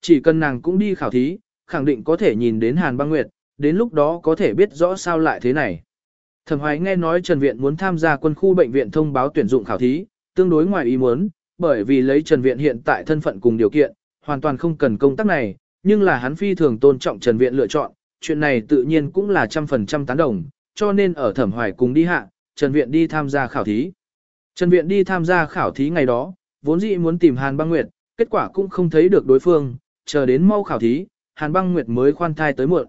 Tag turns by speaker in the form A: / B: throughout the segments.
A: Chỉ cần nàng cũng đi khảo thí, khẳng định có thể nhìn đến Hàn băng nguyệt, đến lúc đó có thể biết rõ sao lại thế này. Thẩm Hoài nghe nói Trần Viện muốn tham gia quân khu bệnh viện thông báo tuyển dụng khảo thí, tương đối ngoài ý muốn, bởi vì lấy Trần Viện hiện tại thân phận cùng điều kiện, hoàn toàn không cần công tác này, nhưng là hắn phi thường tôn trọng Trần Viện lựa chọn, chuyện này tự nhiên cũng là trăm phần trăm tán đồng, cho nên ở Thẩm Hoài cùng đi hạ, Trần Viện đi tham gia khảo thí. Trần Viện đi tham gia khảo thí ngày đó, vốn dĩ muốn tìm Hàn Băng Nguyệt, kết quả cũng không thấy được đối phương, chờ đến mau khảo thí, Hàn Băng Nguyệt mới khoan thai tới muộn.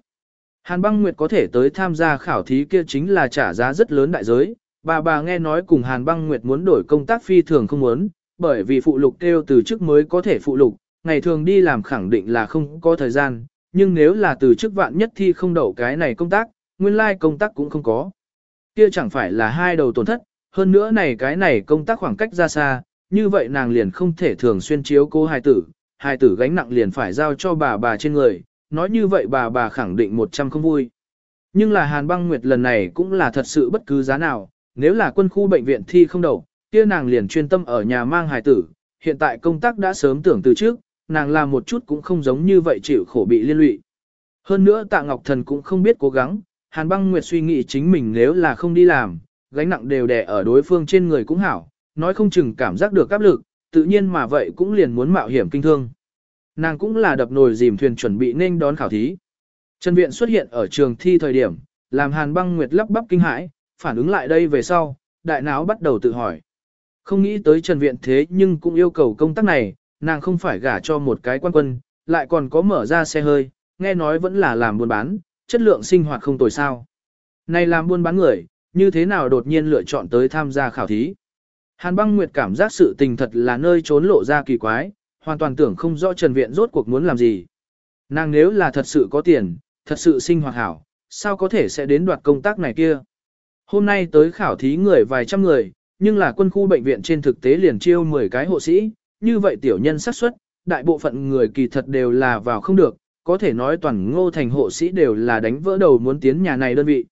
A: Hàn Băng Nguyệt có thể tới tham gia khảo thí kia chính là trả giá rất lớn đại giới, bà bà nghe nói cùng Hàn Băng Nguyệt muốn đổi công tác phi thường không muốn, bởi vì phụ lục kêu từ chức mới có thể phụ lục, ngày thường đi làm khẳng định là không có thời gian, nhưng nếu là từ chức vạn nhất thi không đậu cái này công tác, nguyên lai like công tác cũng không có. Kia chẳng phải là hai đầu tổn thất, hơn nữa này cái này công tác khoảng cách ra xa, như vậy nàng liền không thể thường xuyên chiếu cô hài tử, hai tử gánh nặng liền phải giao cho bà bà trên người, nói như vậy bà bà khẳng định một trăm không vui. Nhưng là Hàn băng nguyệt lần này cũng là thật sự bất cứ giá nào, nếu là quân khu bệnh viện thi không đậu, kia nàng liền chuyên tâm ở nhà mang hài tử, hiện tại công tác đã sớm tưởng từ trước, nàng làm một chút cũng không giống như vậy chịu khổ bị liên lụy. Hơn nữa tạ Ngọc Thần cũng không biết cố gắng, Hàn băng nguyệt suy nghĩ chính mình nếu là không đi làm, gánh nặng đều đè ở đối phương trên người cũng hảo, nói không chừng cảm giác được áp lực, tự nhiên mà vậy cũng liền muốn mạo hiểm kinh thương. Nàng cũng là đập nồi dìm thuyền chuẩn bị nên đón khảo thí. Trần Viện xuất hiện ở trường thi thời điểm, làm Hàn băng nguyệt lắp bắp kinh hãi, phản ứng lại đây về sau, đại não bắt đầu tự hỏi. Không nghĩ tới Trần Viện thế nhưng cũng yêu cầu công tác này, nàng không phải gả cho một cái quan quân, lại còn có mở ra xe hơi, nghe nói vẫn là làm buôn bán, chất lượng sinh hoạt không tồi sao. Này làm buôn bán người, như thế nào đột nhiên lựa chọn tới tham gia khảo thí. Hàn băng nguyệt cảm giác sự tình thật là nơi trốn lộ ra kỳ quái, hoàn toàn tưởng không rõ Trần Viện rốt cuộc muốn làm gì. Nàng nếu là thật sự có tiền, thật sự sinh hoạt hảo, sao có thể sẽ đến đoạt công tác này kia. Hôm nay tới khảo thí người vài trăm người, nhưng là quân khu bệnh viện trên thực tế liền chiêu 10 cái hộ sĩ, như vậy tiểu nhân xác suất, đại bộ phận người kỳ thật đều là vào không được, có thể nói toàn ngô thành hộ sĩ đều là đánh vỡ đầu muốn tiến nhà này đơn vị.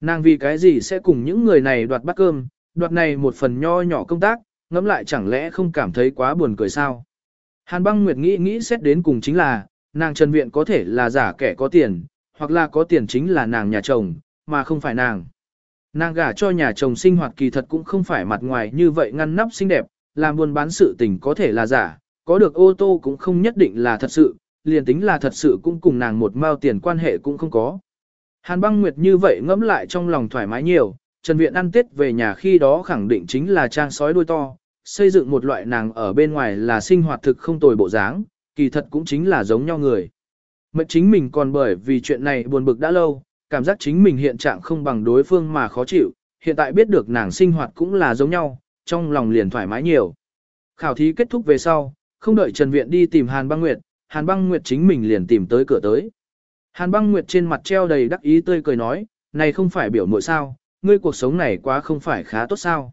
A: Nàng vì cái gì sẽ cùng những người này đoạt bát cơm, đoạt này một phần nho nhỏ công tác, ngẫm lại chẳng lẽ không cảm thấy quá buồn cười sao. Hàn băng nguyệt nghĩ nghĩ xét đến cùng chính là, nàng Trần Viện có thể là giả kẻ có tiền, hoặc là có tiền chính là nàng nhà chồng, mà không phải nàng. Nàng gả cho nhà chồng sinh hoạt kỳ thật cũng không phải mặt ngoài như vậy ngăn nắp xinh đẹp, làm buôn bán sự tình có thể là giả, có được ô tô cũng không nhất định là thật sự, liền tính là thật sự cũng cùng nàng một mao tiền quan hệ cũng không có. Hàn băng nguyệt như vậy ngẫm lại trong lòng thoải mái nhiều, Trần Viện ăn tết về nhà khi đó khẳng định chính là trang sói đuôi to, xây dựng một loại nàng ở bên ngoài là sinh hoạt thực không tồi bộ dáng, kỳ thật cũng chính là giống nhau người. Mệnh chính mình còn bởi vì chuyện này buồn bực đã lâu, cảm giác chính mình hiện trạng không bằng đối phương mà khó chịu, hiện tại biết được nàng sinh hoạt cũng là giống nhau, trong lòng liền thoải mái nhiều. Khảo thí kết thúc về sau, không đợi Trần Viện đi tìm Hàn băng nguyệt, Hàn băng nguyệt chính mình liền tìm tới cửa tới. Hàn băng nguyệt trên mặt treo đầy đắc ý tươi cười nói, này không phải biểu muội sao, ngươi cuộc sống này quá không phải khá tốt sao.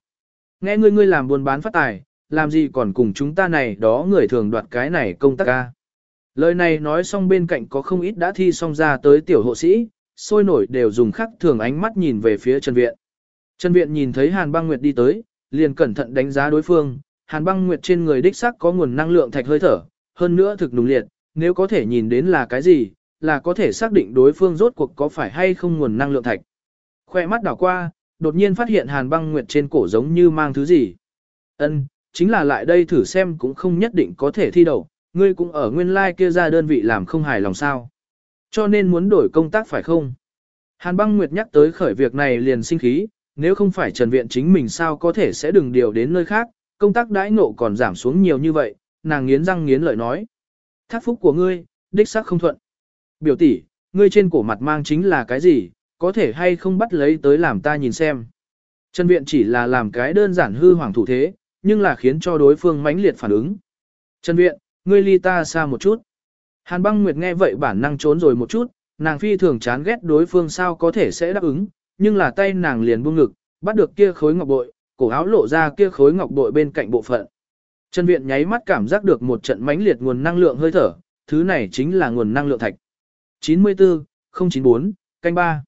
A: Nghe ngươi ngươi làm buôn bán phát tài, làm gì còn cùng chúng ta này đó người thường đoạt cái này công tác ca. Lời này nói xong bên cạnh có không ít đã thi xong ra tới tiểu hộ sĩ, sôi nổi đều dùng khắc thường ánh mắt nhìn về phía Trần Viện. Trần Viện nhìn thấy Hàn băng nguyệt đi tới, liền cẩn thận đánh giá đối phương, Hàn băng nguyệt trên người đích sắc có nguồn năng lượng thạch hơi thở, hơn nữa thực nùng liệt, nếu có thể nhìn đến là cái gì, là có thể xác định đối phương rốt cuộc có phải hay không nguồn năng lượng thạch. Khoe mắt đảo qua, đột nhiên phát hiện hàn băng nguyệt trên cổ giống như mang thứ gì. Ân, chính là lại đây thử xem cũng không nhất định có thể thi đậu, ngươi cũng ở nguyên lai like kia ra đơn vị làm không hài lòng sao. Cho nên muốn đổi công tác phải không? Hàn băng nguyệt nhắc tới khởi việc này liền sinh khí, nếu không phải trần viện chính mình sao có thể sẽ đừng điều đến nơi khác, công tác đãi ngộ còn giảm xuống nhiều như vậy, nàng nghiến răng nghiến lợi nói. Thác phúc của ngươi, đích xác không thuận. Biểu tỷ, ngươi trên cổ mặt mang chính là cái gì, có thể hay không bắt lấy tới làm ta nhìn xem. Trần Viện chỉ là làm cái đơn giản hư hoàng thủ thế, nhưng là khiến cho đối phương mãnh liệt phản ứng. Trần Viện, ngươi ly ta xa một chút. Hàn băng nguyệt nghe vậy bản năng trốn rồi một chút, nàng phi thường chán ghét đối phương sao có thể sẽ đáp ứng, nhưng là tay nàng liền buông ngực, bắt được kia khối ngọc bội, cổ áo lộ ra kia khối ngọc bội bên cạnh bộ phận. Trần Viện nháy mắt cảm giác được một trận mãnh liệt nguồn năng lượng hơi thở, thứ này chính là nguồn năng lượng thạch. 94, 094, canh 3.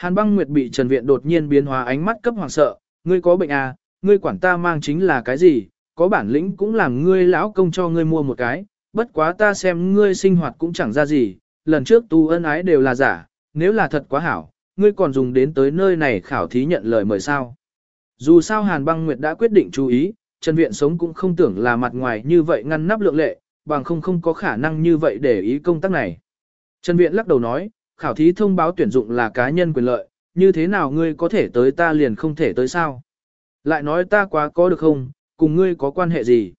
A: Hàn băng nguyệt bị Trần Viện đột nhiên biến hóa ánh mắt cấp hoàng sợ, ngươi có bệnh à, ngươi quản ta mang chính là cái gì, có bản lĩnh cũng làm ngươi lão công cho ngươi mua một cái, bất quá ta xem ngươi sinh hoạt cũng chẳng ra gì, lần trước tu ân ái đều là giả, nếu là thật quá hảo, ngươi còn dùng đến tới nơi này khảo thí nhận lời mời sao. Dù sao Hàn băng nguyệt đã quyết định chú ý, Trần Viện sống cũng không tưởng là mặt ngoài như vậy ngăn nắp lượng lệ, bằng không không có khả năng như vậy để ý công tác này. Trần Viện lắc đầu nói, khảo thí thông báo tuyển dụng là cá nhân quyền lợi, như thế nào ngươi có thể tới ta liền không thể tới sao? Lại nói ta quá có được không, cùng ngươi có quan hệ gì?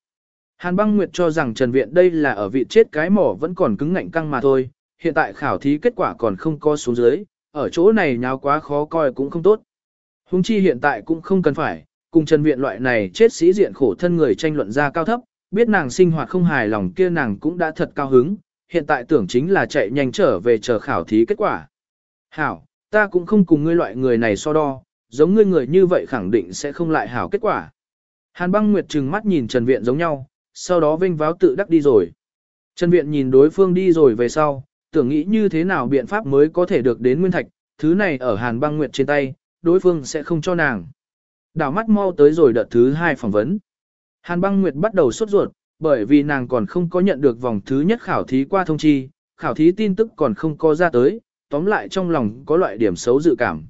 A: Hàn băng nguyệt cho rằng Trần Viện đây là ở vị chết cái mỏ vẫn còn cứng ngạnh căng mà thôi, hiện tại khảo thí kết quả còn không có xuống dưới, ở chỗ này nháo quá khó coi cũng không tốt. Hùng chi hiện tại cũng không cần phải, cùng Trần Viện loại này chết sĩ diện khổ thân người tranh luận ra cao thấp, biết nàng sinh hoạt không hài lòng kia nàng cũng đã thật cao hứng, hiện tại tưởng chính là chạy nhanh trở về chờ khảo thí kết quả. Hảo, ta cũng không cùng ngươi loại người này so đo, giống ngươi người như vậy khẳng định sẽ không lại hảo kết quả. Hàn băng nguyệt trừng mắt nhìn Trần Viện giống nhau, sau đó vinh váo tự đắc đi rồi. Trần Viện nhìn đối phương đi rồi về sau, tưởng nghĩ như thế nào biện pháp mới có thể được đến nguyên thạch, thứ này ở Hàn băng nguyệt trên tay, đối phương sẽ không cho nàng. Đảo mắt mau tới rồi đợt thứ hai phỏng vấn. Hàn băng nguyệt bắt đầu sốt ruột, bởi vì nàng còn không có nhận được vòng thứ nhất khảo thí qua thông chi, khảo thí tin tức còn không có ra tới, tóm lại trong lòng có loại điểm xấu dự cảm.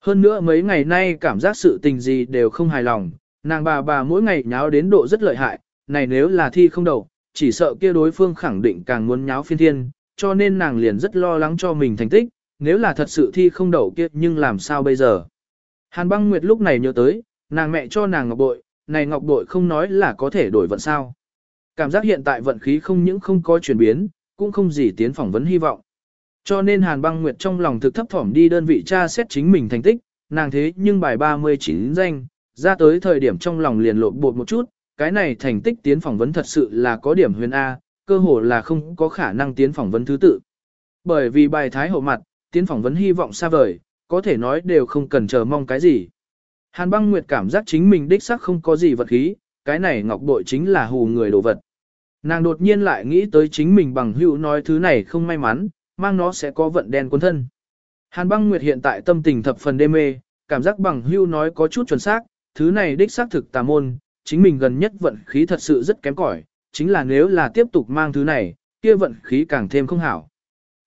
A: Hơn nữa mấy ngày nay cảm giác sự tình gì đều không hài lòng, nàng bà bà mỗi ngày nháo đến độ rất lợi hại, này nếu là thi không đầu, chỉ sợ kia đối phương khẳng định càng muốn nháo phiên thiên, cho nên nàng liền rất lo lắng cho mình thành tích, nếu là thật sự thi không đậu kia nhưng làm sao bây giờ. Hàn băng nguyệt lúc này nhớ tới, nàng mẹ cho nàng ngọc bội, này ngọc bội không nói là có thể đổi vận sao. Cảm giác hiện tại vận khí không những không có chuyển biến, cũng không gì tiến phỏng vấn hy vọng. Cho nên Hàn băng nguyệt trong lòng thực thấp thỏm đi đơn vị tra xét chính mình thành tích, nàng thế nhưng bài 39 danh, ra tới thời điểm trong lòng liền lộn bột một chút, cái này thành tích tiến phỏng vấn thật sự là có điểm huyền A, cơ hồ là không có khả năng tiến phỏng vấn thứ tự. Bởi vì bài thái hậu mặt, tiến phỏng vấn hy vọng xa vời, có thể nói đều không cần chờ mong cái gì. Hàn băng nguyệt cảm giác chính mình đích xác không có gì vật khí, cái này ngọc bội chính là hù người đồ vật. Nàng đột nhiên lại nghĩ tới chính mình bằng hữu nói thứ này không may mắn, mang nó sẽ có vận đen cuốn thân. Hàn băng nguyệt hiện tại tâm tình thập phần đê mê, cảm giác bằng hữu nói có chút chuẩn xác, thứ này đích xác thực tà môn, chính mình gần nhất vận khí thật sự rất kém cỏi, chính là nếu là tiếp tục mang thứ này, kia vận khí càng thêm không hảo.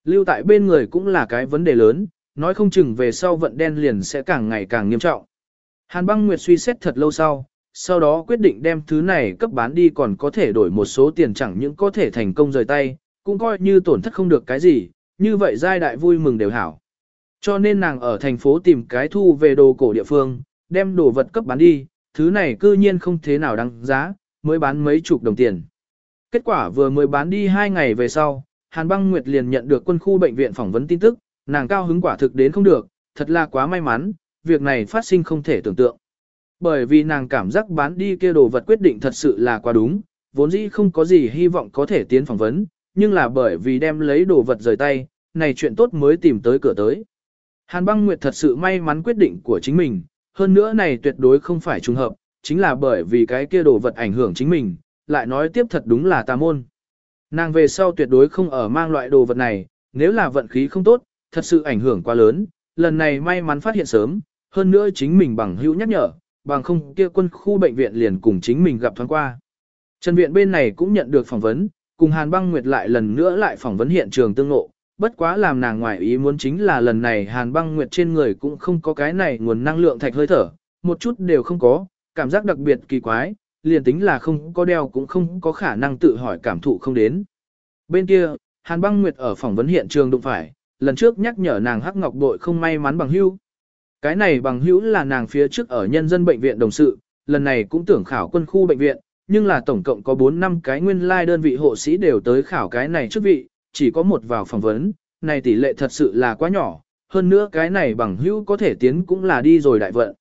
A: Lưu tại bên người cũng là cái vấn đề lớn, nói không chừng về sau vận đen liền sẽ càng ngày càng nghiêm trọng. Hàn băng nguyệt suy xét thật lâu sau, sau đó quyết định đem thứ này cấp bán đi còn có thể đổi một số tiền chẳng những có thể thành công rời tay, cũng coi như tổn thất không được cái gì, như vậy giai đại vui mừng đều hảo. Cho nên nàng ở thành phố tìm cái thu về đồ cổ địa phương, đem đồ vật cấp bán đi, thứ này cư nhiên không thế nào đăng giá, mới bán mấy chục đồng tiền. Kết quả vừa mới bán đi hai ngày về sau, Hàn băng Nguyệt liền nhận được quân khu bệnh viện phỏng vấn tin tức, nàng cao hứng quả thực đến không được, thật là quá may mắn, việc này phát sinh không thể tưởng tượng. Bởi vì nàng cảm giác bán đi kia đồ vật quyết định thật sự là quá đúng, vốn dĩ không có gì hy vọng có thể tiến phỏng vấn, nhưng là bởi vì đem lấy đồ vật rời tay, này chuyện tốt mới tìm tới cửa tới. Hàn băng Nguyệt thật sự may mắn quyết định của chính mình, hơn nữa này tuyệt đối không phải trùng hợp, chính là bởi vì cái kia đồ vật ảnh hưởng chính mình, lại nói tiếp thật đúng là tà môn. Nàng về sau tuyệt đối không ở mang loại đồ vật này, nếu là vận khí không tốt, thật sự ảnh hưởng quá lớn, lần này may mắn phát hiện sớm, hơn nữa chính mình bằng hữu nhắc nhở, bằng không kia quân khu bệnh viện liền cùng chính mình gặp thoáng qua. Trần viện bên này cũng nhận được phỏng vấn, cùng Hàn băng nguyệt lại lần nữa lại phỏng vấn hiện trường tương ngộ, bất quá làm nàng ngoại ý muốn chính là lần này Hàn băng nguyệt trên người cũng không có cái này nguồn năng lượng thạch hơi thở, một chút đều không có, cảm giác đặc biệt kỳ quái, liền tính là không có đeo cũng không có khả năng tự hỏi cảm thụ không đến. Bên kia, Hàn băng nguyệt ở phỏng vấn hiện trường đụng phải, lần trước nhắc nhở nàng hắc ngọc bội không may mắn bằng hưu. Cái này bằng hữu là nàng phía trước ở nhân dân bệnh viện đồng sự, lần này cũng tưởng khảo quân khu bệnh viện, nhưng là tổng cộng có 4 năm cái nguyên lai like đơn vị hộ sĩ đều tới khảo cái này trước vị, chỉ có một vào phỏng vấn, này tỷ lệ thật sự là quá nhỏ, hơn nữa cái này bằng hữu có thể tiến cũng là đi rồi đại vận.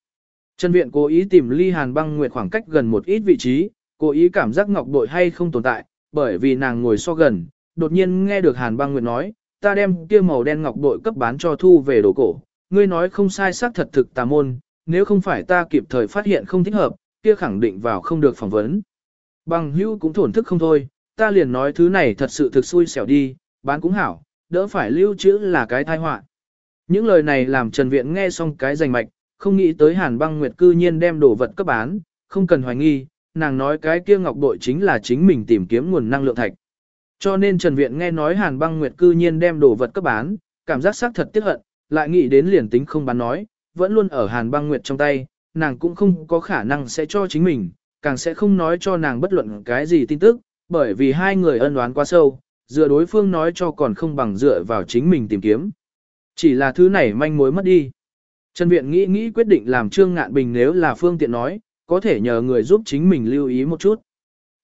A: Trần Viện cố ý tìm ly hàn băng nguyệt khoảng cách gần một ít vị trí, cố ý cảm giác ngọc bội hay không tồn tại, bởi vì nàng ngồi so gần, đột nhiên nghe được hàn băng nguyệt nói, ta đem kia màu đen ngọc bội cấp bán cho thu về đồ cổ, ngươi nói không sai xác thật thực tà môn, nếu không phải ta kịp thời phát hiện không thích hợp, kia khẳng định vào không được phỏng vấn. Băng hữu cũng thổn thức không thôi, ta liền nói thứ này thật sự thực xui xẻo đi, bán cũng hảo, đỡ phải lưu trữ là cái tai họa. Những lời này làm Trần Viện nghe xong cái rành mạch, không nghĩ tới Hàn băng nguyệt cư nhiên đem đồ vật cấp bán, không cần hoài nghi, nàng nói cái kia ngọc bội chính là chính mình tìm kiếm nguồn năng lượng thạch. Cho nên Trần Viện nghe nói Hàn băng nguyệt cư nhiên đem đồ vật cấp bán, cảm giác xác thật tiếc hận, lại nghĩ đến liền tính không bán nói, vẫn luôn ở Hàn băng nguyệt trong tay, nàng cũng không có khả năng sẽ cho chính mình, càng sẽ không nói cho nàng bất luận cái gì tin tức, bởi vì hai người ân oán quá sâu, dựa đối phương nói cho còn không bằng dựa vào chính mình tìm kiếm. Chỉ là thứ này manh mối mất đi. Trần Viện nghĩ nghĩ quyết định làm Trương Ngạn Bình nếu là phương tiện nói, có thể nhờ người giúp chính mình lưu ý một chút.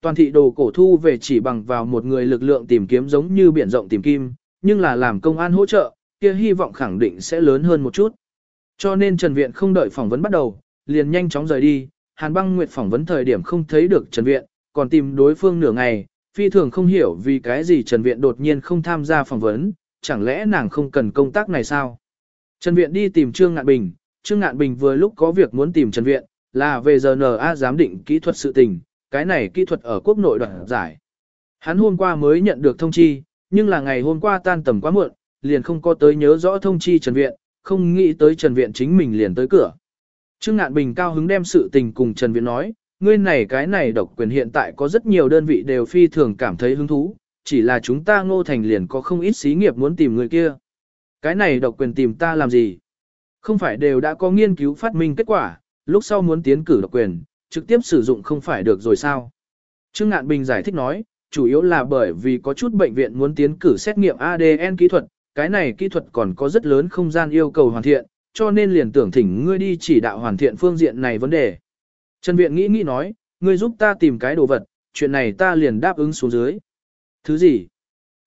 A: Toàn thị đồ cổ thu về chỉ bằng vào một người lực lượng tìm kiếm giống như biển rộng tìm kim, nhưng là làm công an hỗ trợ, kia hy vọng khẳng định sẽ lớn hơn một chút. Cho nên Trần Viện không đợi phỏng vấn bắt đầu, liền nhanh chóng rời đi, Hàn băng nguyệt phỏng vấn thời điểm không thấy được Trần Viện, còn tìm đối phương nửa ngày, phi thường không hiểu vì cái gì Trần Viện đột nhiên không tham gia phỏng vấn, chẳng lẽ nàng không cần công tác này sao? Trần Viện đi tìm Trương Ngạn Bình, Trương Ngạn Bình vừa lúc có việc muốn tìm Trần Viện, là về giờ NA giám định kỹ thuật sự tình, cái này kỹ thuật ở quốc nội đoạn giải. Hắn hôm qua mới nhận được thông chi, nhưng là ngày hôm qua tan tầm quá muộn, liền không có tới nhớ rõ thông chi Trần Viện, không nghĩ tới Trần Viện chính mình liền tới cửa. Trương Ngạn Bình cao hứng đem sự tình cùng Trần Viện nói, ngươi này cái này độc quyền hiện tại có rất nhiều đơn vị đều phi thường cảm thấy hứng thú, chỉ là chúng ta ngô thành liền có không ít xí nghiệp muốn tìm người kia. Cái này độc quyền tìm ta làm gì? Không phải đều đã có nghiên cứu phát minh kết quả, lúc sau muốn tiến cử độc quyền, trực tiếp sử dụng không phải được rồi sao? Trương Ngạn Bình giải thích nói, chủ yếu là bởi vì có chút bệnh viện muốn tiến cử xét nghiệm ADN kỹ thuật, cái này kỹ thuật còn có rất lớn không gian yêu cầu hoàn thiện, cho nên liền tưởng thỉnh ngươi đi chỉ đạo hoàn thiện phương diện này vấn đề. Trần Viện nghĩ nghĩ nói, ngươi giúp ta tìm cái đồ vật, chuyện này ta liền đáp ứng xuống dưới. Thứ gì?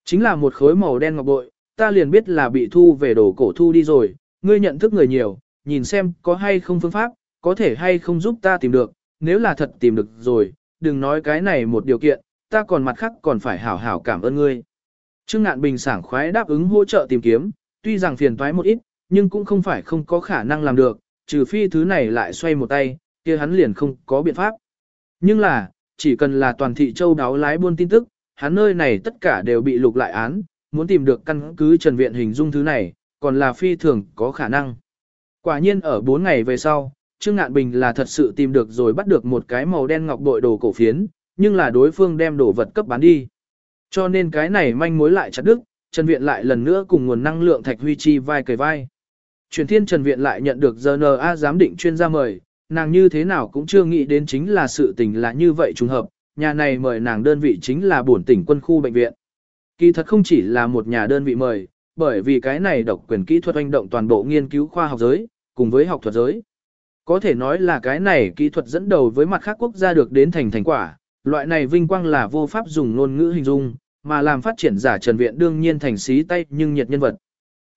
A: Chính là một khối màu đen ngọc bội, ta liền biết là bị thu về đồ cổ thu đi rồi, ngươi nhận thức người nhiều, nhìn xem có hay không phương pháp, có thể hay không giúp ta tìm được, nếu là thật tìm được rồi, đừng nói cái này một điều kiện, ta còn mặt khác còn phải hảo hảo cảm ơn ngươi. Trương Ngạn Bình sảng khoái đáp ứng hỗ trợ tìm kiếm, tuy rằng phiền toái một ít, nhưng cũng không phải không có khả năng làm được, trừ phi thứ này lại xoay một tay, kia hắn liền không có biện pháp. Nhưng là, chỉ cần là toàn thị châu đáo lái buôn tin tức, hắn nơi này tất cả đều bị lục lại án, muốn tìm được căn cứ trần viện hình dung thứ này, còn là phi thường có khả năng. Quả nhiên ở 4 ngày về sau, Trương Ngạn Bình là thật sự tìm được rồi bắt được một cái màu đen ngọc bội đồ cổ phiến, nhưng là đối phương đem đồ vật cấp bán đi. Cho nên cái này manh mối lại chặt đứt, Trần Viện lại lần nữa cùng nguồn năng lượng thạch huy chi vai cầy vai. Truyền thiên Trần Viện lại nhận được GNA giám định chuyên gia mời, nàng như thế nào cũng chưa nghĩ đến chính là sự tình là như vậy trùng hợp, nhà này mời nàng đơn vị chính là bổn tỉnh quân khu bệnh viện. Kỳ thật không chỉ là một nhà đơn vị mời, bởi vì cái này độc quyền kỹ thuật hành động toàn bộ nghiên cứu khoa học giới, cùng với học thuật giới. Có thể nói là cái này kỹ thuật dẫn đầu với mặt khác quốc gia được đến thành thành quả, loại này vinh quang là vô pháp dùng ngôn ngữ hình dung, mà làm phát triển giả Trần Viện đương nhiên thành xí tay nhưng nhiệt nhân vật.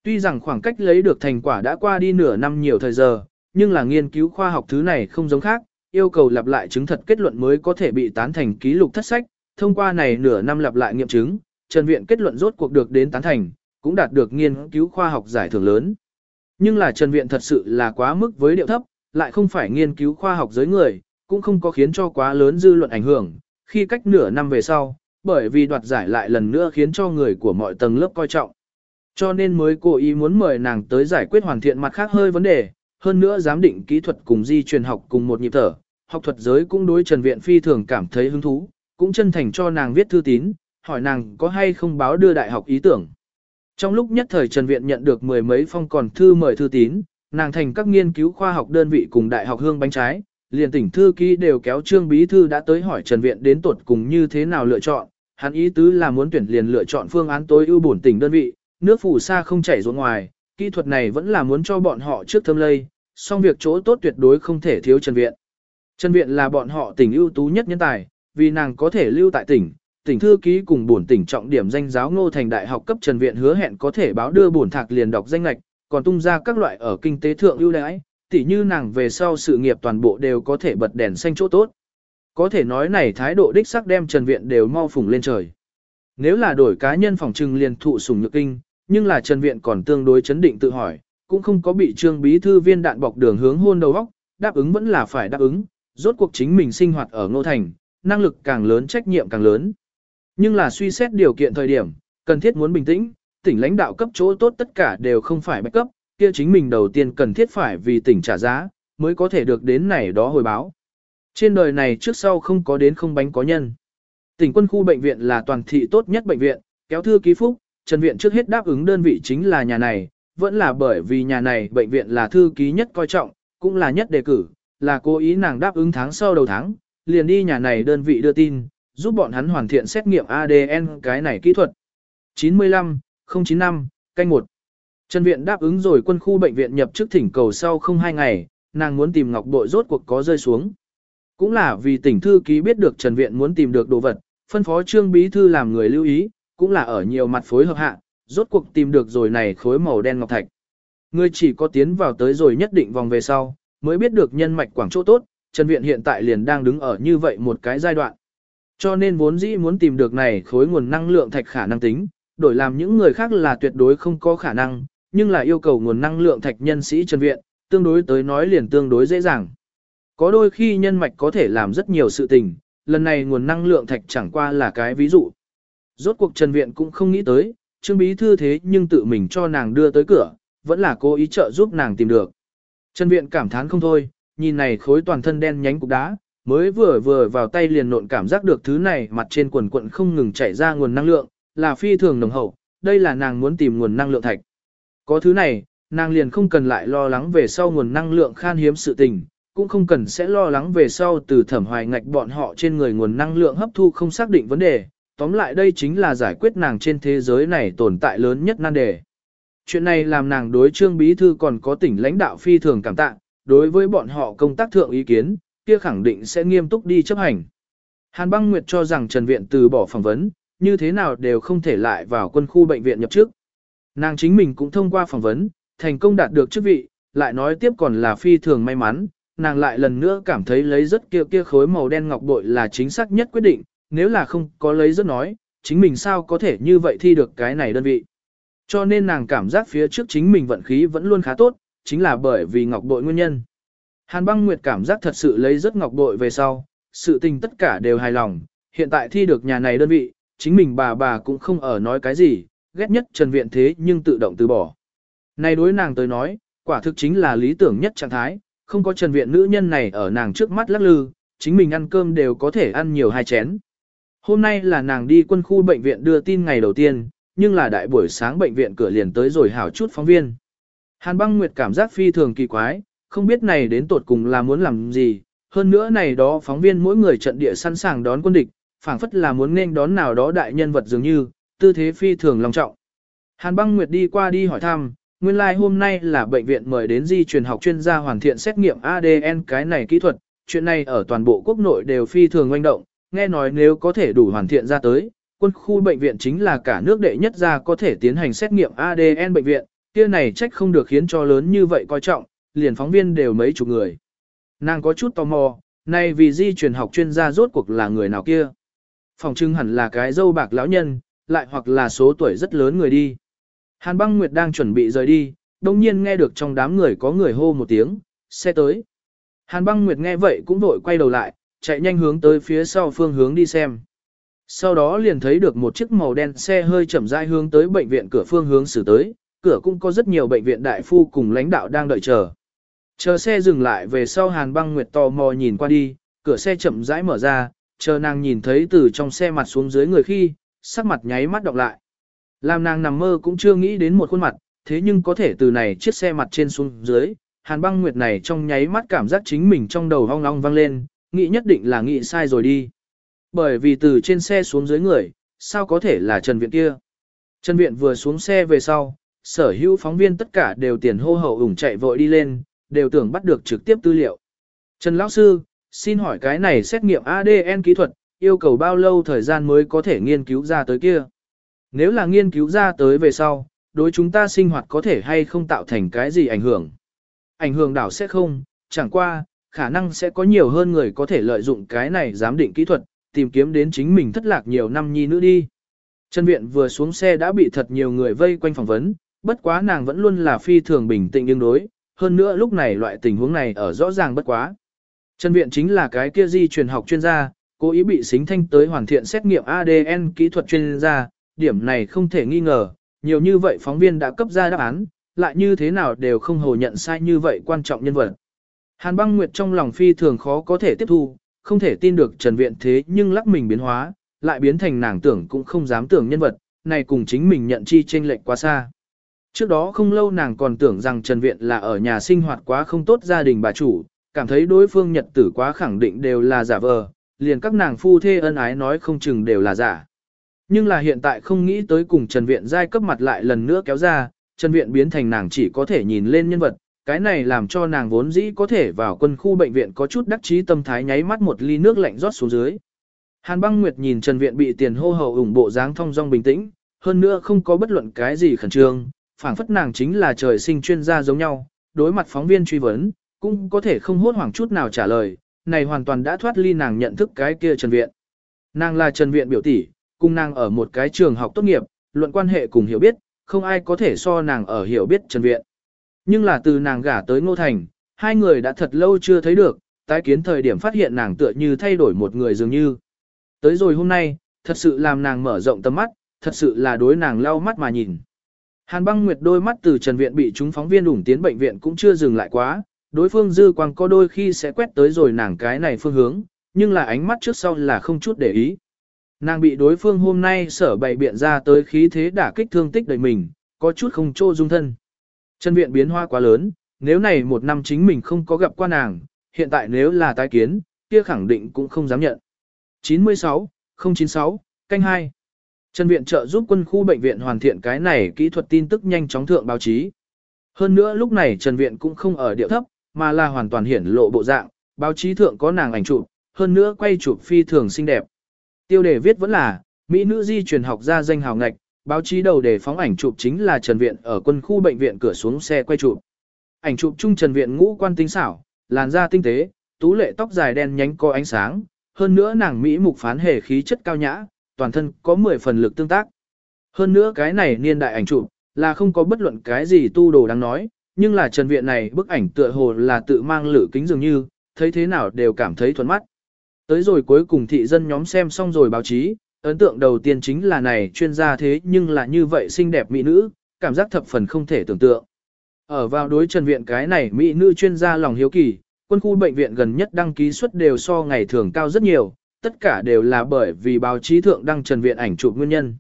A: Tuy rằng khoảng cách lấy được thành quả đã qua đi nửa năm nhiều thời giờ, nhưng là nghiên cứu khoa học thứ này không giống khác, yêu cầu lặp lại chứng thật kết luận mới có thể bị tán thành ký lục thất sách, thông qua này nửa năm lặp lại nghiệm chứng, Trần Viện kết luận rốt cuộc được đến tán thành, cũng đạt được nghiên cứu khoa học giải thưởng lớn. Nhưng là Trần Viện thật sự là quá mức với điệu thấp, lại không phải nghiên cứu khoa học giới người, cũng không có khiến cho quá lớn dư luận ảnh hưởng, khi cách nửa năm về sau, bởi vì đoạt giải lại lần nữa khiến cho người của mọi tầng lớp coi trọng. Cho nên mới cố ý muốn mời nàng tới giải quyết hoàn thiện mặt khác hơi vấn đề, hơn nữa giám định kỹ thuật cùng di truyền học cùng một nhịp thở, học thuật giới cũng đối Trần Viện Phi thường cảm thấy hứng thú, cũng chân thành cho nàng viết thư tín, hỏi nàng có hay không báo đưa đại học ý tưởng. Trong lúc nhất thời Trần Viện nhận được mười mấy phong còn thư mời thư tín, nàng thành các nghiên cứu khoa học đơn vị cùng đại học hương bánh trái, liền tỉnh thư ký đều kéo trương bí thư đã tới hỏi Trần Viện đến tuột cùng như thế nào lựa chọn, hắn ý tứ là muốn tuyển liền lựa chọn phương án tối ưu bổn tỉnh đơn vị, nước phủ xa không chảy ruộng ngoài, kỹ thuật này vẫn là muốn cho bọn họ trước thâm lây, song việc chỗ tốt tuyệt đối không thể thiếu Trần Viện. Trần Viện là bọn họ tỉnh ưu tú nhất nhân tài, vì nàng có thể lưu tại tỉnh, tỉnh thư ký cùng bổn tỉnh trọng điểm danh giáo ngô thành đại học cấp Trần Viện hứa hẹn có thể báo đưa bổn thạc liền đọc danh lệch, còn tung ra các loại ở kinh tế thượng ưu đãi, tỉ như nàng về sau sự nghiệp toàn bộ đều có thể bật đèn xanh chỗ tốt. Có thể nói này thái độ đích sắc đem Trần Viện đều mau phủng lên trời. Nếu là đổi cá nhân phòng trừng liền thụ sủng nhược kinh, nhưng là Trần Viện còn tương đối chấn định tự hỏi, cũng không có bị trương bí thư viên đạn bọc đường hướng hôn đầu óc, đáp ứng vẫn là phải đáp ứng, rốt cuộc chính mình sinh hoạt ở Ngô Thành, năng lực càng lớn trách nhiệm càng lớn. Nhưng là suy xét điều kiện thời điểm, cần thiết muốn bình tĩnh, tỉnh lãnh đạo cấp chỗ tốt tất cả đều không phải bạch cấp, kia chính mình đầu tiên cần thiết phải vì tỉnh trả giá, mới có thể được đến này đó hồi báo. Trên đời này trước sau không có đến không bánh có nhân. Tỉnh quân khu bệnh viện là toàn thị tốt nhất bệnh viện, kéo thư ký phúc, Trần Viện trước hết đáp ứng đơn vị chính là nhà này, vẫn là bởi vì nhà này bệnh viện là thư ký nhất coi trọng, cũng là nhất đề cử, là cố ý nàng đáp ứng tháng sau đầu tháng, liền đi nhà này đơn vị đưa tin, giúp bọn hắn hoàn thiện xét nghiệm ADN cái này kỹ thuật. 95, 095, canh 1. Trần Viện đáp ứng rồi quân khu bệnh viện nhập chức thỉnh cầu sau không hai ngày, nàng muốn tìm ngọc bội rốt cuộc có rơi xuống. Cũng là vì tỉnh thư ký biết được Trần Viện muốn tìm được đồ vật, phân phó trương bí thư làm người lưu ý, cũng là ở nhiều mặt phối hợp hạ, rốt cuộc tìm được rồi này khối màu đen ngọc thạch. Người chỉ có tiến vào tới rồi nhất định vòng về sau, mới biết được nhân mạch quảng chỗ tốt, Trần Viện hiện tại liền đang đứng ở như vậy một cái giai đoạn. Cho nên vốn dĩ muốn tìm được này khối nguồn năng lượng thạch khả năng tính, đổi làm những người khác là tuyệt đối không có khả năng, nhưng là yêu cầu nguồn năng lượng thạch nhân sĩ chân Viện, tương đối tới nói liền tương đối dễ dàng. Có đôi khi nhân mạch có thể làm rất nhiều sự tình, lần này nguồn năng lượng thạch chẳng qua là cái ví dụ. Rốt cuộc Trần Viện cũng không nghĩ tới, Trương Bí Thư thế nhưng tự mình cho nàng đưa tới cửa, vẫn là cố ý trợ giúp nàng tìm được. Trần Viện cảm thán không thôi, nhìn này khối toàn thân đen nhánh cục đá, mới vừa vừa vào tay liền nộn cảm giác được thứ này mặt trên quần quận không ngừng chảy ra nguồn năng lượng, là phi thường nồng hậu, đây là nàng muốn tìm nguồn năng lượng thạch. Có thứ này, nàng liền không cần lại lo lắng về sau nguồn năng lượng khan hiếm sự tình, cũng không cần sẽ lo lắng về sau từ thẩm hoài ngạch bọn họ trên người nguồn năng lượng hấp thu không xác định vấn đề. Tóm lại đây chính là giải quyết nàng trên thế giới này tồn tại lớn nhất nan đề. Chuyện này làm nàng đối trương bí thư còn có tỉnh lãnh đạo phi thường cảm tạ, đối với bọn họ công tác thượng ý kiến, kia khẳng định sẽ nghiêm túc đi chấp hành. Hàn băng nguyệt cho rằng Trần Viện từ bỏ phỏng vấn, như thế nào đều không thể lại vào quân khu bệnh viện nhập trước. Nàng chính mình cũng thông qua phỏng vấn, thành công đạt được chức vị, lại nói tiếp còn là phi thường may mắn, nàng lại lần nữa cảm thấy lấy rất kia kia khối màu đen ngọc bội là chính xác nhất quyết định, nếu là không có lấy rất nói, chính mình sao có thể như vậy thi được cái này đơn vị. Cho nên nàng cảm giác phía trước chính mình vận khí vẫn luôn khá tốt, chính là bởi vì ngọc bội nguyên nhân. Hàn băng nguyệt cảm giác thật sự lấy rất ngọc bội về sau, sự tình tất cả đều hài lòng, hiện tại thi được nhà này đơn vị, chính mình bà bà cũng không ở nói cái gì, ghét nhất Trần Viện thế nhưng tự động từ bỏ. Này đối nàng tới nói, quả thực chính là lý tưởng nhất trạng thái, không có Trần Viện nữ nhân này ở nàng trước mắt lắc lư, chính mình ăn cơm đều có thể ăn nhiều hai chén. Hôm nay là nàng đi quân khu bệnh viện đưa tin ngày đầu tiên, nhưng là đại buổi sáng bệnh viện cửa liền tới rồi hảo chút phóng viên. Hàn băng nguyệt cảm giác phi thường kỳ quái, không biết này đến tột cùng là muốn làm gì, hơn nữa này đó phóng viên mỗi người trận địa sẵn sàng đón quân địch, phảng phất là muốn nên đón nào đó đại nhân vật dường như, tư thế phi thường long trọng. Hàn băng nguyệt đi qua đi hỏi thăm, nguyên lai like hôm nay là bệnh viện mời đến di truyền học chuyên gia hoàn thiện xét nghiệm ADN cái này kỹ thuật, chuyện này ở toàn bộ quốc nội đều phi thường oanh động, nghe nói nếu có thể đủ hoàn thiện ra tới, quân khu bệnh viện chính là cả nước đệ nhất ra có thể tiến hành xét nghiệm ADN bệnh viện, kia này trách không được khiến cho lớn như vậy coi trọng, liền phóng viên đều mấy chục người. Nàng có chút tò mò, này vì di truyền học chuyên gia rốt cuộc là người nào kia. Phòng trưng hẳn là cái dâu bạc lão nhân, lại hoặc là số tuổi rất lớn người đi. Hàn băng nguyệt đang chuẩn bị rời đi, đồng nhiên nghe được trong đám người có người hô một tiếng, xe tới. Hàn băng nguyệt nghe vậy cũng vội quay đầu lại, chạy nhanh hướng tới phía sau phương hướng đi xem. Sau đó liền thấy được một chiếc màu đen xe hơi chậm rãi hướng tới bệnh viện cửa phương hướng xử tới, cửa cũng có rất nhiều bệnh viện đại phu cùng lãnh đạo đang đợi chờ. Chờ xe dừng lại về sau Hàn băng nguyệt tò mò nhìn qua đi, cửa xe chậm rãi mở ra, chờ nàng nhìn thấy từ trong xe mặt xuống dưới người khi, sắc mặt nháy mắt đọc lại. Làm nàng nằm mơ cũng chưa nghĩ đến một khuôn mặt, thế nhưng có thể từ này chiếc xe mặt trên xuống dưới, hàn băng nguyệt này trong nháy mắt cảm giác chính mình trong đầu hong long vang lên, nghĩ nhất định là nghĩ sai rồi đi. Bởi vì từ trên xe xuống dưới người, sao có thể là Trần Viện kia? Trần Viện vừa xuống xe về sau, sở hữu phóng viên tất cả đều tiền hô hậu ủng chạy vội đi lên, đều tưởng bắt được trực tiếp tư liệu. Trần Lão Sư, xin hỏi cái này xét nghiệm ADN kỹ thuật, yêu cầu bao lâu thời gian mới có thể nghiên cứu ra tới kia? Nếu là nghiên cứu ra tới về sau, đối chúng ta sinh hoạt có thể hay không tạo thành cái gì ảnh hưởng? Ảnh hưởng đảo sẽ không, chẳng qua, khả năng sẽ có nhiều hơn người có thể lợi dụng cái này giám định kỹ thuật, tìm kiếm đến chính mình thất lạc nhiều năm nhi nữa đi. Trần Viện vừa xuống xe đã bị thật nhiều người vây quanh phỏng vấn, bất quá nàng vẫn luôn là phi thường bình tĩnh đương đối, hơn nữa lúc này loại tình huống này ở rõ ràng bất quá. Trần Viện chính là cái kia di truyền học chuyên gia, cố ý bị xính thanh tới hoàn thiện xét nghiệm ADN kỹ thuật chuyên gia, điểm này không thể nghi ngờ, nhiều như vậy phóng viên đã cấp ra đáp án, lại như thế nào đều không hồ nhận sai như vậy quan trọng nhân vật. Hàn băng nguyệt trong lòng phi thường khó có thể tiếp thu, không thể tin được Trần Viện thế nhưng lắc mình biến hóa, lại biến thành nàng tưởng cũng không dám tưởng nhân vật, này cùng chính mình nhận chi chênh lệch quá xa. Trước đó không lâu nàng còn tưởng rằng Trần Viện là ở nhà sinh hoạt quá không tốt gia đình bà chủ, cảm thấy đối phương nhật tử quá khẳng định đều là giả vờ, liền các nàng phu thê ân ái nói không chừng đều là giả. Nhưng là hiện tại không nghĩ tới cùng Trần Viện giai cấp mặt lại lần nữa kéo ra, Trần Viện biến thành nàng chỉ có thể nhìn lên nhân vật, cái này làm cho nàng vốn dĩ có thể vào quân khu bệnh viện có chút đắc chí tâm thái nháy mắt một ly nước lạnh rót xuống dưới. Hàn băng nguyệt nhìn Trần Viện bị tiền hô hậu ủng bộ dáng thong dong bình tĩnh, hơn nữa không có bất luận cái gì khẩn trương, phảng phất nàng chính là trời sinh chuyên gia giống nhau, đối mặt phóng viên truy vấn, cũng có thể không hốt hoảng chút nào trả lời, này hoàn toàn đã thoát ly nàng nhận thức cái kia Trần Viện. Nàng là Trần Viện biểu tỷ, cùng nàng ở một cái trường học tốt nghiệp, luận quan hệ cùng hiểu biết, không ai có thể so nàng ở hiểu biết Trần Viện. Nhưng là từ nàng gả tới Ngô Thành, hai người đã thật lâu chưa thấy được, tái kiến thời điểm phát hiện nàng tựa như thay đổi một người dường như. Tới rồi hôm nay, thật sự làm nàng mở rộng tầm mắt, thật sự là đối nàng lau mắt mà nhìn. Hàn băng nguyệt đôi mắt từ trần viện bị chúng phóng viên ủng tiến bệnh viện cũng chưa dừng lại quá, đối phương dư quang có đôi khi sẽ quét tới rồi nàng cái này phương hướng, nhưng là ánh mắt trước sau là không chút để ý. Nàng bị đối phương hôm nay sở bày biện ra tới khí thế đả kích thương tích đời mình, có chút không trô dung thân. Trần viện biến hoa quá lớn, nếu này một năm chính mình không có gặp qua nàng, hiện tại nếu là tái kiến, kia khẳng định cũng không dám nhận. 96, 096, canh 2. Trần Viện trợ giúp quân khu bệnh viện hoàn thiện cái này kỹ thuật tin tức nhanh chóng thượng báo chí. Hơn nữa lúc này Trần Viện cũng không ở điệu thấp, mà là hoàn toàn hiển lộ bộ dạng, báo chí thượng có nàng ảnh chụp, hơn nữa quay chụp phi thường xinh đẹp. Tiêu đề viết vẫn là, Mỹ nữ di truyền học gia danh hào ngạch, báo chí đầu đề phóng ảnh chụp chính là Trần Viện ở quân khu bệnh viện cửa xuống xe quay chụp. Ảnh chụp chung Trần Viện ngũ quan tinh xảo, làn da tinh tế, tú lệ tóc dài đen nhánh có ánh sáng, hơn nữa nàng Mỹ mục phán hề khí chất cao nhã, toàn thân có 10 phần lực tương tác. Hơn nữa cái này niên đại ảnh chụp là không có bất luận cái gì tu đồ đáng nói, nhưng là Trần Viện này bức ảnh tựa hồ là tự mang lử kính dường như, thấy thế nào đều cảm thấy thuận mắt. Tới rồi cuối cùng thị dân nhóm xem xong rồi báo chí, ấn tượng đầu tiên chính là này chuyên gia thế nhưng là như vậy xinh đẹp mỹ nữ, cảm giác thập phần không thể tưởng tượng. Ở vào đối Trần Viện cái này mỹ nữ chuyên gia lòng hiếu kỳ, quân khu bệnh viện gần nhất đăng ký suất đều so ngày thường cao rất nhiều, tất cả đều là bởi vì báo chí thượng đăng Trần Viện ảnh chụp nguyên nhân.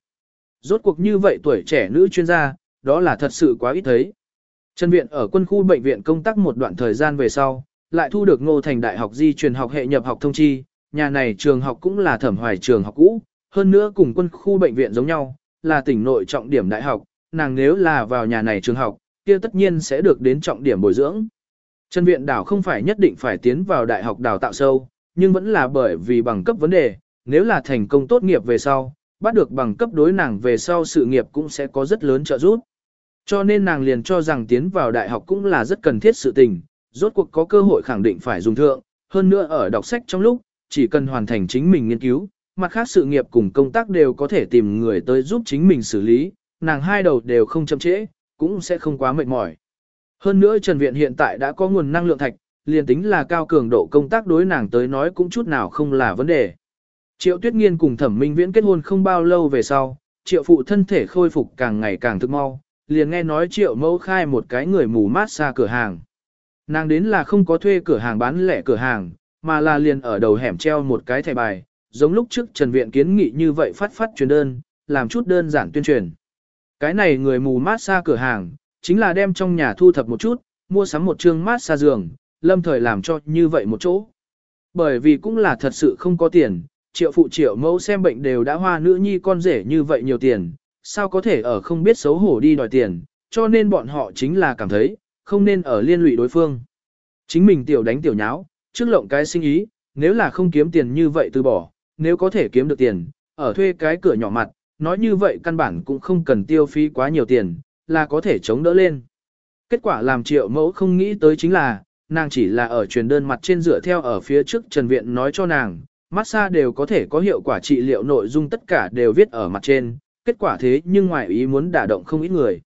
A: Rốt cuộc như vậy tuổi trẻ nữ chuyên gia, đó là thật sự quá ít thấy. Trần Viện ở quân khu bệnh viện công tác một đoạn thời gian về sau, lại thu được Ngô Thành Đại học Di truyền học hệ nhập học thông chi, nhà này trường học cũng là thẩm hoài trường học cũ, hơn nữa cùng quân khu bệnh viện giống nhau, là tỉnh nội trọng điểm đại học, nàng nếu là vào nhà này trường học, kia tất nhiên sẽ được đến trọng điểm bồi dưỡng. Trần Viện Đảo không phải nhất định phải tiến vào đại học đào tạo sâu, nhưng vẫn là bởi vì bằng cấp vấn đề, nếu là thành công tốt nghiệp về sau, bắt được bằng cấp đối nàng về sau sự nghiệp cũng sẽ có rất lớn trợ giúp. Cho nên nàng liền cho rằng tiến vào đại học cũng là rất cần thiết sự tình, rốt cuộc có cơ hội khẳng định phải dùng thượng, hơn nữa ở đọc sách trong lúc, chỉ cần hoàn thành chính mình nghiên cứu, mặt khác sự nghiệp cùng công tác đều có thể tìm người tới giúp chính mình xử lý, nàng hai đầu đều không chậm trễ, cũng sẽ không quá mệt mỏi. Hơn nữa Trần Viện hiện tại đã có nguồn năng lượng thạch, liền tính là cao cường độ công tác đối nàng tới nói cũng chút nào không là vấn đề. Triệu Tuyết Nghiên cùng Thẩm Minh Viễn kết hôn không bao lâu về sau, Triệu phụ thân thể khôi phục càng ngày càng thức mau, liền nghe nói Triệu mẫu khai một cái người mù mát xa cửa hàng. Nàng đến là không có thuê cửa hàng bán lẻ cửa hàng, mà là liền ở đầu hẻm treo một cái thẻ bài, giống lúc trước Trần Viện kiến nghị như vậy phát phát truyền đơn, làm chút đơn giản tuyên truyền. Cái này người mù mát xa cửa hàng, chính là đem trong nhà thu thập một chút, mua sắm một chương mát xa giường, lâm thời làm cho như vậy một chỗ. Bởi vì cũng là thật sự không có tiền, triệu phụ triệu mẫu xem bệnh đều đã hoa nữ nhi con rể như vậy nhiều tiền, sao có thể ở không biết xấu hổ đi đòi tiền, cho nên bọn họ chính là cảm thấy, không nên ở liên lụy đối phương. Chính mình tiểu đánh tiểu nháo, trước lộng cái sinh ý, nếu là không kiếm tiền như vậy từ bỏ, nếu có thể kiếm được tiền, ở thuê cái cửa nhỏ mặt, nói như vậy căn bản cũng không cần tiêu phí quá nhiều tiền, là có thể chống đỡ lên. Kết quả làm triệu mẫu không nghĩ tới chính là, nàng chỉ là ở truyền đơn mặt trên dựa theo ở phía trước Trần Viện nói cho nàng, massage đều có thể có hiệu quả trị liệu nội dung tất cả đều viết ở mặt trên, kết quả thế nhưng ngoài ý muốn đả động không ít người.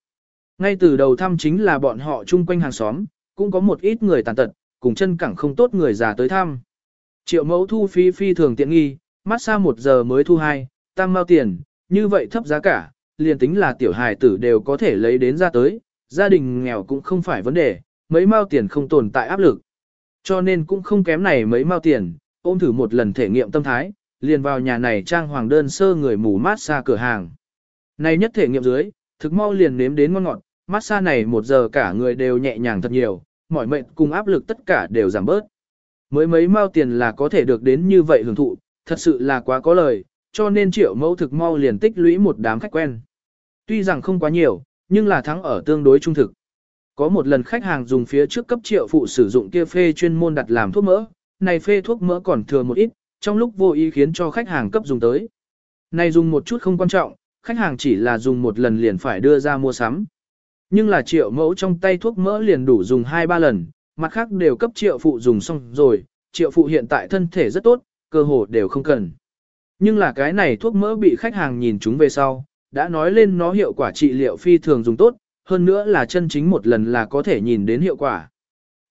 A: Ngay từ đầu thăm chính là bọn họ chung quanh hàng xóm, cũng có một ít người tàn tật, cùng chân cẳng không tốt người già tới thăm. Triệu mẫu thu phí phi thường tiện nghi, mát xa một giờ mới thu hai, tam mau tiền, như vậy thấp giá cả, liền tính là tiểu hài tử đều có thể lấy đến ra tới, gia đình nghèo cũng không phải vấn đề, mấy mao tiền không tồn tại áp lực. Cho nên cũng không kém này mấy mao tiền, ôm thử một lần thể nghiệm tâm thái, liền vào nhà này trang hoàng đơn sơ người mù mát xa cửa hàng. Này nhất thể nghiệm dưới, thực mau liền nếm đến ngon ngọt, mát xa này một giờ cả người đều nhẹ nhàng thật nhiều, mỏi mệt cùng áp lực tất cả đều giảm bớt. Mới mấy mao tiền là có thể được đến như vậy hưởng thụ, thật sự là quá có lời, cho nên triệu mẫu thực mau liền tích lũy một đám khách quen. Tuy rằng không quá nhiều, nhưng là thắng ở tương đối trung thực. Có một lần khách hàng dùng phía trước cấp triệu phụ sử dụng kia phê chuyên môn đặt làm thuốc mỡ, này phê thuốc mỡ còn thừa một ít, trong lúc vô ý khiến cho khách hàng cấp dùng tới. Này dùng một chút không quan trọng, khách hàng chỉ là dùng một lần liền phải đưa ra mua sắm. Nhưng là triệu mẫu trong tay thuốc mỡ liền đủ dùng 2-3 lần, mặt khác đều cấp triệu phụ dùng xong rồi, triệu phụ hiện tại thân thể rất tốt, cơ hồ đều không cần. Nhưng là cái này thuốc mỡ bị khách hàng nhìn chúng về sau, đã nói lên nó hiệu quả trị liệu phi thường dùng tốt, hơn nữa là chân chính một lần là có thể nhìn đến hiệu quả.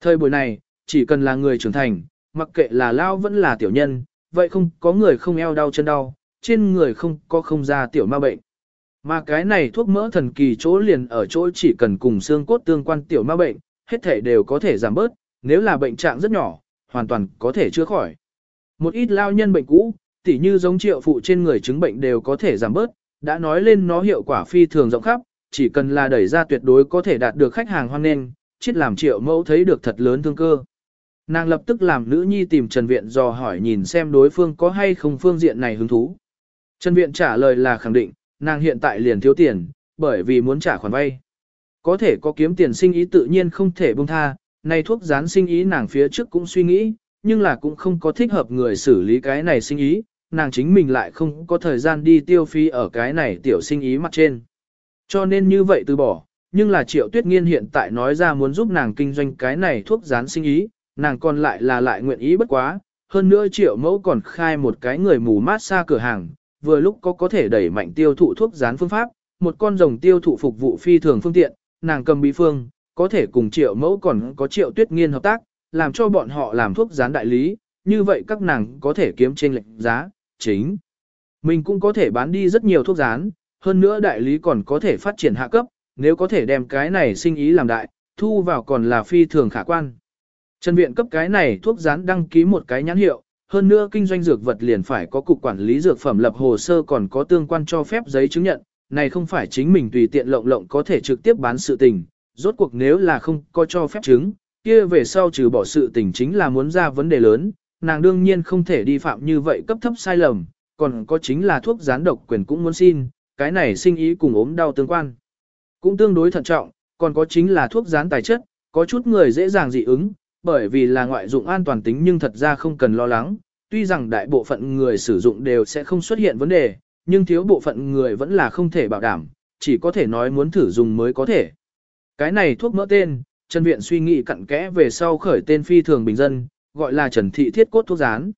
A: Thời buổi này, chỉ cần là người trưởng thành, mặc kệ là lao vẫn là tiểu nhân, vậy không có người không eo đau chân đau, trên người không có không ra tiểu ma bệnh. Mà cái này thuốc mỡ thần kỳ chỗ liền ở chỗ chỉ cần cùng xương cốt tương quan tiểu ma bệnh, hết thể đều có thể giảm bớt, nếu là bệnh trạng rất nhỏ, hoàn toàn có thể chữa khỏi. Một ít lao nhân bệnh cũ, tỉ như giống triệu phụ trên người chứng bệnh đều có thể giảm bớt, đã nói lên nó hiệu quả phi thường rộng khắp, chỉ cần là đẩy ra tuyệt đối có thể đạt được khách hàng hoan nghênh, chết làm triệu mẫu thấy được thật lớn thương cơ. Nàng lập tức làm nữ nhi tìm Trần Viện dò hỏi nhìn xem đối phương có hay không phương diện này hứng thú. Trần Viện trả lời là khẳng định, nàng hiện tại liền thiếu tiền, bởi vì muốn trả khoản vay. Có thể có kiếm tiền sinh ý tự nhiên không thể buông tha, này thuốc dán sinh ý nàng phía trước cũng suy nghĩ, nhưng là cũng không có thích hợp người xử lý cái này sinh ý, nàng chính mình lại không có thời gian đi tiêu phí ở cái này tiểu sinh ý mặt trên. Cho nên như vậy từ bỏ, nhưng là triệu tuyết nghiên hiện tại nói ra muốn giúp nàng kinh doanh cái này thuốc dán sinh ý, nàng còn lại là lại nguyện ý bất quá, hơn nữa triệu mẫu còn khai một cái người mù mát xa cửa hàng, vừa lúc có có thể đẩy mạnh tiêu thụ thuốc dán phương pháp, một con rồng tiêu thụ phục vụ phi thường phương tiện, nàng cầm bí phương, có thể cùng triệu mẫu còn có triệu tuyết nghiên hợp tác, làm cho bọn họ làm thuốc dán đại lý, như vậy các nàng có thể kiếm trên lệnh giá, chính. Mình cũng có thể bán đi rất nhiều thuốc dán, hơn nữa đại lý còn có thể phát triển hạ cấp, nếu có thể đem cái này sinh ý làm đại, thu vào còn là phi thường khả quan. Trần viện cấp cái này thuốc dán đăng ký một cái nhãn hiệu, hơn nữa kinh doanh dược vật liền phải có cục quản lý dược phẩm lập hồ sơ còn có tương quan cho phép giấy chứng nhận, này không phải chính mình tùy tiện lộng lộng có thể trực tiếp bán sự tình, rốt cuộc nếu là không có cho phép chứng, kia về sau trừ bỏ sự tình chính là muốn ra vấn đề lớn, nàng đương nhiên không thể đi phạm như vậy cấp thấp sai lầm, còn có chính là thuốc gián độc quyền cũng muốn xin, cái này sinh ý cùng ốm đau tương quan. Cũng tương đối thận trọng, còn có chính là thuốc gián tài chất, có chút người dễ dàng dị ứng, bởi vì là ngoại dụng an toàn tính nhưng thật ra không cần lo lắng, tuy rằng đại bộ phận người sử dụng đều sẽ không xuất hiện vấn đề, nhưng thiếu bộ phận người vẫn là không thể bảo đảm, chỉ có thể nói muốn thử dùng mới có thể. Cái này thuốc mỡ tên, Trần Viện suy nghĩ cặn kẽ về sau khởi tên phi thường bình dân, gọi là Trần Thị Thiết Cốt Thuốc Gián.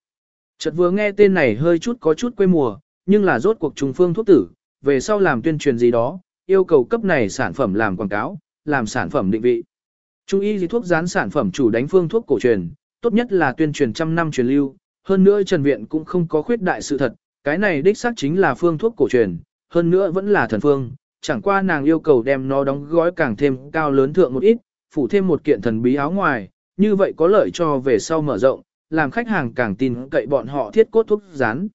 A: Chợt vừa nghe tên này hơi chút có chút quê mùa, nhưng là rốt cuộc trùng phương thuốc tử, về sau làm tuyên truyền gì đó, yêu cầu cấp này sản phẩm làm quảng cáo, làm sản phẩm định vị. Trung y gì thuốc dán sản phẩm chủ đánh phương thuốc cổ truyền, tốt nhất là tuyên truyền trăm năm truyền lưu, hơn nữa Trần Viện cũng không có khuyết đại sự thật, cái này đích xác chính là phương thuốc cổ truyền, hơn nữa vẫn là thần phương, chẳng qua nàng yêu cầu đem nó đóng gói càng thêm cao lớn thượng một ít, phủ thêm một kiện thần bí áo ngoài, như vậy có lợi cho về sau mở rộng, làm khách hàng càng tin cậy bọn họ thiết cốt thuốc rán.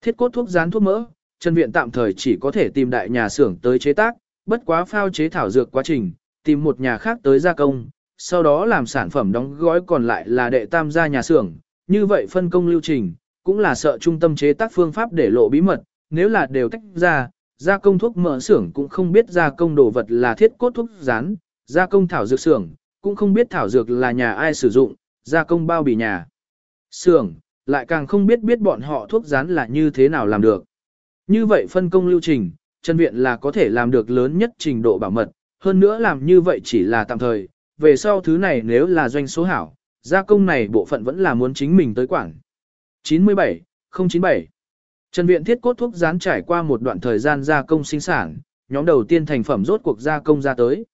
A: Thiết cốt thuốc rán thuốc mỡ, Trần Viện tạm thời chỉ có thể tìm đại nhà xưởng tới chế tác, bất quá phao chế thảo dược quá trình, tìm một nhà khác tới gia công, sau đó làm sản phẩm đóng gói còn lại là đệ tam gia nhà xưởng, như vậy phân công lưu trình, cũng là sợ trung tâm chế tác phương pháp để lộ bí mật, nếu là đều tách ra, gia công thuốc mở xưởng cũng không biết gia công đồ vật là thiết cốt thuốc rán, gia công thảo dược xưởng cũng không biết thảo dược là nhà ai sử dụng, gia công bao bì nhà. Xưởng, lại càng không biết biết bọn họ thuốc rán là như thế nào làm được. Như vậy phân công lưu trình, chân viện là có thể làm được lớn nhất trình độ bảo mật, hơn nữa làm như vậy chỉ là tạm thời, về sau thứ này nếu là doanh số hảo, gia công này bộ phận vẫn là muốn chính mình tới quản. 97, 097 Trần Viện thiết cốt thuốc rán trải qua một đoạn thời gian gia công sinh sản, nhóm đầu tiên thành phẩm rốt cuộc gia công ra tới.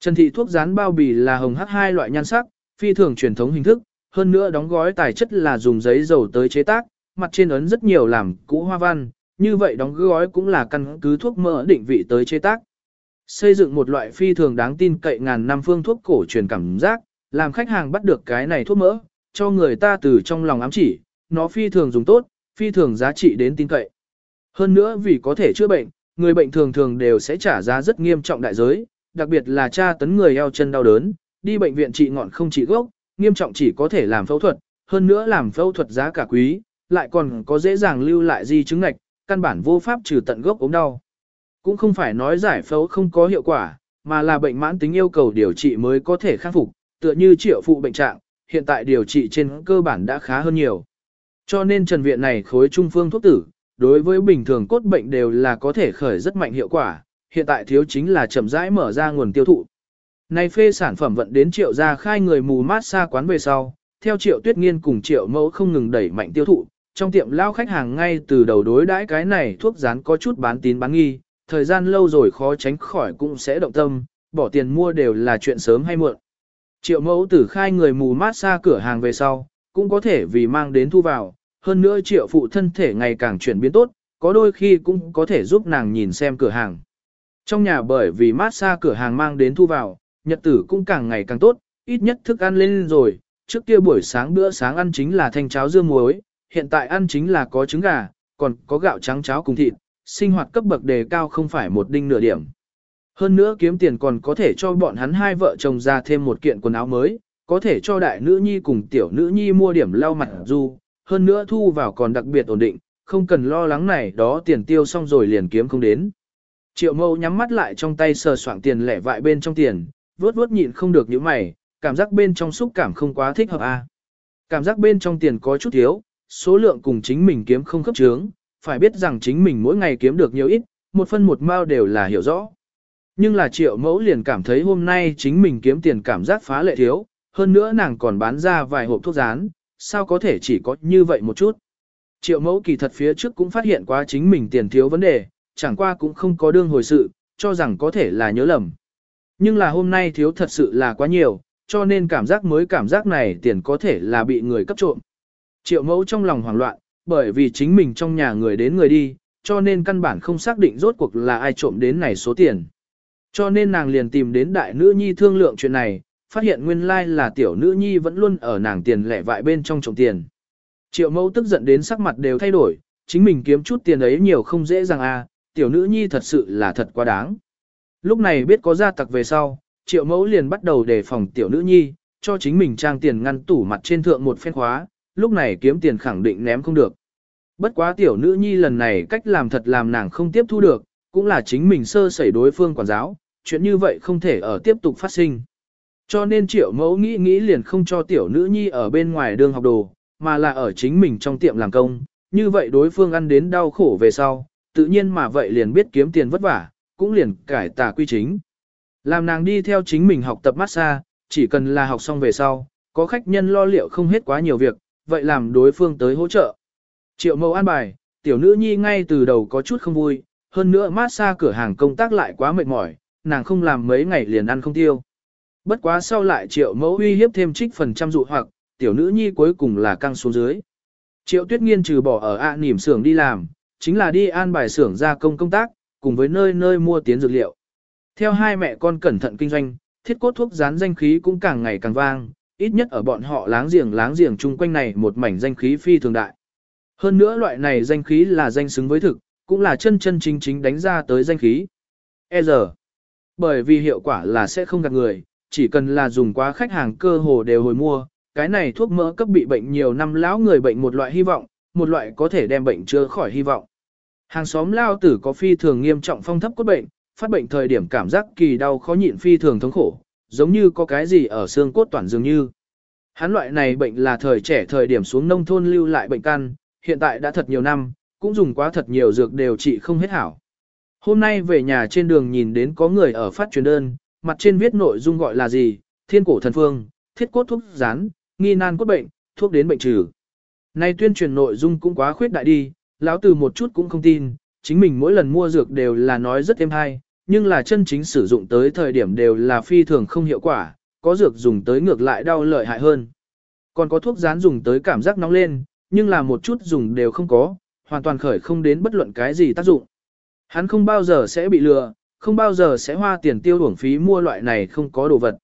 A: Trần thị thuốc rán bao bì là hồng hắc hai loại nhan sắc, phi thường truyền thống hình thức, hơn nữa đóng gói tài chất là dùng giấy dầu tới chế tác, mặt trên ấn rất nhiều làm cũ hoa văn, như vậy đóng gói cũng là căn cứ thuốc mỡ định vị tới chế tác. Xây dựng một loại phi thường đáng tin cậy ngàn năm phương thuốc cổ truyền cảm giác, làm khách hàng bắt được cái này thuốc mỡ, cho người ta từ trong lòng ám chỉ, nó phi thường dùng tốt, phi thường giá trị đến tin cậy. Hơn nữa vì có thể chữa bệnh, người bệnh thường thường đều sẽ trả giá rất nghiêm trọng đại giới, đặc biệt là tra tấn người eo chân đau đớn, đi bệnh viện trị ngọn không trị gốc, nghiêm trọng chỉ có thể làm phẫu thuật, hơn nữa làm phẫu thuật giá cả quý, lại còn có dễ dàng lưu lại di chứng ngạch, căn bản vô pháp trừ tận gốc ốm đau. Cũng không phải nói giải phẫu không có hiệu quả, mà là bệnh mãn tính yêu cầu điều trị mới có thể khắc phục, tựa như triệu phụ bệnh trạng, hiện tại điều trị trên cơ bản đã khá hơn nhiều. Cho nên trần viện này khối trung phương thuốc tử, đối với bình thường cốt bệnh đều là có thể khởi rất mạnh hiệu quả, hiện tại thiếu chính là chậm rãi mở ra nguồn tiêu thụ. Này phê sản phẩm vận đến triệu gia khai người mù mát xa quán về sau, theo triệu tuyết nghiên cùng triệu mẫu không ngừng đẩy mạnh tiêu thụ, trong tiệm lao khách hàng ngay từ đầu đối đãi cái này thuốc rán có chút bán tín bán nghi, thời gian lâu rồi khó tránh khỏi cũng sẽ động tâm, bỏ tiền mua đều là chuyện sớm hay muộn. Triệu mẫu tử khai người mù mát xa cửa hàng về sau, cũng có thể vì mang đến thu vào, hơn nữa triệu phụ thân thể ngày càng chuyển biến tốt, có đôi khi cũng có thể giúp nàng nhìn xem cửa hàng. Trong nhà bởi vì mát xa cửa hàng mang đến thu vào, nhật tử cũng càng ngày càng tốt, ít nhất thức ăn lên rồi, trước kia buổi sáng bữa sáng ăn chính là thanh cháo dưa muối, hiện tại ăn chính là có trứng gà, còn có gạo trắng cháo cùng thịt, sinh hoạt cấp bậc đề cao không phải một đinh nửa điểm. Hơn nữa kiếm tiền còn có thể cho bọn hắn hai vợ chồng ra thêm một kiện quần áo mới, có thể cho đại nữ nhi cùng tiểu nữ nhi mua điểm lau mặt du, hơn nữa thu vào còn đặc biệt ổn định, không cần lo lắng này đó tiền tiêu xong rồi liền kiếm không đến. Triệu mâu nhắm mắt lại trong tay sờ soạng tiền lẻ vại bên trong tiền, vớt vớt nhịn không được những mày, cảm giác bên trong xúc cảm không quá thích hợp a. À. Cảm giác bên trong tiền có chút thiếu, số lượng cùng chính mình kiếm không khớp trướng, phải biết rằng chính mình mỗi ngày kiếm được nhiều ít, một phân một mao đều là hiểu rõ. Nhưng là triệu mẫu liền cảm thấy hôm nay chính mình kiếm tiền cảm giác phá lệ thiếu, hơn nữa nàng còn bán ra vài hộp thuốc rán, sao có thể chỉ có như vậy một chút. Triệu mẫu kỳ thật phía trước cũng phát hiện quá chính mình tiền thiếu vấn đề, chẳng qua cũng không có đương hồi sự, cho rằng có thể là nhớ lầm. Nhưng là hôm nay thiếu thật sự là quá nhiều, cho nên cảm giác mới cảm giác này tiền có thể là bị người cấp trộm. Triệu mẫu trong lòng hoảng loạn, bởi vì chính mình trong nhà người đến người đi, cho nên căn bản không xác định rốt cuộc là ai trộm đến này số tiền. Cho nên nàng liền tìm đến đại nữ nhi thương lượng chuyện này, phát hiện nguyên lai là tiểu nữ nhi vẫn luôn ở nàng tiền lẻ vại bên trong trộm tiền. Triệu mẫu tức giận đến sắc mặt đều thay đổi, chính mình kiếm chút tiền ấy nhiều không dễ dàng à, tiểu nữ nhi thật sự là thật quá đáng. Lúc này biết có gia tặc về sau, triệu mẫu liền bắt đầu đề phòng tiểu nữ nhi, cho chính mình trang tiền ngăn tủ mặt trên thượng một phen khóa, lúc này kiếm tiền khẳng định ném không được. Bất quá tiểu nữ nhi lần này cách làm thật làm nàng không tiếp thu được, cũng là chính mình sơ sẩy đối phương quản giáo, chuyện như vậy không thể ở tiếp tục phát sinh. Cho nên triệu mẫu nghĩ nghĩ liền không cho tiểu nữ nhi ở bên ngoài đường học đồ, mà là ở chính mình trong tiệm làm công, như vậy đối phương ăn đến đau khổ về sau, tự nhiên mà vậy liền biết kiếm tiền vất vả, cũng liền cải tà quy chính. Làm nàng đi theo chính mình học tập massage, chỉ cần là học xong về sau, có khách nhân lo liệu không hết quá nhiều việc, vậy làm đối phương tới hỗ trợ. Triệu mẫu an bài, tiểu nữ nhi ngay từ đầu có chút không vui, hơn nữa massage cửa hàng công tác lại quá mệt mỏi, nàng không làm mấy ngày liền ăn không tiêu. Bất quá sau lại triệu mẫu uy hiếp thêm trích phần trăm dụ hoặc, tiểu nữ nhi cuối cùng là căng xuống dưới. Triệu tuyết nghiên trừ bỏ ở ạ à nỉm xưởng đi làm, chính là đi an bài xưởng gia công công tác, cùng với nơi nơi mua tiến dược liệu. Theo hai mẹ con cẩn thận kinh doanh, thiết cốt thuốc dán danh khí cũng càng ngày càng vang, ít nhất ở bọn họ láng giềng láng giềng chung quanh này một mảnh danh khí phi thường đại. Hơn nữa loại này danh khí là danh xứng với thực, cũng là chân chân chính chính đánh ra tới danh khí. E giờ, bởi vì hiệu quả là sẽ không gạt người, chỉ cần là dùng quá khách hàng cơ hồ đều hồi mua, cái này thuốc mỡ cấp bị bệnh nhiều năm lão người bệnh một loại hy vọng, một loại có thể đem bệnh chữa khỏi hy vọng. Hàng xóm lao tử có phi thường nghiêm trọng phong thấp cốt bệnh, phát bệnh thời điểm cảm giác kỳ đau khó nhịn phi thường thống khổ, giống như có cái gì ở xương cốt toàn dường như. Hắn loại này bệnh là thời trẻ thời điểm xuống nông thôn lưu lại bệnh căn, hiện tại đã thật nhiều năm, cũng dùng quá thật nhiều dược đều trị không hết hảo. Hôm nay về nhà trên đường nhìn đến có người ở phát truyền đơn, mặt trên viết nội dung gọi là gì, thiên cổ thần phương, thiết cốt thuốc rán, nghi nan cốt bệnh, thuốc đến bệnh trừ. nay tuyên truyền nội dung cũng quá khuyết đại đi, lão từ một chút cũng không tin, chính mình mỗi lần mua dược đều là nói rất êm hay, nhưng là chân chính sử dụng tới thời điểm đều là phi thường không hiệu quả, có dược dùng tới ngược lại đau lợi hại hơn. Còn có thuốc rán dùng tới cảm giác nóng lên, nhưng là một chút dùng đều không có, hoàn toàn khởi không đến bất luận cái gì tác dụng. Hắn không bao giờ sẽ bị lừa, không bao giờ sẽ hoa tiền tiêu uổng phí mua loại này không có đồ vật.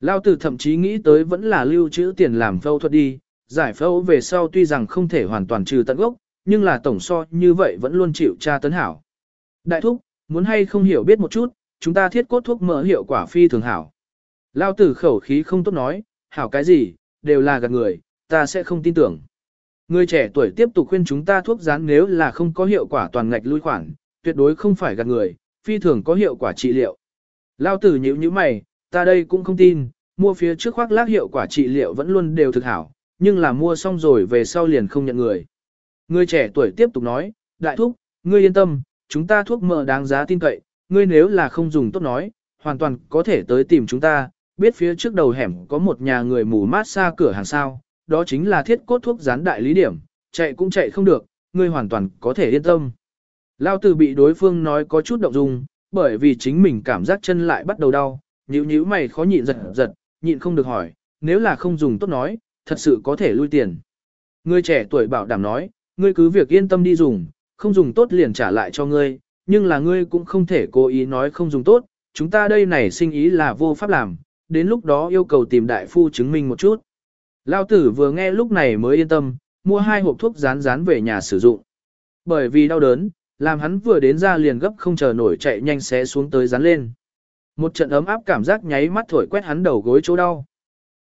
A: Lao tử thậm chí nghĩ tới vẫn là lưu trữ tiền làm phẫu thuật đi, giải phẫu về sau tuy rằng không thể hoàn toàn trừ tận gốc, nhưng là tổng so như vậy vẫn luôn chịu tra tấn hảo. Đại thúc, muốn hay không hiểu biết một chút, chúng ta thiết cốt thuốc mỡ hiệu quả phi thường hảo. Lao tử khẩu khí không tốt nói, hảo cái gì, đều là gạt người, ta sẽ không tin tưởng. Người trẻ tuổi tiếp tục khuyên chúng ta thuốc rán nếu là không có hiệu quả toàn ngạch lui khoản, tuyệt đối không phải gạt người, phi thường có hiệu quả trị liệu. Lao tử nhíu như mày, ta đây cũng không tin, mua phía trước khoác lác hiệu quả trị liệu vẫn luôn đều thực hảo, nhưng là mua xong rồi về sau liền không nhận người. Người trẻ tuổi tiếp tục nói, đại thúc, ngươi yên tâm, chúng ta thuốc mỡ đáng giá tin cậy, ngươi nếu là không dùng tốt nói, hoàn toàn có thể tới tìm chúng ta, biết phía trước đầu hẻm có một nhà người mù mát xa cửa hàng sao, đó chính là thiết cốt thuốc gián đại lý điểm, chạy cũng chạy không được, ngươi hoàn toàn có thể yên tâm. Lao tử bị đối phương nói có chút động dung, bởi vì chính mình cảm giác chân lại bắt đầu đau, nhíu nhíu mày khó nhịn giật giật, nhịn không được hỏi, nếu là không dùng tốt nói, thật sự có thể lui tiền. Người trẻ tuổi bảo đảm nói, ngươi cứ việc yên tâm đi dùng, không dùng tốt liền trả lại cho ngươi, nhưng là ngươi cũng không thể cố ý nói không dùng tốt, chúng ta đây này sinh ý là vô pháp làm, đến lúc đó yêu cầu tìm đại phu chứng minh một chút. Lao tử vừa nghe lúc này mới yên tâm, mua hai hộp thuốc rán rán về nhà sử dụng. Bởi vì đau đớn, làm hắn vừa đến ra liền gấp không chờ nổi chạy nhanh xé xuống tới rán lên. Một trận ấm áp cảm giác nháy mắt thổi quét hắn đầu gối chỗ đau.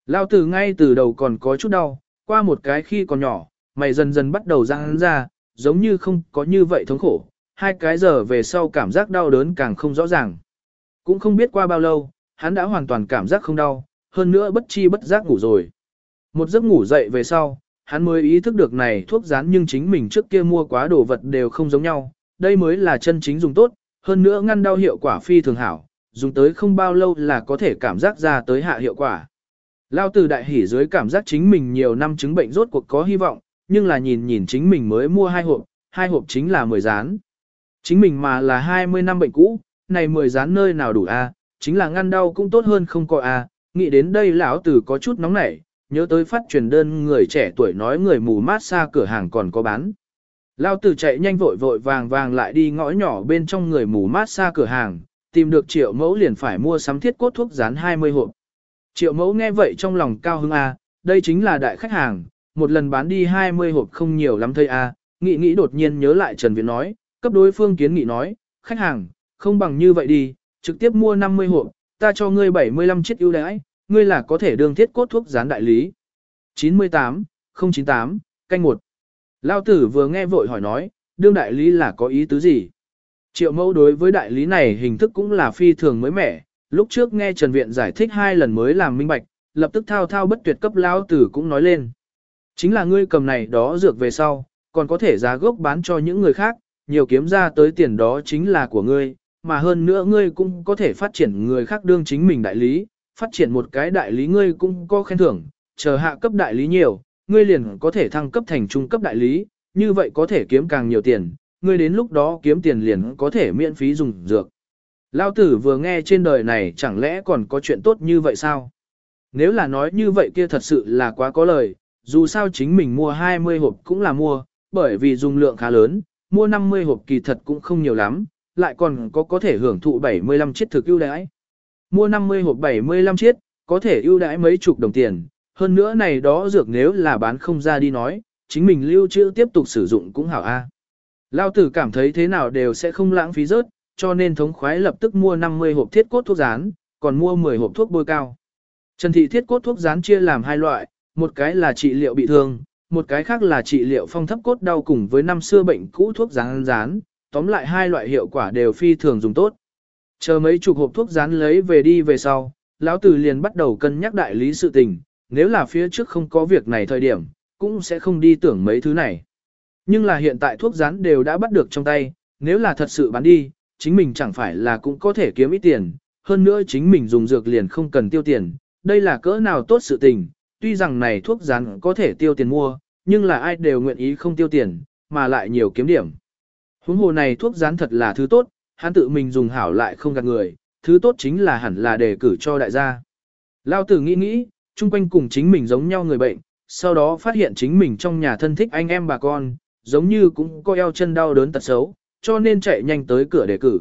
A: Lao tử ngay từ đầu còn có chút đau, qua một cái khi còn nhỏ, mày dần dần bắt đầu răng hắn ra, giống như không có như vậy thống khổ, hai cái giờ về sau cảm giác đau đớn càng không rõ ràng. Cũng không biết qua bao lâu, hắn đã hoàn toàn cảm giác không đau, hơn nữa bất chi bất giác ngủ rồi. Một giấc ngủ dậy về sau, hắn mới ý thức được này thuốc rán nhưng chính mình trước kia mua quá đồ vật đều không giống nhau, đây mới là chân chính dùng tốt, hơn nữa ngăn đau hiệu quả phi thường hảo, dùng tới không bao lâu là có thể cảm giác ra tới hạ hiệu quả. Lao từ đại hỉ dưới cảm giác chính mình nhiều năm chứng bệnh rốt cuộc có hy vọng, nhưng là nhìn nhìn chính mình mới mua hai hộp, hai hộp chính là 10 rán. Chính mình mà là 20 năm bệnh cũ, này 10 rán nơi nào đủ a? chính là ngăn đau cũng tốt hơn không có a. nghĩ đến đây lão tử có chút nóng nảy, nhớ tới phát truyền đơn người trẻ tuổi nói người mù mát xa cửa hàng còn có bán. lão tử chạy nhanh vội vội vàng vàng lại đi ngõ nhỏ bên trong người mù mát xa cửa hàng, tìm được triệu mẫu liền phải mua sắm thiết cốt thuốc dán 20 hộp. Triệu mẫu nghe vậy trong lòng cao hứng A, đây chính là đại khách hàng, một lần bán đi 20 hộp không nhiều lắm thôi à. A, nghĩ nghĩ đột nhiên nhớ lại Trần Viễn nói, cấp đối phương kiến nghị nói, khách hàng, không bằng như vậy đi, trực tiếp mua 50 hộp, ta cho ngươi 75 chiếc ưu đãi, ngươi là có thể đương thiết cốt thuốc gián đại lý. 98, 098, canh một. Lao tử vừa nghe vội hỏi nói, đương đại lý là có ý tứ gì? Triệu mẫu đối với đại lý này hình thức cũng là phi thường mới mẻ, lúc trước nghe Trần Viện giải thích hai lần mới làm minh bạch, lập tức thao thao bất tuyệt cấp Lao tử cũng nói lên. Chính là ngươi cầm này đó dược về sau, còn có thể giá gốc bán cho những người khác, nhiều kiếm ra tới tiền đó chính là của ngươi, mà hơn nữa ngươi cũng có thể phát triển người khác đương chính mình đại lý, phát triển một cái đại lý ngươi cũng có khen thưởng, chờ hạ cấp đại lý nhiều, ngươi liền có thể thăng cấp thành trung cấp đại lý, như vậy có thể kiếm càng nhiều tiền, ngươi đến lúc đó kiếm tiền liền có thể miễn phí dùng dược. Lao tử vừa nghe trên đời này chẳng lẽ còn có chuyện tốt như vậy sao? Nếu là nói như vậy kia thật sự là quá có lời, dù sao chính mình mua 20 hộp cũng là mua, bởi vì dùng lượng khá lớn, mua 50 hộp kỳ thật cũng không nhiều lắm, lại còn có có thể hưởng thụ 75 chiếc thực ưu đãi. Mua 50 hộp 75 chiếc, có thể ưu đãi mấy chục đồng tiền, hơn nữa này đó dược nếu là bán không ra đi nói, chính mình lưu trữ tiếp tục sử dụng cũng hảo a. Lao tử cảm thấy thế nào đều sẽ không lãng phí rớt, cho nên thống khoái lập tức mua 50 hộp thiết cốt thuốc rán, còn mua 10 hộp thuốc bôi cao. Trần thị thiết cốt thuốc rán chia làm hai loại, một cái là trị liệu bị thương, một cái khác là trị liệu phong thấp cốt đau cùng với năm xưa bệnh cũ thuốc rán rán, tóm lại hai loại hiệu quả đều phi thường dùng tốt. Chờ mấy chục hộp thuốc rán lấy về đi về sau, lão tử liền bắt đầu cân nhắc đại lý sự tình, nếu là phía trước không có việc này thời điểm, cũng sẽ không đi tưởng mấy thứ này. Nhưng là hiện tại thuốc rán đều đã bắt được trong tay, nếu là thật sự bán đi, chính mình chẳng phải là cũng có thể kiếm ít tiền, hơn nữa chính mình dùng dược liền không cần tiêu tiền, đây là cỡ nào tốt sự tình, tuy rằng này thuốc rán có thể tiêu tiền mua, nhưng là ai đều nguyện ý không tiêu tiền, mà lại nhiều kiếm điểm. Huống hồ này thuốc rán thật là thứ tốt, hắn tự mình dùng hảo lại không gạt người, thứ tốt chính là hẳn là đề cử cho đại gia. Lao tử nghĩ nghĩ, chung quanh cùng chính mình giống nhau người bệnh, sau đó phát hiện chính mình trong nhà thân thích anh em bà con, giống như cũng có eo chân đau đớn tật xấu, cho nên chạy nhanh tới cửa đề cử.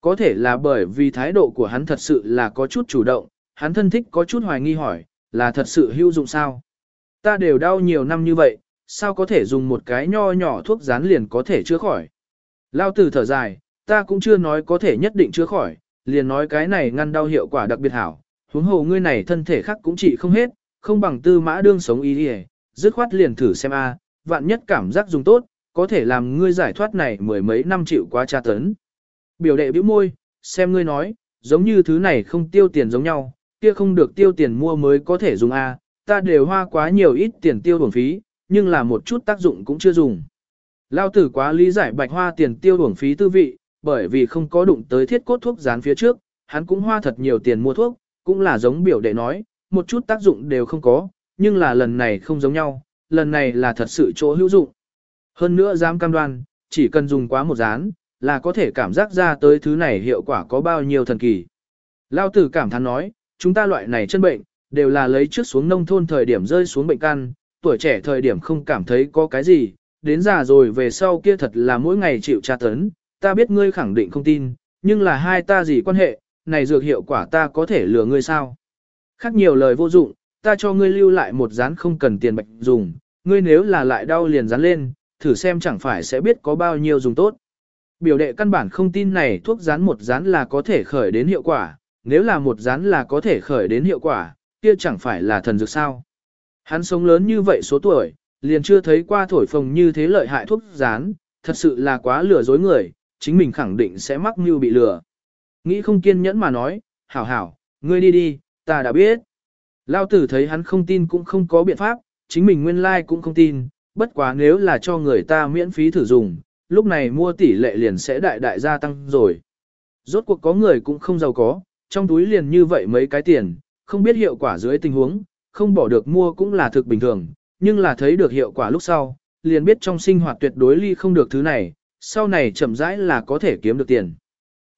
A: Có thể là bởi vì thái độ của hắn thật sự là có chút chủ động, hắn thân thích có chút hoài nghi hỏi, là thật sự hữu dụng sao? Ta đều đau nhiều năm như vậy, sao có thể dùng một cái nho nhỏ thuốc dán liền có thể chữa khỏi. Lao tử thở dài, ta cũng chưa nói có thể nhất định chữa khỏi, liền nói cái này ngăn đau hiệu quả đặc biệt hảo, huống hồ ngươi này thân thể khác cũng trị không hết, không bằng tư mã đương sống ý đi dứt khoát liền thử xem a, à, vạn nhất cảm giác dùng tốt, có thể làm ngươi giải thoát này mười mấy năm chịu quá tra tấn. Biểu đệ bĩu môi, xem ngươi nói, giống như thứ này không tiêu tiền giống nhau, kia không được tiêu tiền mua mới có thể dùng a, ta đều hoa quá nhiều ít tiền tiêu bổng phí, nhưng là một chút tác dụng cũng chưa dùng. Lao tử quá lý giải bạch hoa tiền tiêu bổng phí tư vị, bởi vì không có đụng tới thiết cốt thuốc dán phía trước, hắn cũng hoa thật nhiều tiền mua thuốc, cũng là giống biểu đệ nói, một chút tác dụng đều không có, nhưng là lần này không giống nhau, lần này là thật sự chỗ hữu dụng. Hơn nữa dám cam đoan, chỉ cần dùng quá một dán, là có thể cảm giác ra tới thứ này hiệu quả có bao nhiêu thần kỳ. Lao tử cảm thán nói, chúng ta loại này chân bệnh, đều là lấy trước xuống nông thôn thời điểm rơi xuống bệnh căn, tuổi trẻ thời điểm không cảm thấy có cái gì, đến già rồi về sau kia thật là mỗi ngày chịu tra tấn, ta biết ngươi khẳng định không tin, nhưng là hai ta gì quan hệ, này dược hiệu quả ta có thể lừa ngươi sao? Khác nhiều lời vô dụng, ta cho ngươi lưu lại một dán không cần tiền bạch dùng, ngươi nếu là lại đau liền dán lên, thử xem chẳng phải sẽ biết có bao nhiêu dùng tốt. Biểu đệ căn bản không tin này thuốc dán một dán là có thể khởi đến hiệu quả, nếu là một dán là có thể khởi đến hiệu quả, kia chẳng phải là thần dược sao. Hắn sống lớn như vậy số tuổi, liền chưa thấy qua thổi phồng như thế lợi hại thuốc dán, thật sự là quá lừa dối người, chính mình khẳng định sẽ mắc mưu bị lừa. Nghĩ không kiên nhẫn mà nói, hảo hảo, ngươi đi đi, ta đã biết. Lao tử thấy hắn không tin cũng không có biện pháp, chính mình nguyên lai like cũng không tin, bất quá nếu là cho người ta miễn phí thử dùng, lúc này mua tỷ lệ liền sẽ đại đại gia tăng rồi. Rốt cuộc có người cũng không giàu có, trong túi liền như vậy mấy cái tiền, không biết hiệu quả dưới tình huống, không bỏ được mua cũng là thực bình thường, nhưng là thấy được hiệu quả lúc sau, liền biết trong sinh hoạt tuyệt đối ly không được thứ này, sau này chậm rãi là có thể kiếm được tiền.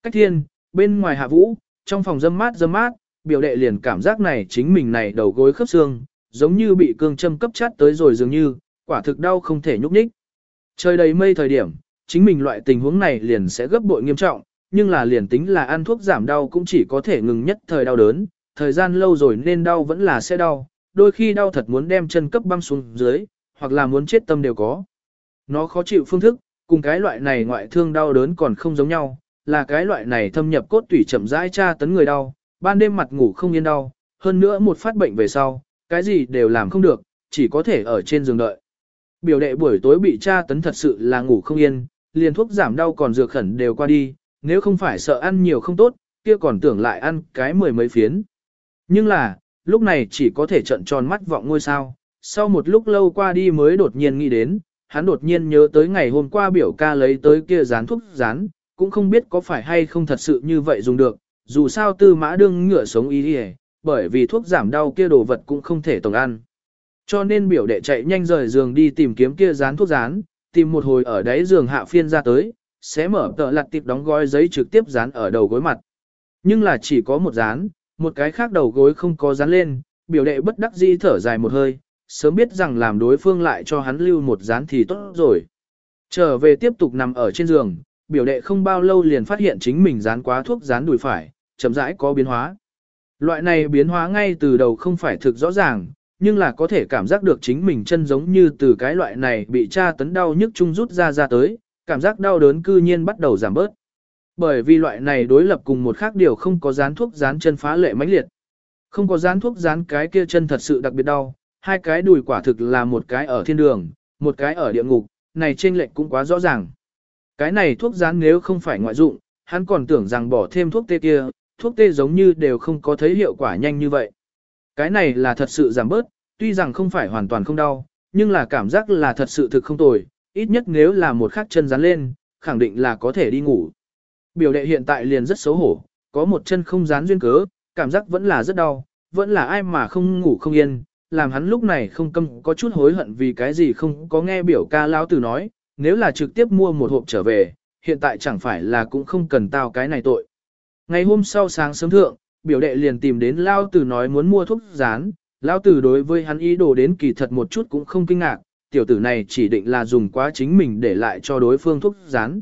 A: Cách thiên, bên ngoài hạ vũ, trong phòng dâm mát dâm mát, biểu đệ liền cảm giác này chính mình này đầu gối khớp xương, giống như bị cương châm cấp chát tới rồi dường như, quả thực đau không thể nhúc nhích. Trời đầy mây thời điểm, chính mình loại tình huống này liền sẽ gấp bội nghiêm trọng, nhưng là liền tính là ăn thuốc giảm đau cũng chỉ có thể ngừng nhất thời đau đớn, thời gian lâu rồi nên đau vẫn là sẽ đau, đôi khi đau thật muốn đem chân cấp băm xuống dưới, hoặc là muốn chết tâm đều có. Nó khó chịu phương thức, cùng cái loại này ngoại thương đau đớn còn không giống nhau, là cái loại này thâm nhập cốt tủy chậm rãi tra tấn người đau, ban đêm mặt ngủ không yên đau, hơn nữa một phát bệnh về sau, cái gì đều làm không được, chỉ có thể ở trên giường đợi. Biểu đệ buổi tối bị tra tấn thật sự là ngủ không yên, liền thuốc giảm đau còn dược khẩn đều qua đi, nếu không phải sợ ăn nhiều không tốt, kia còn tưởng lại ăn cái mười mấy phiến. Nhưng là, lúc này chỉ có thể trận tròn mắt vọng ngôi sao, sau một lúc lâu qua đi mới đột nhiên nghĩ đến, hắn đột nhiên nhớ tới ngày hôm qua biểu ca lấy tới kia dán thuốc dán, cũng không biết có phải hay không thật sự như vậy dùng được, dù sao tư mã đương ngựa sống ý đi bởi vì thuốc giảm đau kia đồ vật cũng không thể tổng ăn. Cho nên biểu đệ chạy nhanh rời giường đi tìm kiếm kia dán thuốc dán, tìm một hồi ở đáy giường hạ phiên ra tới, sẽ mở tờ lặt tiệp đóng gói giấy trực tiếp dán ở đầu gối mặt. Nhưng là chỉ có một dán, một cái khác đầu gối không có dán lên, biểu đệ bất đắc dĩ thở dài một hơi, sớm biết rằng làm đối phương lại cho hắn lưu một dán thì tốt rồi. Trở về tiếp tục nằm ở trên giường, biểu đệ không bao lâu liền phát hiện chính mình dán quá thuốc dán đùi phải, chậm rãi có biến hóa. Loại này biến hóa ngay từ đầu không phải thực rõ ràng, nhưng là có thể cảm giác được chính mình chân giống như từ cái loại này bị tra tấn đau nhức chung rút ra ra tới, cảm giác đau đớn cư nhiên bắt đầu giảm bớt. Bởi vì loại này đối lập cùng một khác điều không có dán thuốc dán chân phá lệ mãnh liệt. Không có dán thuốc dán cái kia chân thật sự đặc biệt đau, hai cái đùi quả thực là một cái ở thiên đường, một cái ở địa ngục, này trên lệnh cũng quá rõ ràng. Cái này thuốc dán nếu không phải ngoại dụng, hắn còn tưởng rằng bỏ thêm thuốc tê kia, thuốc tê giống như đều không có thấy hiệu quả nhanh như vậy. Cái này là thật sự giảm bớt, tuy rằng không phải hoàn toàn không đau, nhưng là cảm giác là thật sự thực không tồi, ít nhất nếu là một khắc chân dán lên, khẳng định là có thể đi ngủ. Biểu đệ hiện tại liền rất xấu hổ, có một chân không dán duyên cớ, cảm giác vẫn là rất đau, vẫn là ai mà không ngủ không yên, làm hắn lúc này không câm có chút hối hận vì cái gì không có nghe biểu ca lão tử nói, nếu là trực tiếp mua một hộp trở về, hiện tại chẳng phải là cũng không cần tao cái này tội. Ngày hôm sau sáng sớm thượng, biểu đệ liền tìm đến Lão Tử nói muốn mua thuốc dán, Lão Tử đối với hắn ý đồ đến kỳ thật một chút cũng không kinh ngạc, tiểu tử này chỉ định là dùng quá chính mình để lại cho đối phương thuốc rán.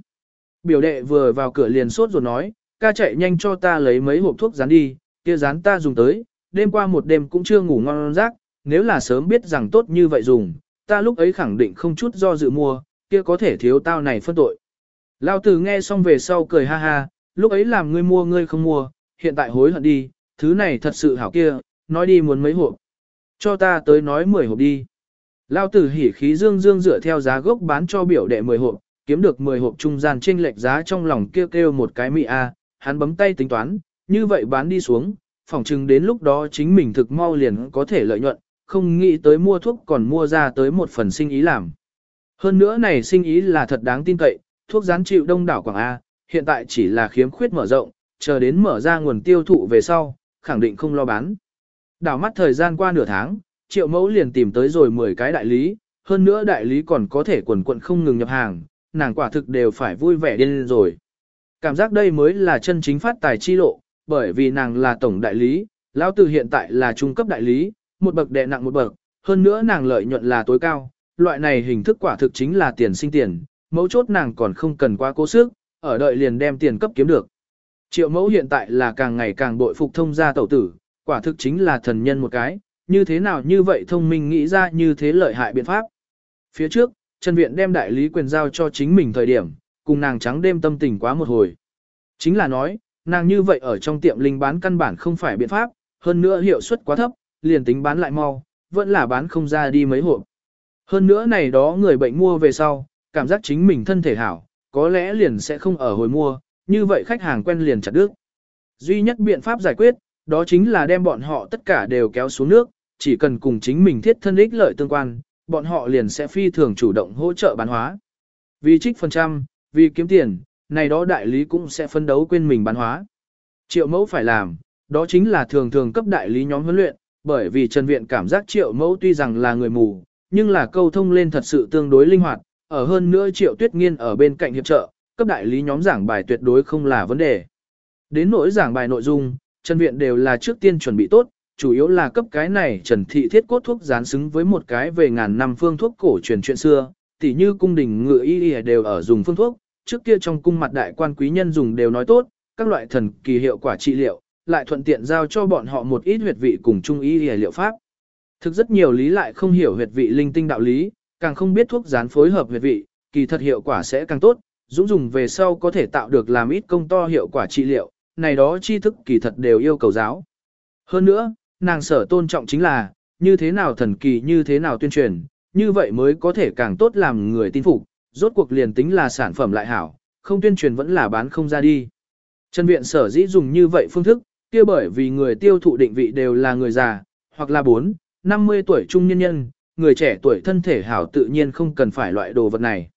A: Biểu đệ vừa vào cửa liền sốt rồi nói, ca chạy nhanh cho ta lấy mấy hộp thuốc rán đi, kia rán ta dùng tới, đêm qua một đêm cũng chưa ngủ ngon giấc, nếu là sớm biết rằng tốt như vậy dùng, ta lúc ấy khẳng định không chút do dự mua, kia có thể thiếu tao này phân tội. Lao tử nghe xong về sau cười ha ha, lúc ấy làm ngươi mua ngươi không mua, hiện tại hối hận đi, thứ này thật sự hảo kia, nói đi muốn mấy hộp. Cho ta tới nói 10 hộp đi. Lao tử hỉ khí dương dương dựa theo giá gốc bán cho biểu đệ 10 hộp, kiếm được 10 hộp trung gian trên lệch giá trong lòng kêu kêu một cái mị a, hắn bấm tay tính toán, như vậy bán đi xuống, phỏng chừng đến lúc đó chính mình thực mau liền có thể lợi nhuận, không nghĩ tới mua thuốc còn mua ra tới một phần sinh ý làm. Hơn nữa này sinh ý là thật đáng tin cậy, thuốc gián chịu đông đảo Quảng A, hiện tại chỉ là khiếm khuyết mở rộng, chờ đến mở ra nguồn tiêu thụ về sau, khẳng định không lo bán. Đảo mắt thời gian qua nửa tháng, triệu mẫu liền tìm tới rồi 10 cái đại lý, hơn nữa đại lý còn có thể quần quận không ngừng nhập hàng, nàng quả thực đều phải vui vẻ điên rồi. Cảm giác đây mới là chân chính phát tài chi lộ, bởi vì nàng là tổng đại lý, lão từ hiện tại là trung cấp đại lý, một bậc đệ nặng một bậc, hơn nữa nàng lợi nhuận là tối cao, loại này hình thức quả thực chính là tiền sinh tiền, mẫu chốt nàng còn không cần quá cố sức, ở đợi liền đem tiền cấp kiếm được. Triệu mẫu hiện tại là càng ngày càng bội phục thông gia tẩu tử, quả thực chính là thần nhân một cái, như thế nào như vậy thông minh nghĩ ra như thế lợi hại biện pháp. Phía trước, Trần Viện đem đại lý quyền giao cho chính mình thời điểm, cùng nàng trắng đêm tâm tình quá một hồi. Chính là nói, nàng như vậy ở trong tiệm linh bán căn bản không phải biện pháp, hơn nữa hiệu suất quá thấp, liền tính bán lại mau, vẫn là bán không ra đi mấy hộp. Hơn nữa này đó người bệnh mua về sau, cảm giác chính mình thân thể hảo, có lẽ liền sẽ không ở hồi mua, như vậy khách hàng quen liền chặt đứt. Duy nhất biện pháp giải quyết, đó chính là đem bọn họ tất cả đều kéo xuống nước, chỉ cần cùng chính mình thiết thân ích lợi tương quan, bọn họ liền sẽ phi thường chủ động hỗ trợ bán hóa. Vì trích phần trăm, vì kiếm tiền, này đó đại lý cũng sẽ phân đấu quên mình bán hóa. Triệu mẫu phải làm, đó chính là thường thường cấp đại lý nhóm huấn luyện, bởi vì Trần Viện cảm giác triệu mẫu tuy rằng là người mù, nhưng là câu thông lên thật sự tương đối linh hoạt, ở hơn nữa triệu tuyết nghiên ở bên cạnh hiệp trợ, cấp đại lý nhóm giảng bài tuyệt đối không là vấn đề. Đến nỗi giảng bài nội dung, Trần Viện đều là trước tiên chuẩn bị tốt, chủ yếu là cấp cái này Trần Thị thiết cốt thuốc dán xứng với một cái về ngàn năm phương thuốc cổ truyền chuyện xưa, tỉ như cung đình ngựa y y đều ở dùng phương thuốc, trước kia trong cung mặt đại quan quý nhân dùng đều nói tốt, các loại thần kỳ hiệu quả trị liệu, lại thuận tiện giao cho bọn họ một ít huyệt vị cùng trung y y liệu pháp. Thực rất nhiều lý lại không hiểu huyệt vị linh tinh đạo lý, càng không biết thuốc dán phối hợp huyệt vị, kỳ thật hiệu quả sẽ càng tốt, dũng dùng về sau có thể tạo được làm ít công to hiệu quả trị liệu, này đó tri thức kỳ thật đều yêu cầu giáo. Hơn nữa, nàng sở tôn trọng chính là, như thế nào thần kỳ như thế nào tuyên truyền, như vậy mới có thể càng tốt làm người tin phục, rốt cuộc liền tính là sản phẩm lại hảo, không tuyên truyền vẫn là bán không ra đi. Trần viện sở dĩ dùng như vậy phương thức, kia bởi vì người tiêu thụ định vị đều là người già, hoặc là 4, 50 tuổi trung nhân nhân, người trẻ tuổi thân thể hảo tự nhiên không cần phải loại đồ vật này.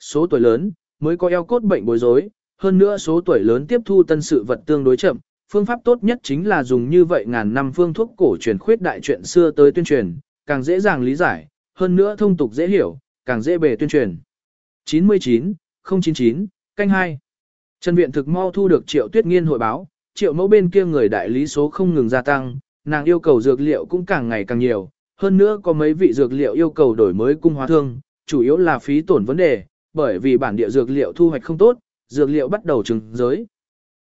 A: Số tuổi lớn, mới có eo cốt bệnh bối rối, hơn nữa số tuổi lớn tiếp thu tân sự vật tương đối chậm, phương pháp tốt nhất chính là dùng như vậy ngàn năm phương thuốc cổ truyền khuyết đại chuyện xưa tới tuyên truyền, càng dễ dàng lý giải, hơn nữa thông tục dễ hiểu, càng dễ bề tuyên truyền. 99, 099, canh 2. Trần Viện thực mau thu được triệu tuyết nghiên hội báo, triệu mẫu bên kia người đại lý số không ngừng gia tăng, nàng yêu cầu dược liệu cũng càng ngày càng nhiều, hơn nữa có mấy vị dược liệu yêu cầu đổi mới cung hóa thương, chủ yếu là phí tổn vấn đề, bởi vì bản địa dược liệu thu hoạch không tốt, dược liệu bắt đầu trừng giới.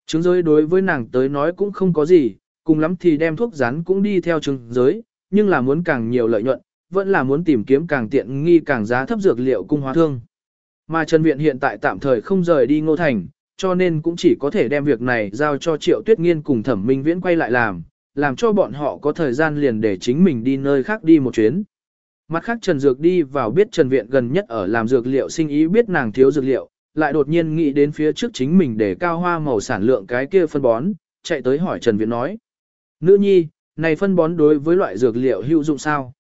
A: Trứng giới đối với nàng tới nói cũng không có gì, cùng lắm thì đem thuốc rắn cũng đi theo trứng giới, nhưng là muốn càng nhiều lợi nhuận, vẫn là muốn tìm kiếm càng tiện nghi càng giá thấp dược liệu cung hóa thương. Mà Trần Viện hiện tại tạm thời không rời đi Ngô Thành, cho nên cũng chỉ có thể đem việc này giao cho Triệu Tuyết Nghiên cùng Thẩm Minh Viễn quay lại làm, làm cho bọn họ có thời gian liền để chính mình đi nơi khác đi một chuyến. Mặt khác Trần Dược đi vào biết Trần Viện gần nhất ở làm dược liệu sinh ý biết nàng thiếu dược liệu, lại đột nhiên nghĩ đến phía trước chính mình để cao hoa màu sản lượng cái kia phân bón, chạy tới hỏi Trần Viễn nói. Nữ nhi, này phân bón đối với loại dược liệu hữu dụng sao?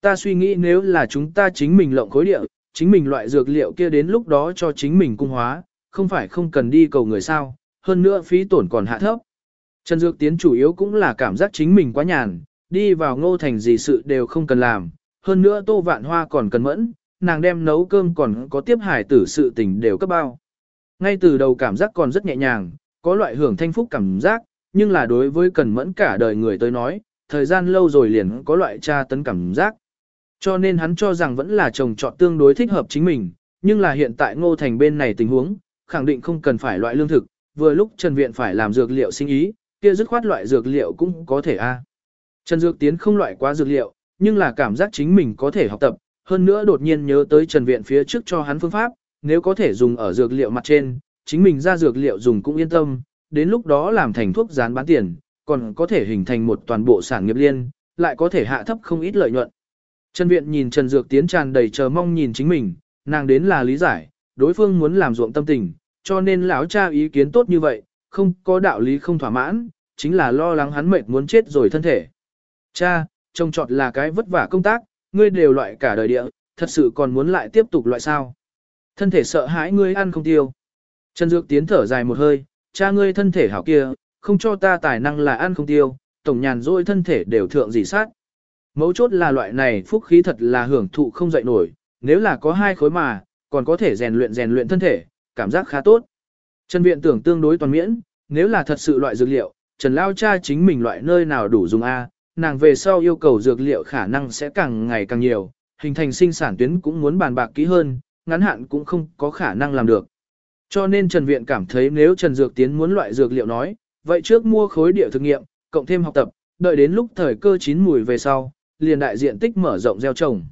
A: Ta suy nghĩ nếu là chúng ta chính mình lộng khối địa, chính mình loại dược liệu kia đến lúc đó cho chính mình cung hóa, không phải không cần đi cầu người sao, hơn nữa phí tổn còn hạ thấp. Trần Dược Tiến chủ yếu cũng là cảm giác chính mình quá nhàn, đi vào ngô thành gì sự đều không cần làm, hơn nữa tô vạn hoa còn cần mẫn, nàng đem nấu cơm còn có tiếp hải tử sự tình đều cấp bao. Ngay từ đầu cảm giác còn rất nhẹ nhàng, có loại hưởng thanh phúc cảm giác, nhưng là đối với cần mẫn cả đời người tới nói, thời gian lâu rồi liền có loại tra tấn cảm giác. Cho nên hắn cho rằng vẫn là chồng chọn tương đối thích hợp chính mình, nhưng là hiện tại ngô thành bên này tình huống, khẳng định không cần phải loại lương thực, vừa lúc Trần Viện phải làm dược liệu sinh ý, kia dứt khoát loại dược liệu cũng có thể a. Trần Dược Tiến không loại quá dược liệu, nhưng là cảm giác chính mình có thể học tập, hơn nữa đột nhiên nhớ tới Trần Viện phía trước cho hắn phương pháp, nếu có thể dùng ở dược liệu mặt trên, chính mình ra dược liệu dùng cũng yên tâm, đến lúc đó làm thành thuốc dán bán tiền, còn có thể hình thành một toàn bộ sản nghiệp liên, lại có thể hạ thấp không ít lợi nhuận. Trần Viện nhìn Trần Dược Tiến tràn đầy chờ mong nhìn chính mình, nàng đến là lý giải, đối phương muốn làm ruộng tâm tình, cho nên lão cha ý kiến tốt như vậy, không có đạo lý không thỏa mãn, chính là lo lắng hắn mệt muốn chết rồi thân thể. Cha, trông trọt là cái vất vả công tác, ngươi đều loại cả đời địa, thật sự còn muốn lại tiếp tục loại sao. Thân thể sợ hãi ngươi ăn không tiêu. Trần Dược Tiến thở dài một hơi, cha ngươi thân thể hảo kia, không cho ta tài năng là ăn không tiêu, tổng nhàn rỗi thân thể đều thượng dị sát. Mấu chốt là loại này phúc khí thật là hưởng thụ không dậy nổi, nếu là có hai khối mà, còn có thể rèn luyện rèn luyện thân thể, cảm giác khá tốt. Trần Viện tưởng tương đối toàn miễn, nếu là thật sự loại dược liệu, Trần Lao cha chính mình loại nơi nào đủ dùng A, nàng về sau yêu cầu dược liệu khả năng sẽ càng ngày càng nhiều, hình thành sinh sản tuyến cũng muốn bàn bạc kỹ hơn, ngắn hạn cũng không có khả năng làm được. Cho nên Trần Viện cảm thấy nếu Trần Dược Tiến muốn loại dược liệu nói, vậy trước mua khối địa thực nghiệm, cộng thêm học tập, đợi đến lúc thời cơ chín mùi về sau, liền đại diện tích mở rộng gieo trồng.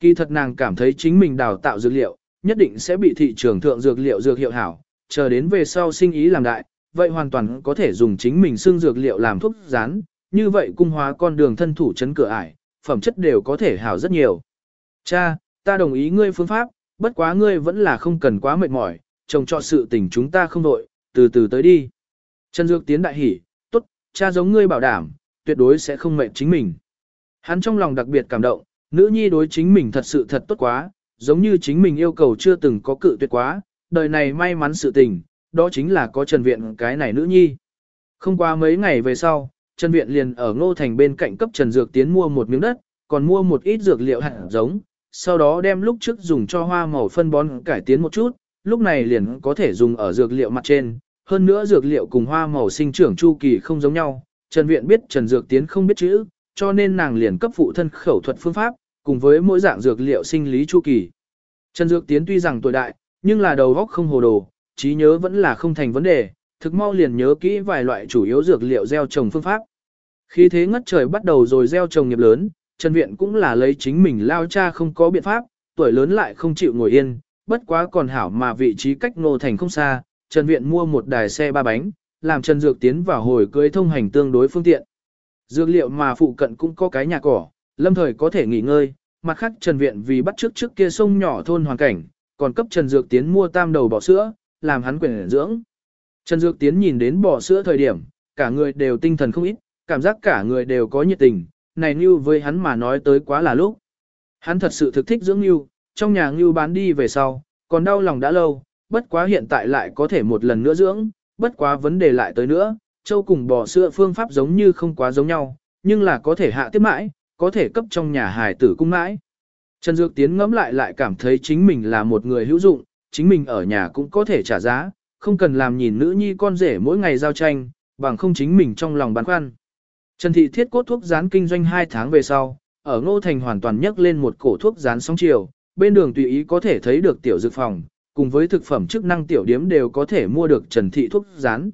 A: Kỳ thật nàng cảm thấy chính mình đào tạo dược liệu, nhất định sẽ bị thị trường thượng dược liệu dược hiệu hảo, chờ đến về sau sinh ý làm đại, vậy hoàn toàn có thể dùng chính mình xương dược liệu làm thuốc rán, như vậy cung hóa con đường thân thủ chấn cửa ải, phẩm chất đều có thể hảo rất nhiều. Cha, ta đồng ý ngươi phương pháp, bất quá ngươi vẫn là không cần quá mệt mỏi, trông cho sự tình chúng ta không đội, từ từ tới đi. Trần Dược Tiến đại hỉ, tốt, cha giống ngươi bảo đảm, tuyệt đối sẽ không mệt chính mình. Hắn trong lòng đặc biệt cảm động, nữ nhi đối chính mình thật sự thật tốt quá, giống như chính mình yêu cầu chưa từng có cự tuyệt quá, đời này may mắn sự tình, đó chính là có Trần Viện cái này nữ nhi. Không qua mấy ngày về sau, Trần Viện liền ở Ngô Thành bên cạnh cấp Trần Dược Tiến mua một miếng đất, còn mua một ít dược liệu hạt giống, sau đó đem lúc trước dùng cho hoa màu phân bón cải tiến một chút, lúc này liền có thể dùng ở dược liệu mặt trên. Hơn nữa dược liệu cùng hoa màu sinh trưởng chu kỳ không giống nhau, Trần Viện biết Trần Dược Tiến không biết chữ, cho nên nàng liền cấp phụ thân khẩu thuật phương pháp, cùng với mỗi dạng dược liệu sinh lý chu kỳ. Trần Dược Tiến tuy rằng tuổi đại, nhưng là đầu óc không hồ đồ, trí nhớ vẫn là không thành vấn đề, thực mau liền nhớ kỹ vài loại chủ yếu dược liệu gieo trồng phương pháp. Khi thế ngất trời bắt đầu rồi gieo trồng nghiệp lớn, Trần Viện cũng là lấy chính mình lao cha không có biện pháp, tuổi lớn lại không chịu ngồi yên, bất quá còn hảo mà vị trí cách Ngô Thành không xa, Trần Viện mua một đài xe ba bánh, làm Trần Dược tiến vào hồi cưới thông hành tương đối phương tiện. Dược liệu mà phụ cận cũng có cái nhà cỏ, lâm thời có thể nghỉ ngơi, mặt khác Trần Viện vì bắt trước trước kia sông nhỏ thôn hoàn cảnh, còn cấp Trần Dược tiến mua tam đầu bò sữa, làm hắn quyền dưỡng. Trần Dược tiến nhìn đến bò sữa thời điểm, cả người đều tinh thần không ít, cảm giác cả người đều có nhiệt tình, này như với hắn mà nói tới quá là lúc. Hắn thật sự thực thích dưỡng như, trong nhà như bán đi về sau, còn đau lòng đã lâu, bất quá hiện tại lại có thể một lần nữa dưỡng, bất quá vấn đề lại tới nữa, châu cùng bò sữa phương pháp giống như không quá giống nhau, nhưng là có thể hạ tiếp mãi, có thể cấp trong nhà hài tử cung mãi. Trần Dược Tiến ngẫm lại lại cảm thấy chính mình là một người hữu dụng, chính mình ở nhà cũng có thể trả giá, không cần làm nhìn nữ nhi con rể mỗi ngày giao tranh, bằng không chính mình trong lòng băn khoăn. Trần Thị thiết cốt thuốc rán kinh doanh 2 tháng về sau, ở Ngô Thành hoàn toàn nhấc lên một cổ thuốc rán sóng chiều, bên đường tùy ý có thể thấy được tiểu dược phòng, cùng với thực phẩm chức năng tiểu điếm đều có thể mua được Trần Thị thuốc rán.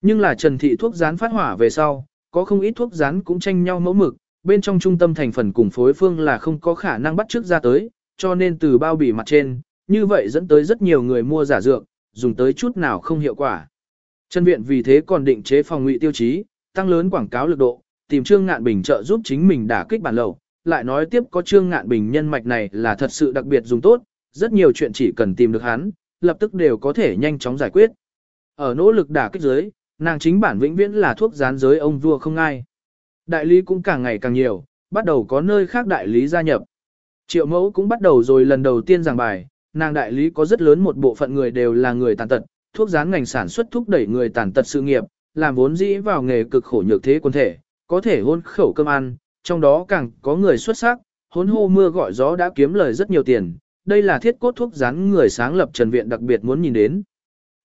A: Nhưng là Trần Thị thuốc rán phát hỏa về sau, có không ít thuốc rán cũng tranh nhau mẫu mực, bên trong trung tâm thành phần cùng phối phương là không có khả năng bắt trước ra tới, cho nên từ bao bì mặt trên, như vậy dẫn tới rất nhiều người mua giả dược, dùng tới chút nào không hiệu quả. chân Viện vì thế còn định chế phòng ngụy tiêu chí, tăng lớn quảng cáo lực độ, tìm Trương Ngạn Bình trợ giúp chính mình đả kích bản lậu, lại nói tiếp có Trương Ngạn Bình nhân mạch này là thật sự đặc biệt dùng tốt, rất nhiều chuyện chỉ cần tìm được hắn, lập tức đều có thể nhanh chóng giải quyết. Ở nỗ lực đả kích giới, nàng chính bản vĩnh viễn là thuốc gián giới ông vua không ai. Đại lý cũng càng ngày càng nhiều, bắt đầu có nơi khác đại lý gia nhập. Triệu mẫu cũng bắt đầu rồi lần đầu tiên giảng bài, nàng đại lý có rất lớn một bộ phận người đều là người tàn tật, thuốc gián ngành sản xuất thúc đẩy người tàn tật sự nghiệp, làm vốn dĩ vào nghề cực khổ nhược thế quân thể, có thể hôn khẩu cơm ăn, trong đó càng có người xuất sắc, hôn hô mưa gọi gió đã kiếm lời rất nhiều tiền. Đây là thiết cốt thuốc rán người sáng lập Trần Viện đặc biệt muốn nhìn đến.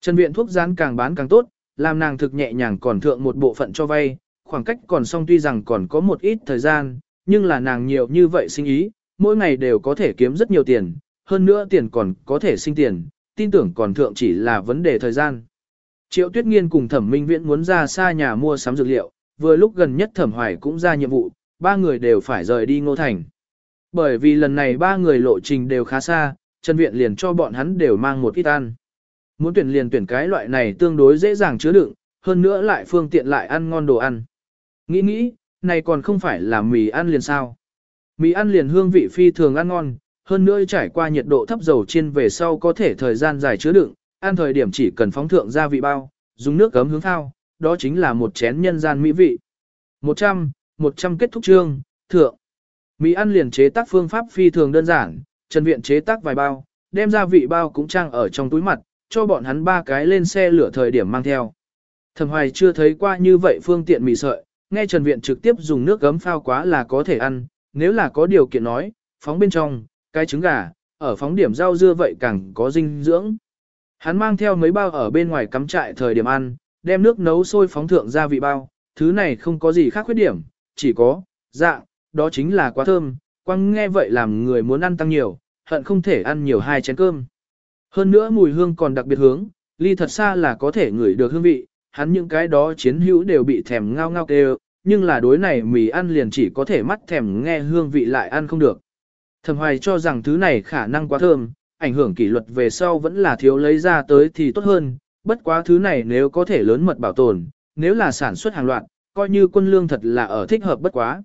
A: Trần Viện thuốc rán càng bán càng tốt, làm nàng thực nhẹ nhàng còn thượng một bộ phận cho vay, khoảng cách còn xong tuy rằng còn có một ít thời gian, nhưng là nàng nhiều như vậy sinh ý, mỗi ngày đều có thể kiếm rất nhiều tiền, hơn nữa tiền còn có thể sinh tiền, tin tưởng còn thượng chỉ là vấn đề thời gian. Triệu Tuyết Nghiên cùng Thẩm Minh Viễn muốn ra xa nhà mua sắm dược liệu, vừa lúc gần nhất Thẩm Hoài cũng ra nhiệm vụ, ba người đều phải rời đi Ngô Thành. Bởi vì lần này ba người lộ trình đều khá xa, Trần Viện liền cho bọn hắn đều mang một ít ăn. Muốn tuyển liền tuyển cái loại này tương đối dễ dàng chứa đựng, hơn nữa lại phương tiện lại ăn ngon đồ ăn. Nghĩ nghĩ, này còn không phải là mì ăn liền sao. Mì ăn liền hương vị phi thường ăn ngon, hơn nữa trải qua nhiệt độ thấp dầu chiên về sau có thể thời gian dài chứa đựng, ăn thời điểm chỉ cần phóng thượng gia vị bao, dùng nước cấm hướng thao, đó chính là một chén nhân gian mỹ vị. 100, 100 kết thúc chương, thượng. mỹ ăn liền chế tác phương pháp phi thường đơn giản, Trần Viện chế tác vài bao, đem gia vị bao cũng trang ở trong túi mặt, cho bọn hắn ba cái lên xe lửa thời điểm mang theo. Thẩm Hoài chưa thấy qua như vậy phương tiện mì sợi, nghe Trần Viện trực tiếp dùng nước gấm phao quá là có thể ăn, nếu là có điều kiện nói, phóng bên trong, cái trứng gà, ở phóng điểm rau dưa vậy càng có dinh dưỡng. Hắn mang theo mấy bao ở bên ngoài cắm trại thời điểm ăn, đem nước nấu sôi phóng thượng gia vị bao, thứ này không có gì khác khuyết điểm, chỉ có, dạng, đó chính là quá thơm, quăng nghe vậy làm người muốn ăn tăng nhiều, hận không thể ăn nhiều hai chén cơm. Hơn nữa mùi hương còn đặc biệt hướng, ly thật xa là có thể ngửi được hương vị, hắn những cái đó chiến hữu đều bị thèm ngao ngao kêu, nhưng là đối này mì ăn liền chỉ có thể mắt thèm nghe hương vị lại ăn không được. Thẩm hoài cho rằng thứ này khả năng quá thơm, ảnh hưởng kỷ luật về sau vẫn là thiếu lấy ra tới thì tốt hơn, bất quá thứ này nếu có thể lớn mật bảo tồn, nếu là sản xuất hàng loạt, coi như quân lương thật là ở thích hợp bất quá.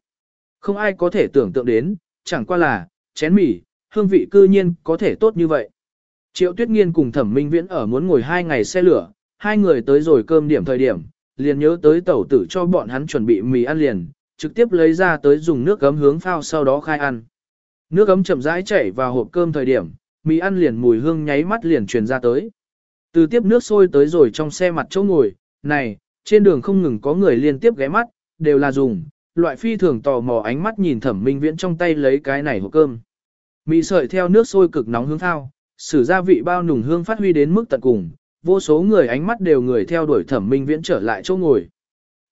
A: Không ai có thể tưởng tượng đến, chẳng qua là, chén mì, hương vị cư nhiên có thể tốt như vậy. Triệu Tuyết Nghiên cùng Thẩm Minh Viễn ở muốn ngồi hai ngày xe lửa, hai người tới rồi cơm điểm thời điểm, liền nhớ tới tẩu tử cho bọn hắn chuẩn bị mì ăn liền, trực tiếp lấy ra tới dùng nước gấm hướng phao sau đó khai ăn. Nước ấm chậm rãi chảy vào hộp cơm thời điểm, mì ăn liền mùi hương nháy mắt liền truyền ra tới. Từ tiếp nước sôi tới rồi trong xe mặt chỗ ngồi, này, trên đường không ngừng có người liên tiếp ghé mắt, đều là dùng, loại phi thường tò mò ánh mắt nhìn thẩm minh viễn trong tay lấy cái này hộp cơm. Mì sợi theo nước sôi cực nóng hướng thao, sử gia vị bao nùng hương phát huy đến mức tận cùng, vô số người ánh mắt đều người theo đuổi thẩm minh viễn trở lại chỗ ngồi.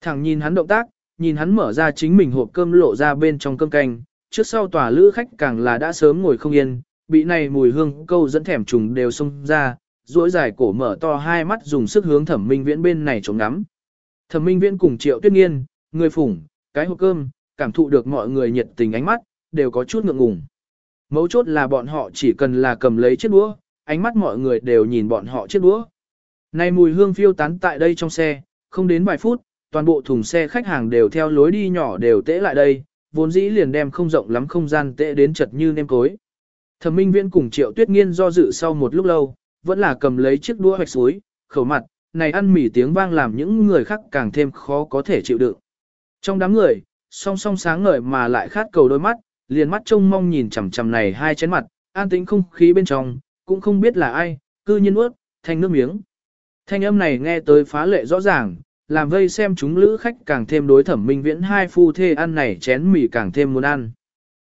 A: Thẳng nhìn hắn động tác, nhìn hắn mở ra chính mình hộp cơm lộ ra bên trong cơm canh, trước sau tòa lữ khách càng là đã sớm ngồi không yên, bị này mùi hương câu dẫn thèm trùng đều xông ra, duỗi dài cổ mở to hai mắt dùng sức hướng thẩm minh viễn bên này chống ngắm. Thẩm minh viễn cùng triệu tuyết nghiên, người phủng, cái hộp cơm, cảm thụ được mọi người nhiệt tình ánh mắt, đều có chút ngượng ngùng. Mấu chốt là bọn họ chỉ cần là cầm lấy chiếc đũa, ánh mắt mọi người đều nhìn bọn họ chiếc đũa. Này mùi hương phiêu tán tại đây trong xe, không đến vài phút, toàn bộ thùng xe khách hàng đều theo lối đi nhỏ đều tễ lại đây, vốn dĩ liền đem không rộng lắm không gian tệ đến chật như nêm cối. Thẩm Minh Viễn cùng Triệu Tuyết Nghiên do dự sau một lúc lâu, vẫn là cầm lấy chiếc đũa hoạch suối, khẩu mặt, này ăn mì tiếng vang làm những người khác càng thêm khó có thể chịu đựng. Trong đám người, song song sáng ngời mà lại khát cầu đôi mắt, liền mắt trông mong nhìn chằm chằm này hai chén mặt, an tĩnh không khí bên trong, cũng không biết là ai, cư nhiên ướt, thanh nước miếng. Thanh âm này nghe tới phá lệ rõ ràng, làm vây xem chúng lữ khách càng thêm đối thẩm minh viễn hai phu thê ăn này chén mì càng thêm muốn ăn.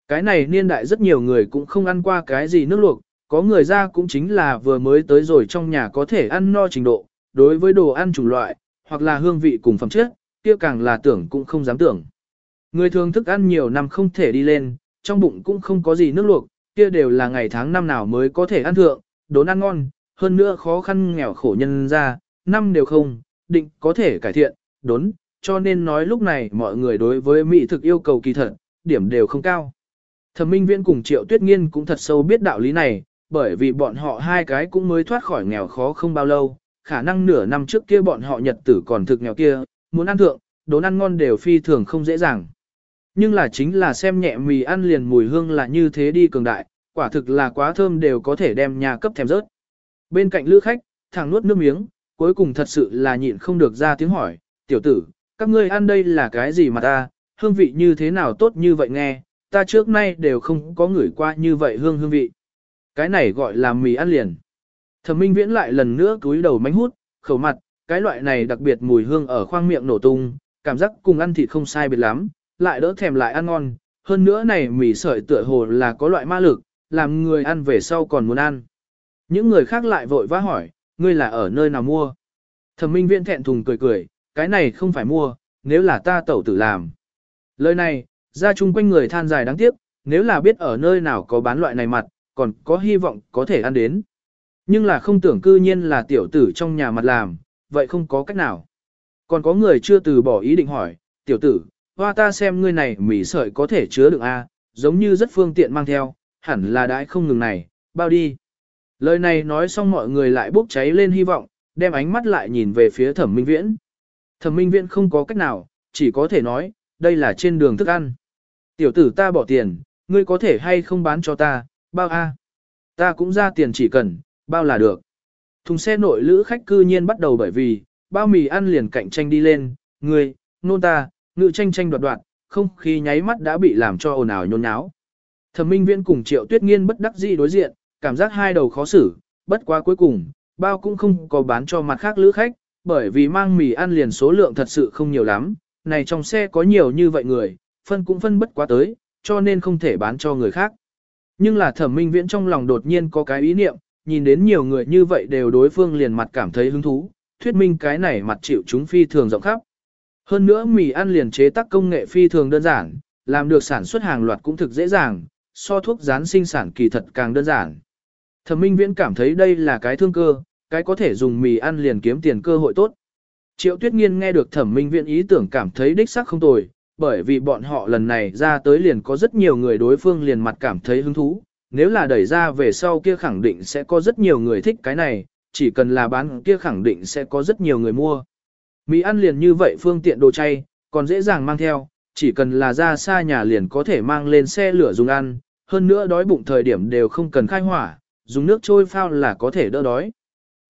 A: Cái này niên đại rất nhiều người cũng không ăn qua cái gì nước luộc, có người ra cũng chính là vừa mới tới rồi trong nhà có thể ăn no trình độ, đối với đồ ăn chủng loại, hoặc là hương vị cùng phẩm chất, kia càng là tưởng cũng không dám tưởng. Người thường thức ăn nhiều năm không thể đi lên, trong bụng cũng không có gì nước luộc, kia đều là ngày tháng năm nào mới có thể ăn thượng, đốn ăn ngon, hơn nữa khó khăn nghèo khổ nhân ra, năm đều không, định có thể cải thiện, đốn, cho nên nói lúc này mọi người đối với mỹ thực yêu cầu kỳ thật, điểm đều không cao. Thẩm Minh Viễn cùng Triệu Tuyết Nghiên cũng thật sâu biết đạo lý này, bởi vì bọn họ hai cái cũng mới thoát khỏi nghèo khó không bao lâu, khả năng nửa năm trước kia bọn họ nhật tử còn thực nghèo kia, muốn ăn thượng, đốn ăn ngon đều phi thường không dễ dàng. Nhưng là chính là xem nhẹ mì ăn liền mùi hương là như thế đi cường đại, quả thực là quá thơm đều có thể đem nhà cấp thèm rớt. Bên cạnh lữ khách, thằng nuốt nước miếng, cuối cùng thật sự là nhịn không được ra tiếng hỏi, tiểu tử, các ngươi ăn đây là cái gì mà ta, hương vị như thế nào tốt như vậy nghe, ta trước nay đều không có ngửi qua như vậy hương hương vị. Cái này gọi là mì ăn liền. Thẩm Minh Viễn lại lần nữa cúi đầu mánh hút, khẩu mặt, cái loại này đặc biệt mùi hương ở khoang miệng nổ tung, cảm giác cùng ăn thịt không sai biệt lắm, lại đỡ thèm lại ăn ngon, hơn nữa này mì sợi tựa hồ là có loại ma lực, làm người ăn về sau còn muốn ăn. Những người khác lại vội vã hỏi, ngươi là ở nơi nào mua? Thẩm Minh Viễn thẹn thùng cười cười, cái này không phải mua, nếu là ta tẩu tử làm. Lời này, ra chung quanh người than dài đáng tiếc, nếu là biết ở nơi nào có bán loại này mặt, còn có hy vọng có thể ăn đến. Nhưng là không tưởng cư nhiên là tiểu tử trong nhà mặt làm, vậy không có cách nào. Còn có người chưa từ bỏ ý định hỏi, tiểu tử, hoa ta xem ngươi này mỉ sợi có thể chứa được A, giống như rất phương tiện mang theo, hẳn là đãi không ngừng này, bao đi. Lời này nói xong mọi người lại bốc cháy lên hy vọng, đem ánh mắt lại nhìn về phía thẩm minh viễn. Thẩm minh viễn không có cách nào, chỉ có thể nói, đây là trên đường thức ăn. Tiểu tử ta bỏ tiền, ngươi có thể hay không bán cho ta, bao a? Ta cũng ra tiền chỉ cần, bao là được. Thùng xe nội lữ khách cư nhiên bắt đầu bởi vì, bao mì ăn liền cạnh tranh đi lên, ngươi, nôn ta, ngự tranh tranh đoạt đoạt, không khí nháy mắt đã bị làm cho ồn ào nhôn nháo. Thẩm Minh Viễn cùng Triệu Tuyết Nghiên bất đắc dĩ đối diện, cảm giác hai đầu khó xử, bất quá cuối cùng, bao cũng không có bán cho mặt khác lữ khách, bởi vì mang mì ăn liền số lượng thật sự không nhiều lắm, này trong xe có nhiều như vậy người, phân cũng phân bất quá tới, cho nên không thể bán cho người khác. Nhưng là thẩm minh viễn trong lòng đột nhiên có cái ý niệm, nhìn đến nhiều người như vậy đều đối phương liền mặt cảm thấy hứng thú, thuyết minh cái này mặt chịu chúng phi thường rộng khắp. Hơn nữa mì ăn liền chế tác công nghệ phi thường đơn giản, làm được sản xuất hàng loạt cũng thực dễ dàng, so thuốc rán sinh sản kỳ thật càng đơn giản. Thẩm Minh Viễn cảm thấy đây là cái thương cơ, cái có thể dùng mì ăn liền kiếm tiền cơ hội tốt. Triệu Tuyết Nghiên nghe được Thẩm Minh Viễn ý tưởng cảm thấy đích xác không tồi, bởi vì bọn họ lần này ra tới liền có rất nhiều người đối phương liền mặt cảm thấy hứng thú, nếu là đẩy ra về sau kia khẳng định sẽ có rất nhiều người thích cái này, chỉ cần là bán kia khẳng định sẽ có rất nhiều người mua. Mì ăn liền như vậy phương tiện đồ chay, còn dễ dàng mang theo, chỉ cần là ra xa nhà liền có thể mang lên xe lửa dùng ăn, hơn nữa đói bụng thời điểm đều không cần khai hỏa, dùng nước trôi phao là có thể đỡ đói.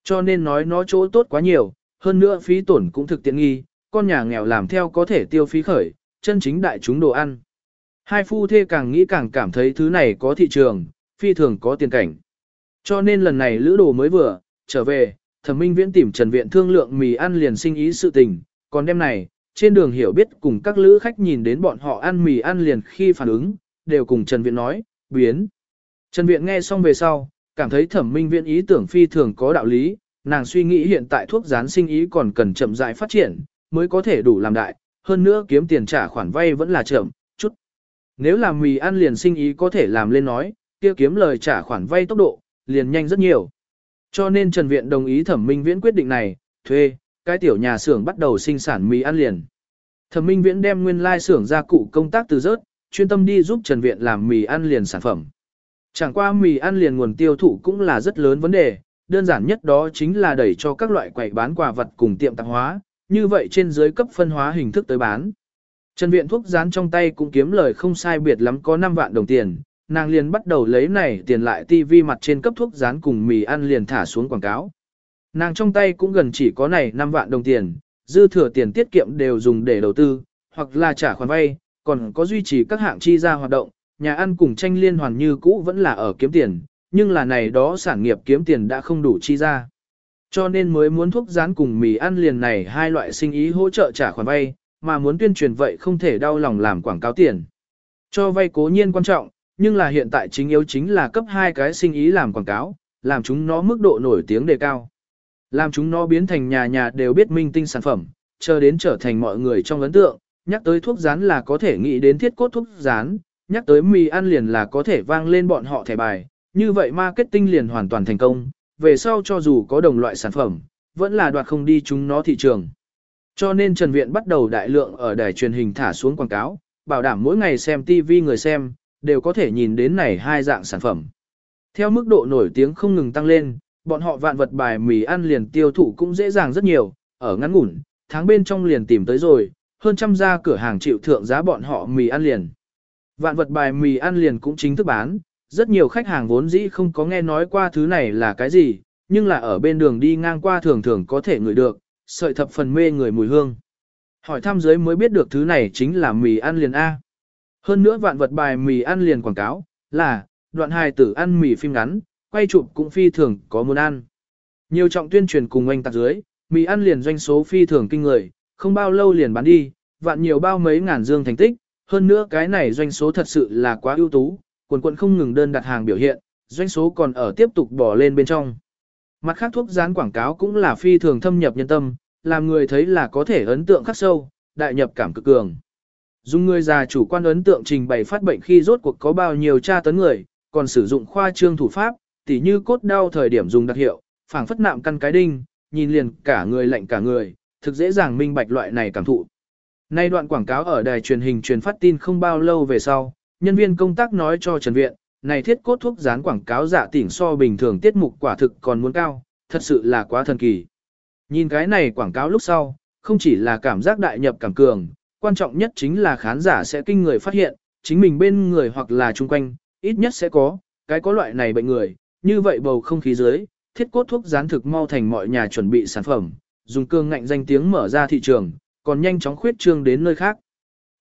A: Cho nên nói nó chỗ tốt quá nhiều, hơn nữa phí tổn cũng thực tiện nghi, con nhà nghèo làm theo có thể tiêu phí khởi, chân chính đại chúng đồ ăn. Hai phu thê càng nghĩ càng cảm thấy thứ này có thị trường, phi thường có tiền cảnh. Cho nên lần này lữ đồ mới vừa, trở về, thẩm minh viễn tìm Trần Viện thương lượng mì ăn liền sinh ý sự tình, còn đêm này, trên đường hiểu biết cùng các lữ khách nhìn đến bọn họ ăn mì ăn liền khi phản ứng, đều cùng Trần Viện nói, biến. Trần Viện nghe xong về sau, cảm thấy thẩm minh viễn ý tưởng phi thường có đạo lý, nàng suy nghĩ hiện tại thuốc gián sinh ý còn cần chậm rãi phát triển, mới có thể đủ làm đại, hơn nữa kiếm tiền trả khoản vay vẫn là chậm, chút. Nếu làm mì ăn liền sinh ý có thể làm lên nói, kia kiếm lời trả khoản vay tốc độ, liền nhanh rất nhiều. Cho nên Trần Viện đồng ý thẩm minh viễn quyết định này, thuê, cái tiểu nhà xưởng bắt đầu sinh sản mì ăn liền. Thẩm minh viễn đem nguyên lai xưởng gia cụ công tác từ rớt, chuyên tâm đi giúp Trần Viện làm mì ăn liền sản phẩm. Chẳng qua mì ăn liền nguồn tiêu thụ cũng là rất lớn vấn đề, đơn giản nhất đó chính là đẩy cho các loại quầy bán quà vật cùng tiệm tạp hóa, như vậy trên dưới cấp phân hóa hình thức tới bán. Trần Viện thuốc dán trong tay cũng kiếm lời không sai biệt lắm có 5 vạn đồng tiền, nàng liền bắt đầu lấy này tiền lại tivi mặt trên cấp thuốc dán cùng mì ăn liền thả xuống quảng cáo. Nàng trong tay cũng gần chỉ có này 5 vạn đồng tiền, dư thừa tiền tiết kiệm đều dùng để đầu tư, hoặc là trả khoản vay, còn có duy trì các hạng chi ra hoạt động, nhà ăn cùng tranh liên hoàn như cũ vẫn là ở kiếm tiền, nhưng là này đó sản nghiệp kiếm tiền đã không đủ chi ra. Cho nên mới muốn thuốc rán cùng mì ăn liền này hai loại sinh ý hỗ trợ trả khoản vay, mà muốn tuyên truyền vậy không thể đau lòng làm quảng cáo tiền. Cho vay cố nhiên quan trọng, nhưng là hiện tại chính yếu chính là cấp hai cái sinh ý làm quảng cáo, làm chúng nó mức độ nổi tiếng đề cao. Làm chúng nó biến thành nhà nhà đều biết minh tinh sản phẩm, chờ đến trở thành mọi người trong ấn tượng, nhắc tới thuốc rán là có thể nghĩ đến thiết cốt thuốc rán, nhắc tới mì ăn liền là có thể vang lên bọn họ thẻ bài, như vậy marketing liền hoàn toàn thành công, về sau cho dù có đồng loại sản phẩm, vẫn là đoạt không đi chúng nó thị trường. Cho nên Trần Viện bắt đầu đại lượng ở đài truyền hình thả xuống quảng cáo, bảo đảm mỗi ngày xem TV người xem, đều có thể nhìn đến này hai dạng sản phẩm. Theo mức độ nổi tiếng không ngừng tăng lên, bọn họ vạn vật bài mì ăn liền tiêu thụ cũng dễ dàng rất nhiều, ở ngắn ngủn, tháng bên trong liền tìm tới rồi, hơn trăm gia cửa hàng chịu thượng giá bọn họ mì ăn liền. Vạn vật bài mì ăn liền cũng chính thức bán, rất nhiều khách hàng vốn dĩ không có nghe nói qua thứ này là cái gì, nhưng là ở bên đường đi ngang qua thường thường có thể ngửi được, sợi thập phần mê người mùi hương. Hỏi thăm dưới mới biết được thứ này chính là mì ăn liền A. Hơn nữa vạn vật bài mì ăn liền quảng cáo, là, đoạn hài tử ăn mì phim ngắn, quay chụp cũng phi thường có muốn ăn. Nhiều trọng tuyên truyền cùng anh tạc dưới, mì ăn liền doanh số phi thường kinh người, không bao lâu liền bán đi, vạn nhiều bao mấy ngàn dương thành tích, hơn nữa cái này doanh số thật sự là quá ưu tú, quần quận không ngừng đơn đặt hàng biểu hiện, doanh số còn ở tiếp tục bỏ lên bên trong. Mặt khác thuốc dán quảng cáo cũng là phi thường thâm nhập nhân tâm, làm người thấy là có thể ấn tượng khắc sâu, đại nhập cảm cực cường. Dùng người già chủ quan ấn tượng trình bày phát bệnh khi rốt cuộc có bao nhiêu tra tấn người, còn sử dụng khoa trương thủ pháp, tỉ như cốt đau thời điểm dùng đặc hiệu, phảng phất nạm căn cái đinh, nhìn liền cả người lạnh cả người, thực dễ dàng minh bạch loại này cảm thụ. Nay đoạn quảng cáo ở đài truyền hình truyền phát tin không bao lâu về sau, nhân viên công tác nói cho Trần Viện, này thiết cốt thuốc dán quảng cáo giả tỉnh so bình thường tiết mục quả thực còn muốn cao, thật sự là quá thần kỳ. Nhìn cái này quảng cáo lúc sau, không chỉ là cảm giác đại nhập cảm cường, quan trọng nhất chính là khán giả sẽ kinh người phát hiện, chính mình bên người hoặc là chung quanh, ít nhất sẽ có, cái có loại này bệnh người, như vậy bầu không khí dưới, thiết cốt thuốc dán thực mau thành mọi nhà chuẩn bị sản phẩm, dùng cương ngạnh danh tiếng mở ra thị trường, còn nhanh chóng khuyết trương đến nơi khác.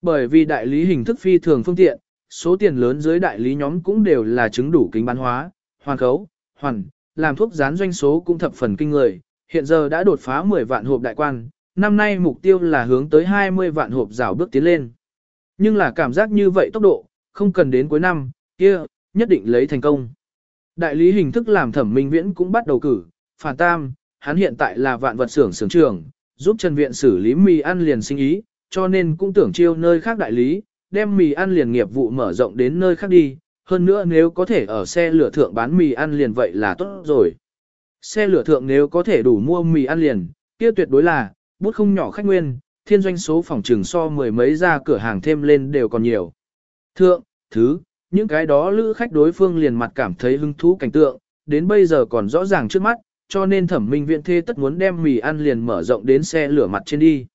A: Bởi vì đại lý hình thức phi thường phương tiện, số tiền lớn dưới đại lý nhóm cũng đều là chứng đủ kính bán hóa, hoàn khấu, hoàn, làm thuốc gián doanh số cũng thập phần kinh người, hiện giờ đã đột phá 10 vạn hộp đại quan, năm nay mục tiêu là hướng tới 20 vạn hộp rào bước tiến lên. Nhưng là cảm giác như vậy tốc độ, không cần đến cuối năm, kia, nhất định lấy thành công. Đại lý hình thức làm thẩm minh viễn cũng bắt đầu cử, phản tam, hắn hiện tại là vạn vật xưởng xưởng trưởng, giúp Trần Viện xử lý mì ăn liền sinh ý, cho nên cũng tưởng chiêu nơi khác đại lý, đem mì ăn liền nghiệp vụ mở rộng đến nơi khác đi, hơn nữa nếu có thể ở xe lửa thượng bán mì ăn liền vậy là tốt rồi. Xe lửa thượng nếu có thể đủ mua mì ăn liền, kia tuyệt đối là, bút không nhỏ khách nguyên, thiên doanh số phòng trừng so mười mấy ra cửa hàng thêm lên đều còn nhiều. Thượng, thứ, những cái đó lữ khách đối phương liền mặt cảm thấy hứng thú cảnh tượng, đến bây giờ còn rõ ràng trước mắt, cho nên thẩm minh viện thê tất muốn đem mì ăn liền mở rộng đến xe lửa mặt trên đi.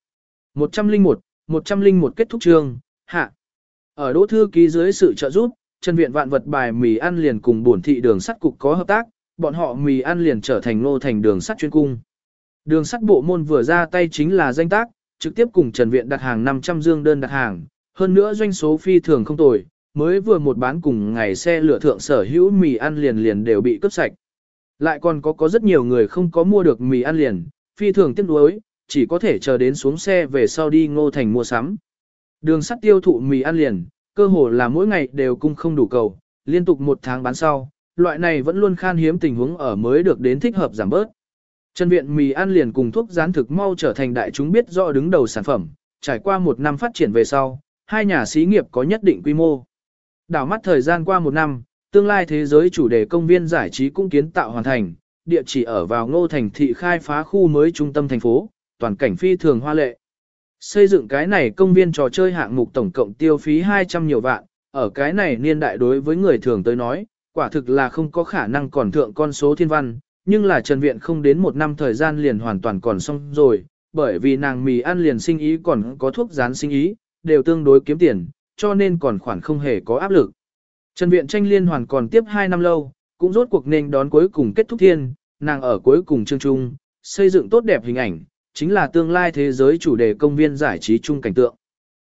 A: 101, 101 kết thúc chương, hạ. Ở đỗ thư ký dưới sự trợ giúp, chân viện vạn vật bài mì ăn liền cùng bổn thị đường sắt cục có hợp tác, bọn họ mì ăn liền trở thành nô thành đường sắt chuyên cung. Đường sắt bộ môn vừa ra tay chính là danh tác, trực tiếp cùng Trần Viện đặt hàng 500 dương đơn đặt hàng, hơn nữa doanh số phi thường không tồi, mới vừa một bán cùng ngày xe lửa thượng sở hữu mì ăn liền liền đều bị cướp sạch. Lại còn có có rất nhiều người không có mua được mì ăn liền, phi thường tiếc nuối, chỉ có thể chờ đến xuống xe về sau đi ngô thành mua sắm. Đường sắt tiêu thụ mì ăn liền, cơ hồ là mỗi ngày đều cung không đủ cầu, liên tục một tháng bán sau, loại này vẫn luôn khan hiếm tình huống ở mới được đến thích hợp giảm bớt. Chân viện mì ăn liền cùng thuốc gián thực mau trở thành đại chúng biết rõ đứng đầu sản phẩm, trải qua một năm phát triển về sau, hai nhà xí nghiệp có nhất định quy mô. Đảo mắt thời gian qua một năm, tương lai thế giới chủ đề công viên giải trí cũng kiến tạo hoàn thành, địa chỉ ở vào ngô thành thị khai phá khu mới trung tâm thành phố, toàn cảnh phi thường hoa lệ. Xây dựng cái này công viên trò chơi hạng mục tổng cộng tiêu phí 200 nhiều vạn, ở cái này niên đại đối với người thường tới nói, quả thực là không có khả năng còn thượng con số thiên văn, nhưng là Trần Viện không đến một năm thời gian liền hoàn toàn còn xong rồi, bởi vì nàng mì ăn liền sinh ý còn có thuốc dán sinh ý, đều tương đối kiếm tiền, cho nên còn khoản không hề có áp lực. Trần Viện tranh liên hoàn còn tiếp 2 năm lâu, cũng rốt cuộc nên đón cuối cùng kết thúc thiên, nàng ở cuối cùng chương trung, xây dựng tốt đẹp hình ảnh, chính là tương lai thế giới chủ đề công viên giải trí chung cảnh tượng.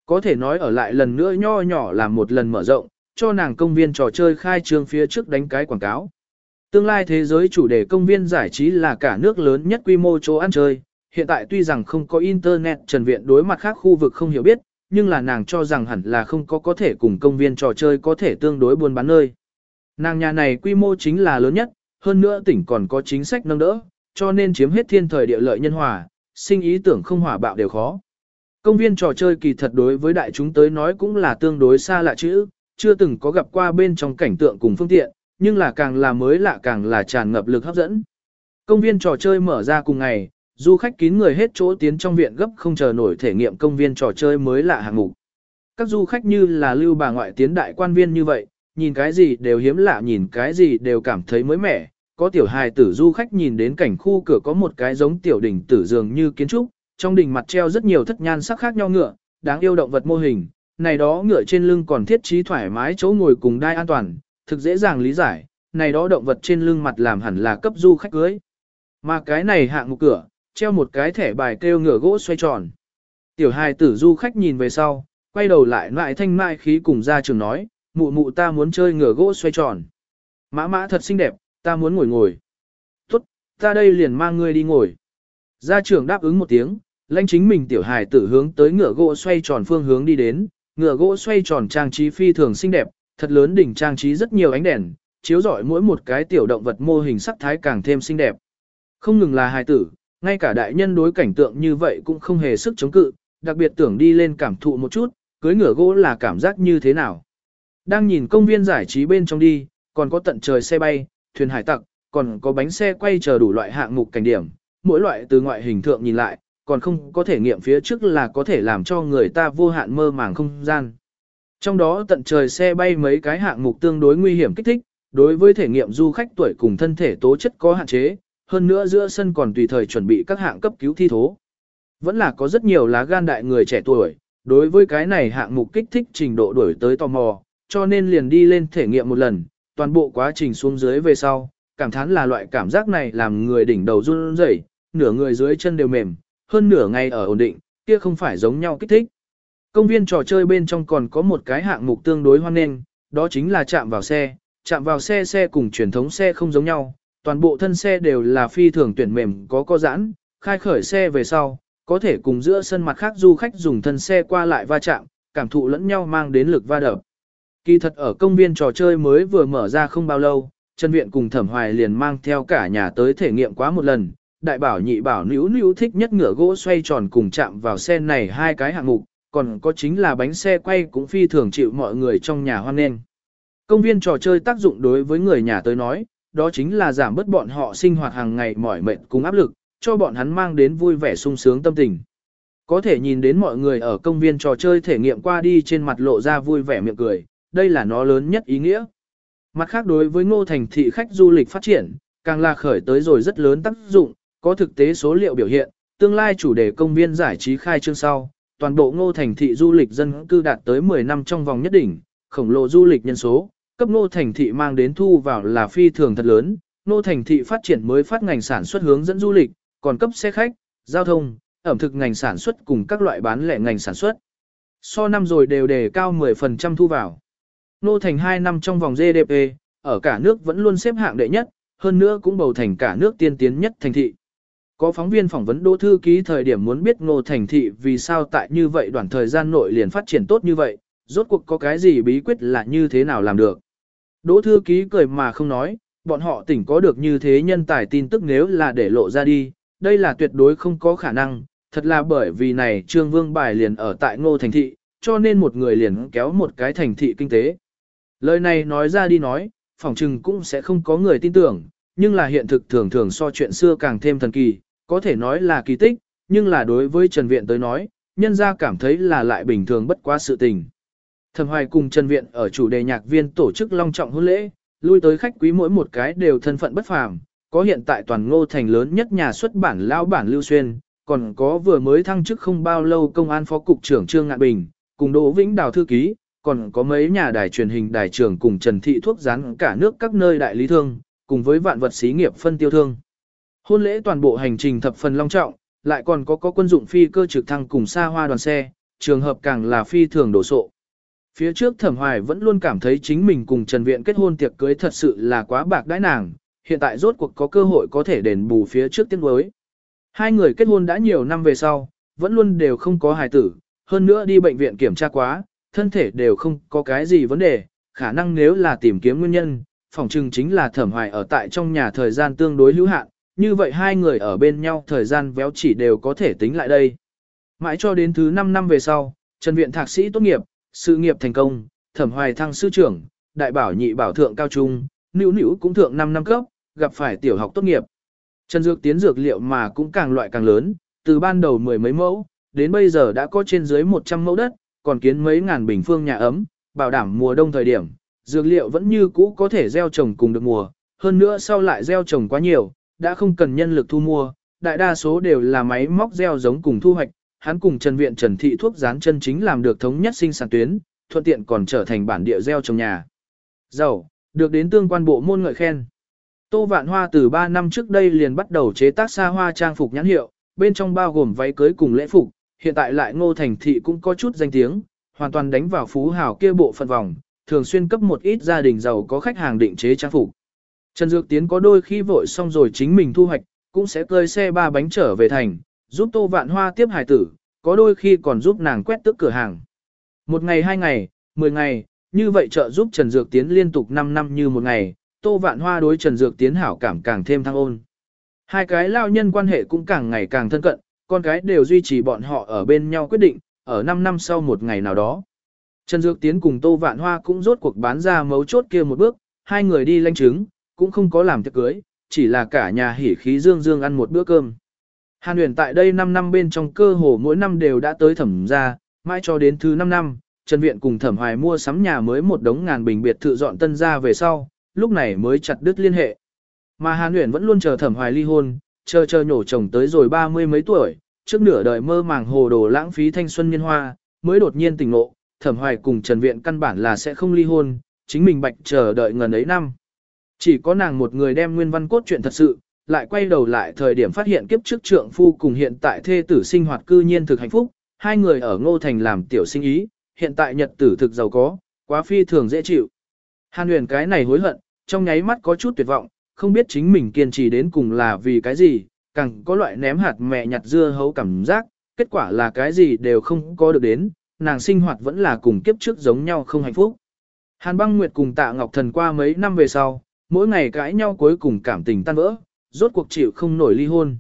A: Có thể nói ở lại lần nữa nho nhỏ là một lần mở rộng, cho nàng công viên trò chơi khai trương phía trước đánh cái quảng cáo. Tương lai thế giới chủ đề công viên giải trí là cả nước lớn nhất quy mô chỗ ăn chơi, hiện tại tuy rằng không có internet trần viện đối mặt khác khu vực không hiểu biết, nhưng là nàng cho rằng hẳn là không có có thể cùng công viên trò chơi có thể tương đối buôn bán nơi. Nàng nhà này quy mô chính là lớn nhất, hơn nữa tỉnh còn có chính sách nâng đỡ, cho nên chiếm hết thiên thời địa lợi nhân hòa, sinh ý tưởng không hòa bạo đều khó. Công viên trò chơi kỳ thật đối với đại chúng tới nói cũng là tương đối xa lạ chữ, chưa từng có gặp qua bên trong cảnh tượng cùng phương tiện, nhưng là càng là mới lạ càng là tràn ngập lực hấp dẫn. Công viên trò chơi mở ra cùng ngày, du khách kín người hết chỗ tiến trong viện gấp không chờ nổi thể nghiệm công viên trò chơi mới lạ hạng mục. Các du khách như là lưu bà ngoại tiến đại quan viên như vậy, nhìn cái gì đều hiếm lạ nhìn cái gì đều cảm thấy mới mẻ. Có tiểu hài tử du khách nhìn đến cảnh khu cửa có một cái giống tiểu đỉnh tử dường như kiến trúc, trong đỉnh mặt treo rất nhiều thất nhan sắc khác nhau ngựa, đáng yêu động vật mô hình, này đó ngựa trên lưng còn thiết trí thoải mái chỗ ngồi cùng đai an toàn, thực dễ dàng lý giải, này đó động vật trên lưng mặt làm hẳn là cấp du khách cưới. Mà cái này hạng mục cửa, treo một cái thẻ bài kêu ngựa gỗ xoay tròn. Tiểu hài tử du khách nhìn về sau, quay đầu lại lại thanh mai khí cùng ra trường nói, mụ mụ ta muốn chơi ngựa gỗ xoay tròn. Mã mã thật xinh đẹp, ta muốn ngồi ngồi. Tốt, ta đây liền mang ngươi đi ngồi. Gia trưởng đáp ứng một tiếng, lãnh chính mình tiểu hài tử hướng tới ngựa gỗ xoay tròn phương hướng đi đến, ngựa gỗ xoay tròn trang trí phi thường xinh đẹp, thật lớn đỉnh trang trí rất nhiều ánh đèn, chiếu rọi mỗi một cái tiểu động vật mô hình sắc thái càng thêm xinh đẹp. Không ngừng là hài tử, ngay cả đại nhân đối cảnh tượng như vậy cũng không hề sức chống cự, đặc biệt tưởng đi lên cảm thụ một chút, cưới ngựa gỗ là cảm giác như thế nào. Đang nhìn công viên giải trí bên trong đi, còn có tận trời xe bay, thuyền hải tặc, còn có bánh xe quay chờ đủ loại hạng mục cảnh điểm, mỗi loại từ ngoại hình thượng nhìn lại, còn không có thể nghiệm phía trước là có thể làm cho người ta vô hạn mơ màng không gian. Trong đó tận trời xe bay mấy cái hạng mục tương đối nguy hiểm kích thích, đối với thể nghiệm du khách tuổi cùng thân thể tố chất có hạn chế, hơn nữa giữa sân còn tùy thời chuẩn bị các hạng cấp cứu thi thố. Vẫn là có rất nhiều lá gan đại người trẻ tuổi, đối với cái này hạng mục kích thích trình độ đuổi tới tò mò, cho nên liền đi lên thể nghiệm một lần, toàn bộ quá trình xuống dưới về sau, cảm thán là loại cảm giác này làm người đỉnh đầu run rẩy, nửa người dưới chân đều mềm, hơn nửa ngày ở ổn định, kia không phải giống nhau kích thích. Công viên trò chơi bên trong còn có một cái hạng mục tương đối hoan nghênh, đó chính là chạm vào xe, chạm vào xe xe cùng truyền thống xe không giống nhau, toàn bộ thân xe đều là phi thường tuyển mềm có co giãn, khai khởi xe về sau, có thể cùng giữa sân mặt khác du khách dùng thân xe qua lại va chạm, cảm thụ lẫn nhau mang đến lực va đập. Kỳ thật ở công viên trò chơi mới vừa mở ra không bao lâu, Trần Viện cùng Thẩm Hoài liền mang theo cả nhà tới thể nghiệm quá một lần, đại bảo nhị bảo níu níu thích nhất ngựa gỗ xoay tròn cùng chạm vào xe này hai cái hạng mục, còn có chính là bánh xe quay cũng phi thường chịu mọi người trong nhà hoan nghênh. Công viên trò chơi tác dụng đối với người nhà tới nói, đó chính là giảm bớt bọn họ sinh hoạt hàng ngày mỏi mệt cùng áp lực, cho bọn hắn mang đến vui vẻ sung sướng tâm tình. Có thể nhìn đến mọi người ở công viên trò chơi thể nghiệm qua đi trên mặt lộ ra vui vẻ miệng cười, đây là nó lớn nhất ý nghĩa. Mặt khác đối với ngô thành thị khách du lịch phát triển, càng là khởi tới rồi rất lớn tác dụng, có thực tế số liệu biểu hiện, tương lai chủ đề công viên giải trí khai trương sau, toàn bộ ngô thành thị du lịch dân cư đạt tới 10 năm trong vòng nhất định, khổng lồ du lịch nhân số, cấp nô thành thị mang đến thu vào là phi thường thật lớn, nô thành thị phát triển mới phát ngành sản xuất hướng dẫn du lịch, còn cấp xe khách, giao thông, ẩm thực ngành sản xuất cùng các loại bán lẻ ngành sản xuất. So năm rồi đều đề cao 10% thu vào. Nô thành 2 năm trong vòng GDP, ở cả nước vẫn luôn xếp hạng đệ nhất, hơn nữa cũng bầu thành cả nước tiên tiến nhất thành thị. Có phóng viên phỏng vấn Đỗ Thư Ký thời điểm muốn biết Ngô Thành Thị vì sao tại như vậy đoạn thời gian nội liền phát triển tốt như vậy, rốt cuộc có cái gì bí quyết là như thế nào làm được. Đỗ Thư Ký cười mà không nói, bọn họ tỉnh có được như thế nhân tài tin tức nếu là để lộ ra đi, đây là tuyệt đối không có khả năng, thật là bởi vì này Trương Vương Bài liền ở tại Ngô Thành Thị, cho nên một người liền kéo một cái thành thị kinh tế. Lời này nói ra đi nói, phỏng chừng cũng sẽ không có người tin tưởng, nhưng là hiện thực thường thường so chuyện xưa càng thêm thần kỳ, có thể nói là kỳ tích, nhưng là đối với Trần Viện tới nói, nhân ra cảm thấy là lại bình thường bất quá sự tình. Thẩm Hoài cùng Trần Viện ở chủ đề nhạc viên tổ chức long trọng hôn lễ, lui tới khách quý mỗi một cái đều thân phận bất phàm, có hiện tại toàn ngô thành lớn nhất nhà xuất bản lao bản Lưu Xuyên, còn có vừa mới thăng chức không bao lâu công an phó cục trưởng Trương Ngạn Bình, cùng Đỗ Vĩnh Đào thư ký, còn có mấy nhà đài truyền hình đài trưởng cùng Trần Thị thuốc rán cả nước các nơi đại lý thương, cùng với vạn vật xí nghiệp phân tiêu thương. Hôn lễ toàn bộ hành trình thập phần long trọng, lại còn có có quân dụng phi cơ trực thăng cùng xa hoa đoàn xe, trường hợp càng là phi thường đổ sộ. Phía trước Thẩm Hoài vẫn luôn cảm thấy chính mình cùng Trần Viện kết hôn tiệc cưới thật sự là quá bạc đãi nàng, hiện tại rốt cuộc có cơ hội có thể đền bù phía trước tiếng đối. Hai người kết hôn đã nhiều năm về sau, vẫn luôn đều không có hài tử, hơn nữa đi bệnh viện kiểm tra quá, thân thể đều không có cái gì vấn đề, khả năng nếu là tìm kiếm nguyên nhân, phòng trừng chính là thẩm hoài ở tại trong nhà thời gian tương đối hữu hạn, như vậy hai người ở bên nhau thời gian véo chỉ đều có thể tính lại đây. Mãi cho đến thứ 5 năm về sau, Trần Viện Thạc sĩ tốt nghiệp, sự nghiệp thành công, thẩm hoài thăng sư trưởng, đại bảo nhị bảo thượng cao trung, nữ nữ cũng thượng 5 năm cấp, gặp phải tiểu học tốt nghiệp. Trần Dược tiến dược liệu mà cũng càng loại càng lớn, từ ban đầu mười mấy mẫu, đến bây giờ đã có trên dưới 100 mẫu đất, còn kiến mấy ngàn bình phương nhà ấm, bảo đảm mùa đông thời điểm, dược liệu vẫn như cũ có thể gieo trồng cùng được mùa, hơn nữa sau lại gieo trồng quá nhiều, đã không cần nhân lực thu mua, đại đa số đều là máy móc gieo giống cùng thu hoạch, hắn cùng Trần Viện Trần Thị thuốc dán chân chính làm được thống nhất sinh sản tuyến, thuận tiện còn trở thành bản địa gieo trồng nhà. Giàu, được đến tương quan bộ môn ngợi khen. Tô Vạn Hoa từ 3 năm trước đây liền bắt đầu chế tác xa hoa trang phục nhãn hiệu, bên trong bao gồm váy cưới cùng lễ phục, hiện tại lại Ngô Thành Thị cũng có chút danh tiếng, hoàn toàn đánh vào phú hào kia bộ phận vòng, thường xuyên cấp một ít gia đình giàu có khách hàng định chế trang phục. Trần Dược Tiến có đôi khi vội xong rồi chính mình thu hoạch, cũng sẽ cơi xe ba bánh trở về thành, giúp Tô Vạn Hoa tiếp hài tử, có đôi khi còn giúp nàng quét tước cửa hàng. Một ngày hai ngày, mười ngày, như vậy trợ giúp Trần Dược Tiến liên tục 5 năm như một ngày, Tô Vạn Hoa đối Trần Dược Tiến hảo cảm càng thêm thăng ôn. Hai cái lao nhân quan hệ cũng càng ngày càng thân cận, con cái đều duy trì bọn họ ở bên nhau quyết định, ở 5 năm sau một ngày nào đó. Trần Dược Tiến cùng Tô Vạn Hoa cũng rốt cuộc bán ra mấu chốt kia một bước, hai người đi lanh chứng, cũng không có làm tiệc cưới, chỉ là cả nhà hỉ khí dương dương ăn một bữa cơm. Hàn huyền tại đây 5 năm bên trong cơ hồ mỗi năm đều đã tới thẩm gia, mãi cho đến thứ 5 năm, Trần Viện cùng Thẩm Hoài mua sắm nhà mới một đống ngàn bình biệt thự dọn tân ra về sau, lúc này mới chặt đứt liên hệ. Mà Hàn Uyển vẫn luôn chờ Thẩm Hoài ly hôn, chờ chờ nhổ chồng tới rồi ba mươi mấy tuổi, trước nửa đời mơ màng hồ đồ lãng phí thanh xuân niên hoa, mới đột nhiên tỉnh ngộ, Thẩm Hoài cùng Trần Viện căn bản là sẽ không ly hôn, chính mình bạch chờ đợi ngần ấy năm. Chỉ có nàng một người đem nguyên văn cốt truyện thật sự, lại quay đầu lại thời điểm phát hiện kiếp trước trượng phu cùng hiện tại thê tử sinh hoạt cư nhiên thực hạnh phúc, hai người ở Ngô Thành làm tiểu sinh ý, hiện tại nhật tử thực giàu có, quá phi thường dễ chịu. Hàn huyền cái này hối hận, trong nháy mắt có chút tuyệt vọng, không biết chính mình kiên trì đến cùng là vì cái gì, càng có loại ném hạt mẹ nhặt dưa hấu cảm giác, kết quả là cái gì đều không có được đến, nàng sinh hoạt vẫn là cùng kiếp trước giống nhau không hạnh phúc. Hàn băng nguyệt cùng tạ ngọc thần qua mấy năm về sau, mỗi ngày cãi nhau cuối cùng cảm tình tan vỡ, rốt cuộc chịu không nổi ly hôn.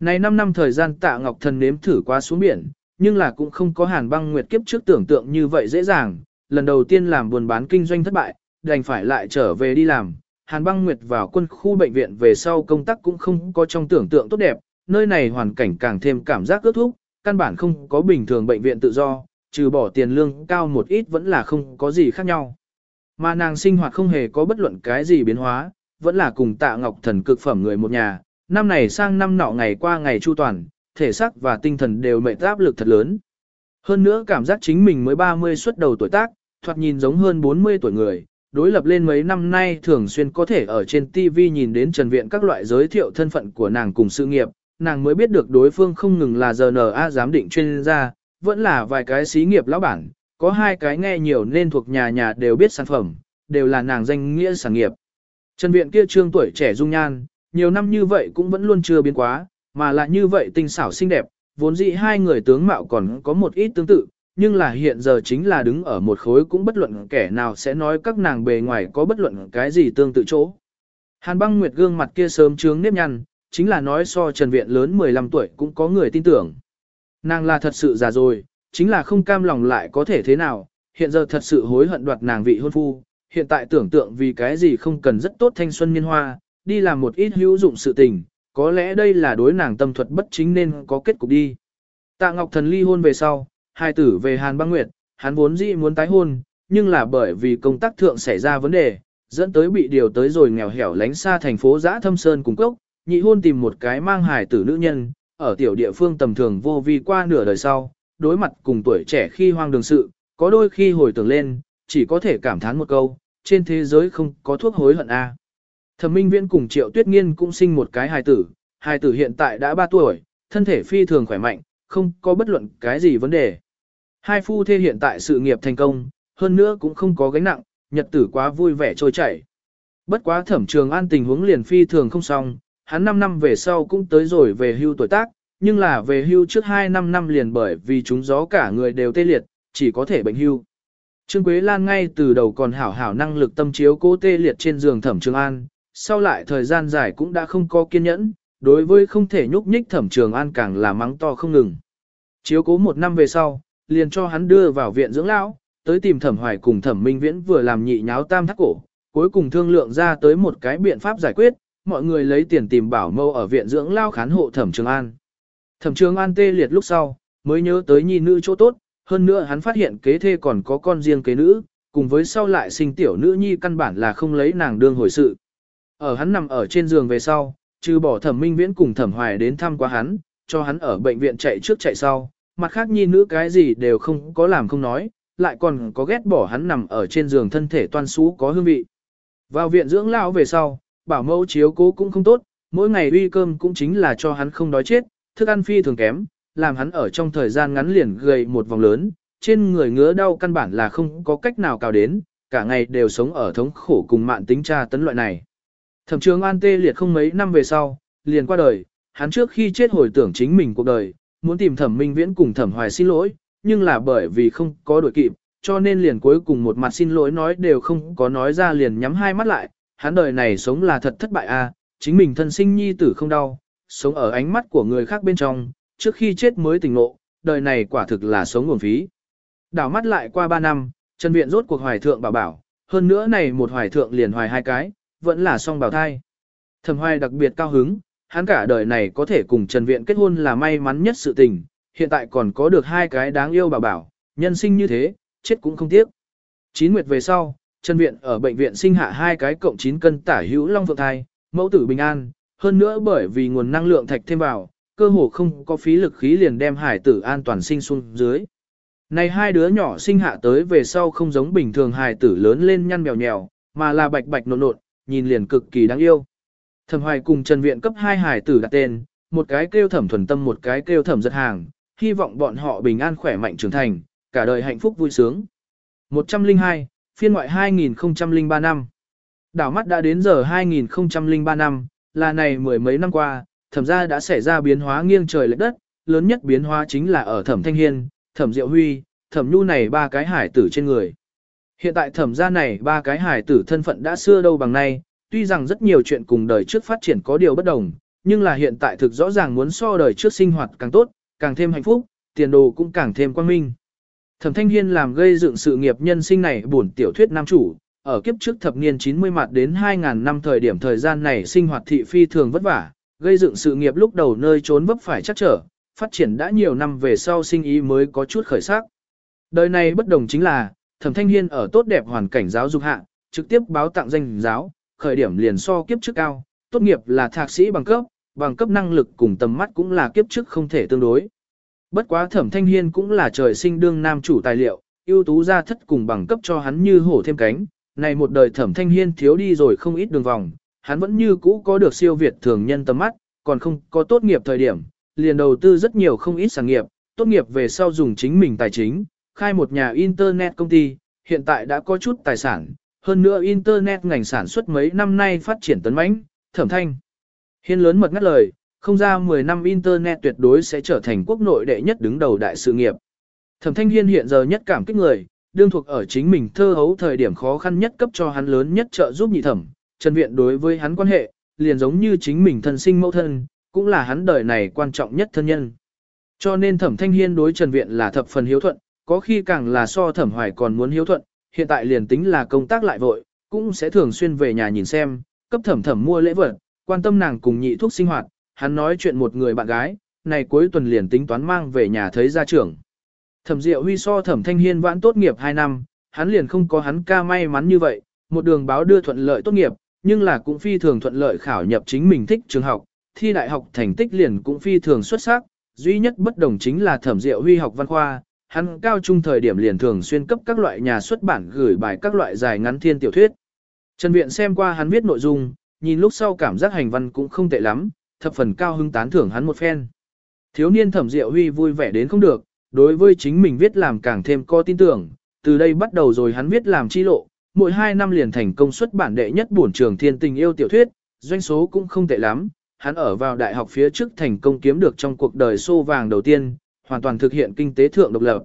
A: Này 5 năm thời gian tạ ngọc thần nếm thử qua xuống biển, nhưng là cũng không có hàn băng nguyệt kiếp trước tưởng tượng như vậy dễ dàng, lần đầu tiên làm buôn bán kinh doanh thất bại, đành phải lại trở về đi làm. Hàn băng nguyệt vào quân khu bệnh viện về sau công tác cũng không có trong tưởng tượng tốt đẹp, nơi này hoàn cảnh càng thêm cảm giác ước thúc, căn bản không có bình thường bệnh viện tự do, trừ bỏ tiền lương cao một ít vẫn là không có gì khác nhau. Mà nàng sinh hoạt không hề có bất luận cái gì biến hóa, vẫn là cùng tạ ngọc thần cực phẩm người một nhà, năm này sang năm nọ ngày qua ngày chu toàn, thể xác và tinh thần đều mệt áp lực thật lớn. Hơn nữa cảm giác chính mình mới 30 xuất đầu tuổi tác, thoạt nhìn giống hơn 40 tuổi người, đối lập lên mấy năm nay thường xuyên có thể ở trên TV nhìn đến Trần Viện các loại giới thiệu thân phận của nàng cùng sự nghiệp, nàng mới biết được đối phương không ngừng là GNA giám định chuyên gia, vẫn là vài cái xí nghiệp lão bản, có hai cái nghe nhiều nên thuộc nhà nhà đều biết sản phẩm, đều là nàng danh nghĩa sản nghiệp. Trần Viện kia trương tuổi trẻ dung nhan, nhiều năm như vậy cũng vẫn luôn chưa biến quá, mà lại như vậy tinh xảo xinh đẹp, vốn dĩ hai người tướng mạo còn có một ít tương tự, nhưng là hiện giờ chính là đứng ở một khối cũng bất luận kẻ nào sẽ nói các nàng bề ngoài có bất luận cái gì tương tự chỗ. Hàn băng nguyệt gương mặt kia sớm trướng nếp nhăn, chính là nói so Trần Viện lớn 15 tuổi cũng có người tin tưởng. Nàng là thật sự già rồi, chính là không cam lòng lại có thể thế nào, hiện giờ thật sự hối hận đoạt nàng vị hôn phu, hiện tại tưởng tượng vì cái gì không cần rất tốt thanh xuân niên hoa, đi làm một ít hữu dụng sự tình, có lẽ đây là đối nàng tâm thuật bất chính nên có kết cục đi. Tạ Ngọc Thần ly hôn về sau, hai tử về Hàn Băng Nguyệt, hắn vốn dĩ muốn tái hôn, nhưng là bởi vì công tác thượng xảy ra vấn đề, dẫn tới bị điều tới rồi nghèo hẻo lánh xa thành phố Giã Thâm Sơn cùng cốc, nhị hôn tìm một cái mang hài tử nữ nhân, ở tiểu địa phương tầm thường vô vi qua nửa đời sau, đối mặt cùng tuổi trẻ khi hoang đường sự, có đôi khi hồi tưởng lên, chỉ có thể cảm thán một câu, trên thế giới không có thuốc hối hận a. Thẩm Minh Viễn cùng Triệu Tuyết Nghiên cũng sinh một cái hài tử, hài tử hiện tại đã 3 tuổi, thân thể phi thường khỏe mạnh, không có bất luận cái gì vấn đề. Hai phu thê hiện tại sự nghiệp thành công, hơn nữa cũng không có gánh nặng, nhật tử quá vui vẻ trôi chảy. Bất quá thẩm trường an tình huống liền phi thường không xong, hắn 5 năm về sau cũng tới rồi về hưu tuổi tác, nhưng là về hưu trước 2 năm năm liền bởi vì chúng gió cả người đều tê liệt, chỉ có thể bệnh hưu. Trương Quế Lan ngay từ đầu còn hảo hảo năng lực tâm chiếu cố tê liệt trên giường thẩm trường an, sau lại thời gian dài cũng đã không có kiên nhẫn, đối với không thể nhúc nhích thẩm trường an càng là mắng to không ngừng. Chiếu cố một năm về sau, liền cho hắn đưa vào viện dưỡng lão, tới tìm thẩm hoài cùng thẩm minh viễn vừa làm nhị nháo tam thác cổ, cuối cùng thương lượng ra tới một cái biện pháp giải quyết, mọi người lấy tiền tìm bảo mâu ở viện dưỡng lao khán hộ thẩm trường an. Thẩm trường an tê liệt lúc sau, mới nhớ tới nhi nữ chỗ tốt, hơn nữa hắn phát hiện kế thê còn có con riêng kế nữ, cùng với sau lại sinh tiểu nữ nhi căn bản là không lấy nàng đương hồi sự. Ở hắn nằm ở trên giường về sau, trừ bỏ thẩm minh viễn cùng thẩm hoài đến thăm qua hắn, cho hắn ở bệnh viện chạy trước chạy sau, mặt khác nhi nữ cái gì đều không có làm không nói, lại còn có ghét bỏ hắn nằm ở trên giường thân thể toan xú có hương vị. Vào viện dưỡng lão về sau, bảo mẫu chiếu cố cũng không tốt, mỗi ngày uy cơm cũng chính là cho hắn không đói chết, thức ăn phi thường kém, làm hắn ở trong thời gian ngắn liền gầy một vòng lớn, trên người ngứa đau căn bản là không có cách nào cào đến, cả ngày đều sống ở thống khổ cùng mạn tính tra tấn loại này. Thẩm trường an tê liệt không mấy năm về sau, liền qua đời, hắn trước khi chết hồi tưởng chính mình cuộc đời, muốn tìm thẩm minh viễn cùng thẩm hoài xin lỗi, nhưng là bởi vì không có đội kịp, cho nên liền cuối cùng một mặt xin lỗi nói đều không có nói ra liền nhắm hai mắt lại, hắn đời này sống là thật thất bại a, à, chính mình thân sinh nhi tử không đau, sống ở ánh mắt của người khác bên trong, trước khi chết mới tỉnh ngộ, đời này quả thực là sống nguồn phí. Đảo mắt lại qua ba năm, Trần Viện rốt cuộc hoài thượng bảo bảo, hơn nữa này một hoài thượng liền hoài hai cái, vẫn là song bào thai. Thẩm hoài đặc biệt cao hứng, hắn cả đời này có thể cùng Trần Viện kết hôn là may mắn nhất sự tình, hiện tại còn có được hai cái đáng yêu bảo bảo, nhân sinh như thế, chết cũng không tiếc. Chín nguyệt về sau, Trần Viện ở bệnh viện sinh hạ hai cái cộng 9 cân tả hữu long phượng thai, mẫu tử bình an, hơn nữa bởi vì nguồn năng lượng thạch thêm vào, cơ hồ không có phí lực khí liền đem hải tử an toàn sinh xuống dưới. Này hai đứa nhỏ sinh hạ tới về sau không giống bình thường hải tử lớn lên nhăn mèo nhèo, mà là bạch bạch nộn nộn, nhìn liền cực kỳ đáng yêu. Thẩm Hoài cùng Trần Viện cấp hai hải tử đặt tên, một cái kêu thẩm thuần tâm một cái kêu thẩm giật hàng, hy vọng bọn họ bình an khỏe mạnh trưởng thành, cả đời hạnh phúc vui sướng. 102, phiên ngoại 2003 năm. Đảo mắt đã đến giờ 2003 năm, là này mười mấy năm qua, thẩm gia đã xảy ra biến hóa nghiêng trời lệch đất, lớn nhất biến hóa chính là ở thẩm thanh hiên, thẩm diệu huy, thẩm nhu này ba cái hải tử trên người. Hiện tại thẩm gia này ba cái hải tử thân phận đã xưa đâu bằng nay, tuy rằng rất nhiều chuyện cùng đời trước phát triển có điều bất đồng, nhưng là hiện tại thực rõ ràng muốn so đời trước sinh hoạt càng tốt, càng thêm hạnh phúc, tiền đồ cũng càng thêm quang minh. Thẩm Thanh Hiên làm gây dựng sự nghiệp nhân sinh này buồn tiểu thuyết nam chủ, ở kiếp trước thập niên 90 mặt đến 2000 năm thời điểm thời gian này sinh hoạt thị phi thường vất vả, gây dựng sự nghiệp lúc đầu nơi trốn vấp phải chắc trở, phát triển đã nhiều năm về sau sinh ý mới có chút khởi sắc. Đời này bất đồng chính là, Thẩm Thanh Hiên ở tốt đẹp hoàn cảnh giáo dục hạ, trực tiếp báo tặng danh giáo, khởi điểm liền so kiếp trước cao, tốt nghiệp là thạc sĩ bằng cấp, bằng cấp năng lực cùng tầm mắt cũng là kiếp trước không thể tương đối. Bất quá Thẩm Thanh Hiên cũng là trời sinh đương nam chủ tài liệu, ưu tú ra thất cùng bằng cấp cho hắn như hổ thêm cánh, này một đời Thẩm Thanh Hiên thiếu đi rồi không ít đường vòng, hắn vẫn như cũ có được siêu việt thường nhân tầm mắt, còn không có tốt nghiệp thời điểm, liền đầu tư rất nhiều không ít sản nghiệp, tốt nghiệp về sau dùng chính mình tài chính, khai một nhà internet công ty, hiện tại đã có chút tài sản, hơn nữa internet ngành sản xuất mấy năm nay phát triển tấn mãnh, thẩm thanh. Hiên lớn mật ngắt lời, không ra 10 năm internet tuyệt đối sẽ trở thành quốc nội đệ nhất đứng đầu đại sự nghiệp. Thẩm thanh hiên hiện giờ nhất cảm kích người, đương thuộc ở chính mình thơ hấu thời điểm khó khăn nhất cấp cho hắn lớn nhất trợ giúp nhị thẩm, Trần Viện đối với hắn quan hệ, liền giống như chính mình thân sinh mẫu thân, cũng là hắn đời này quan trọng nhất thân nhân. Cho nên thẩm thanh hiên đối Trần Viện là thập phần hiếu thuận, có khi càng là so thẩm hoài còn muốn hiếu thuận, hiện tại liền tính là công tác lại vội, cũng sẽ thường xuyên về nhà nhìn xem, cấp thẩm thẩm mua lễ vật, quan tâm nàng cùng nhị thuốc sinh hoạt, hắn nói chuyện một người bạn gái, này cuối tuần liền tính toán mang về nhà thấy gia trưởng. Thẩm Diệu Huy so Thẩm Thanh Hiên vãn tốt nghiệp 2 năm, hắn liền không có hắn ca may mắn như vậy, một đường báo đưa thuận lợi tốt nghiệp, nhưng là cũng phi thường thuận lợi khảo nhập chính mình thích trường học, thi đại học thành tích liền cũng phi thường xuất sắc, duy nhất bất đồng chính là Thẩm Diệu Huy học văn khoa, hắn cao trung thời điểm liền thường xuyên cấp các loại nhà xuất bản gửi bài các loại dài ngắn thiên tiểu thuyết. Trần Viện xem qua hắn viết nội dung, nhìn lúc sau cảm giác hành văn cũng không tệ lắm, thập phần cao hứng tán thưởng hắn một phen. Thiếu niên Thẩm Diệu Huy vui vẻ đến không được, đối với chính mình viết làm càng thêm có tin tưởng, từ đây bắt đầu rồi hắn viết làm chi lộ, mỗi hai năm liền thành công xuất bản đệ nhất bổn trường thiên tình yêu tiểu thuyết, doanh số cũng không tệ lắm, hắn ở vào đại học phía trước thành công kiếm được trong cuộc đời xô vàng đầu tiên, hoàn toàn thực hiện kinh tế thượng độc lập.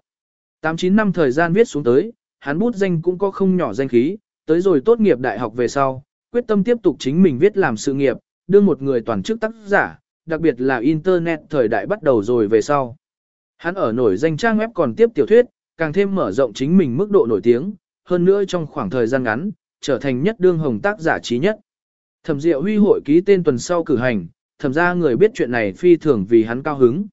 A: 8-9 năm thời gian viết xuống tới, hắn bút danh cũng có không nhỏ danh khí, tới rồi tốt nghiệp đại học về sau, quyết tâm tiếp tục chính mình viết làm sự nghiệp, đưa một người toàn chức tác giả, đặc biệt là Internet thời đại bắt đầu rồi về sau. Hắn ở nổi danh trang web còn tiếp tiểu thuyết, càng thêm mở rộng chính mình mức độ nổi tiếng, hơn nữa trong khoảng thời gian ngắn, trở thành nhất đương hồng tác giả trí nhất. Thẩm Diệu Huy hội ký tên tuần sau cử hành, thẩm ra người biết chuyện này phi thường vì hắn cao hứng.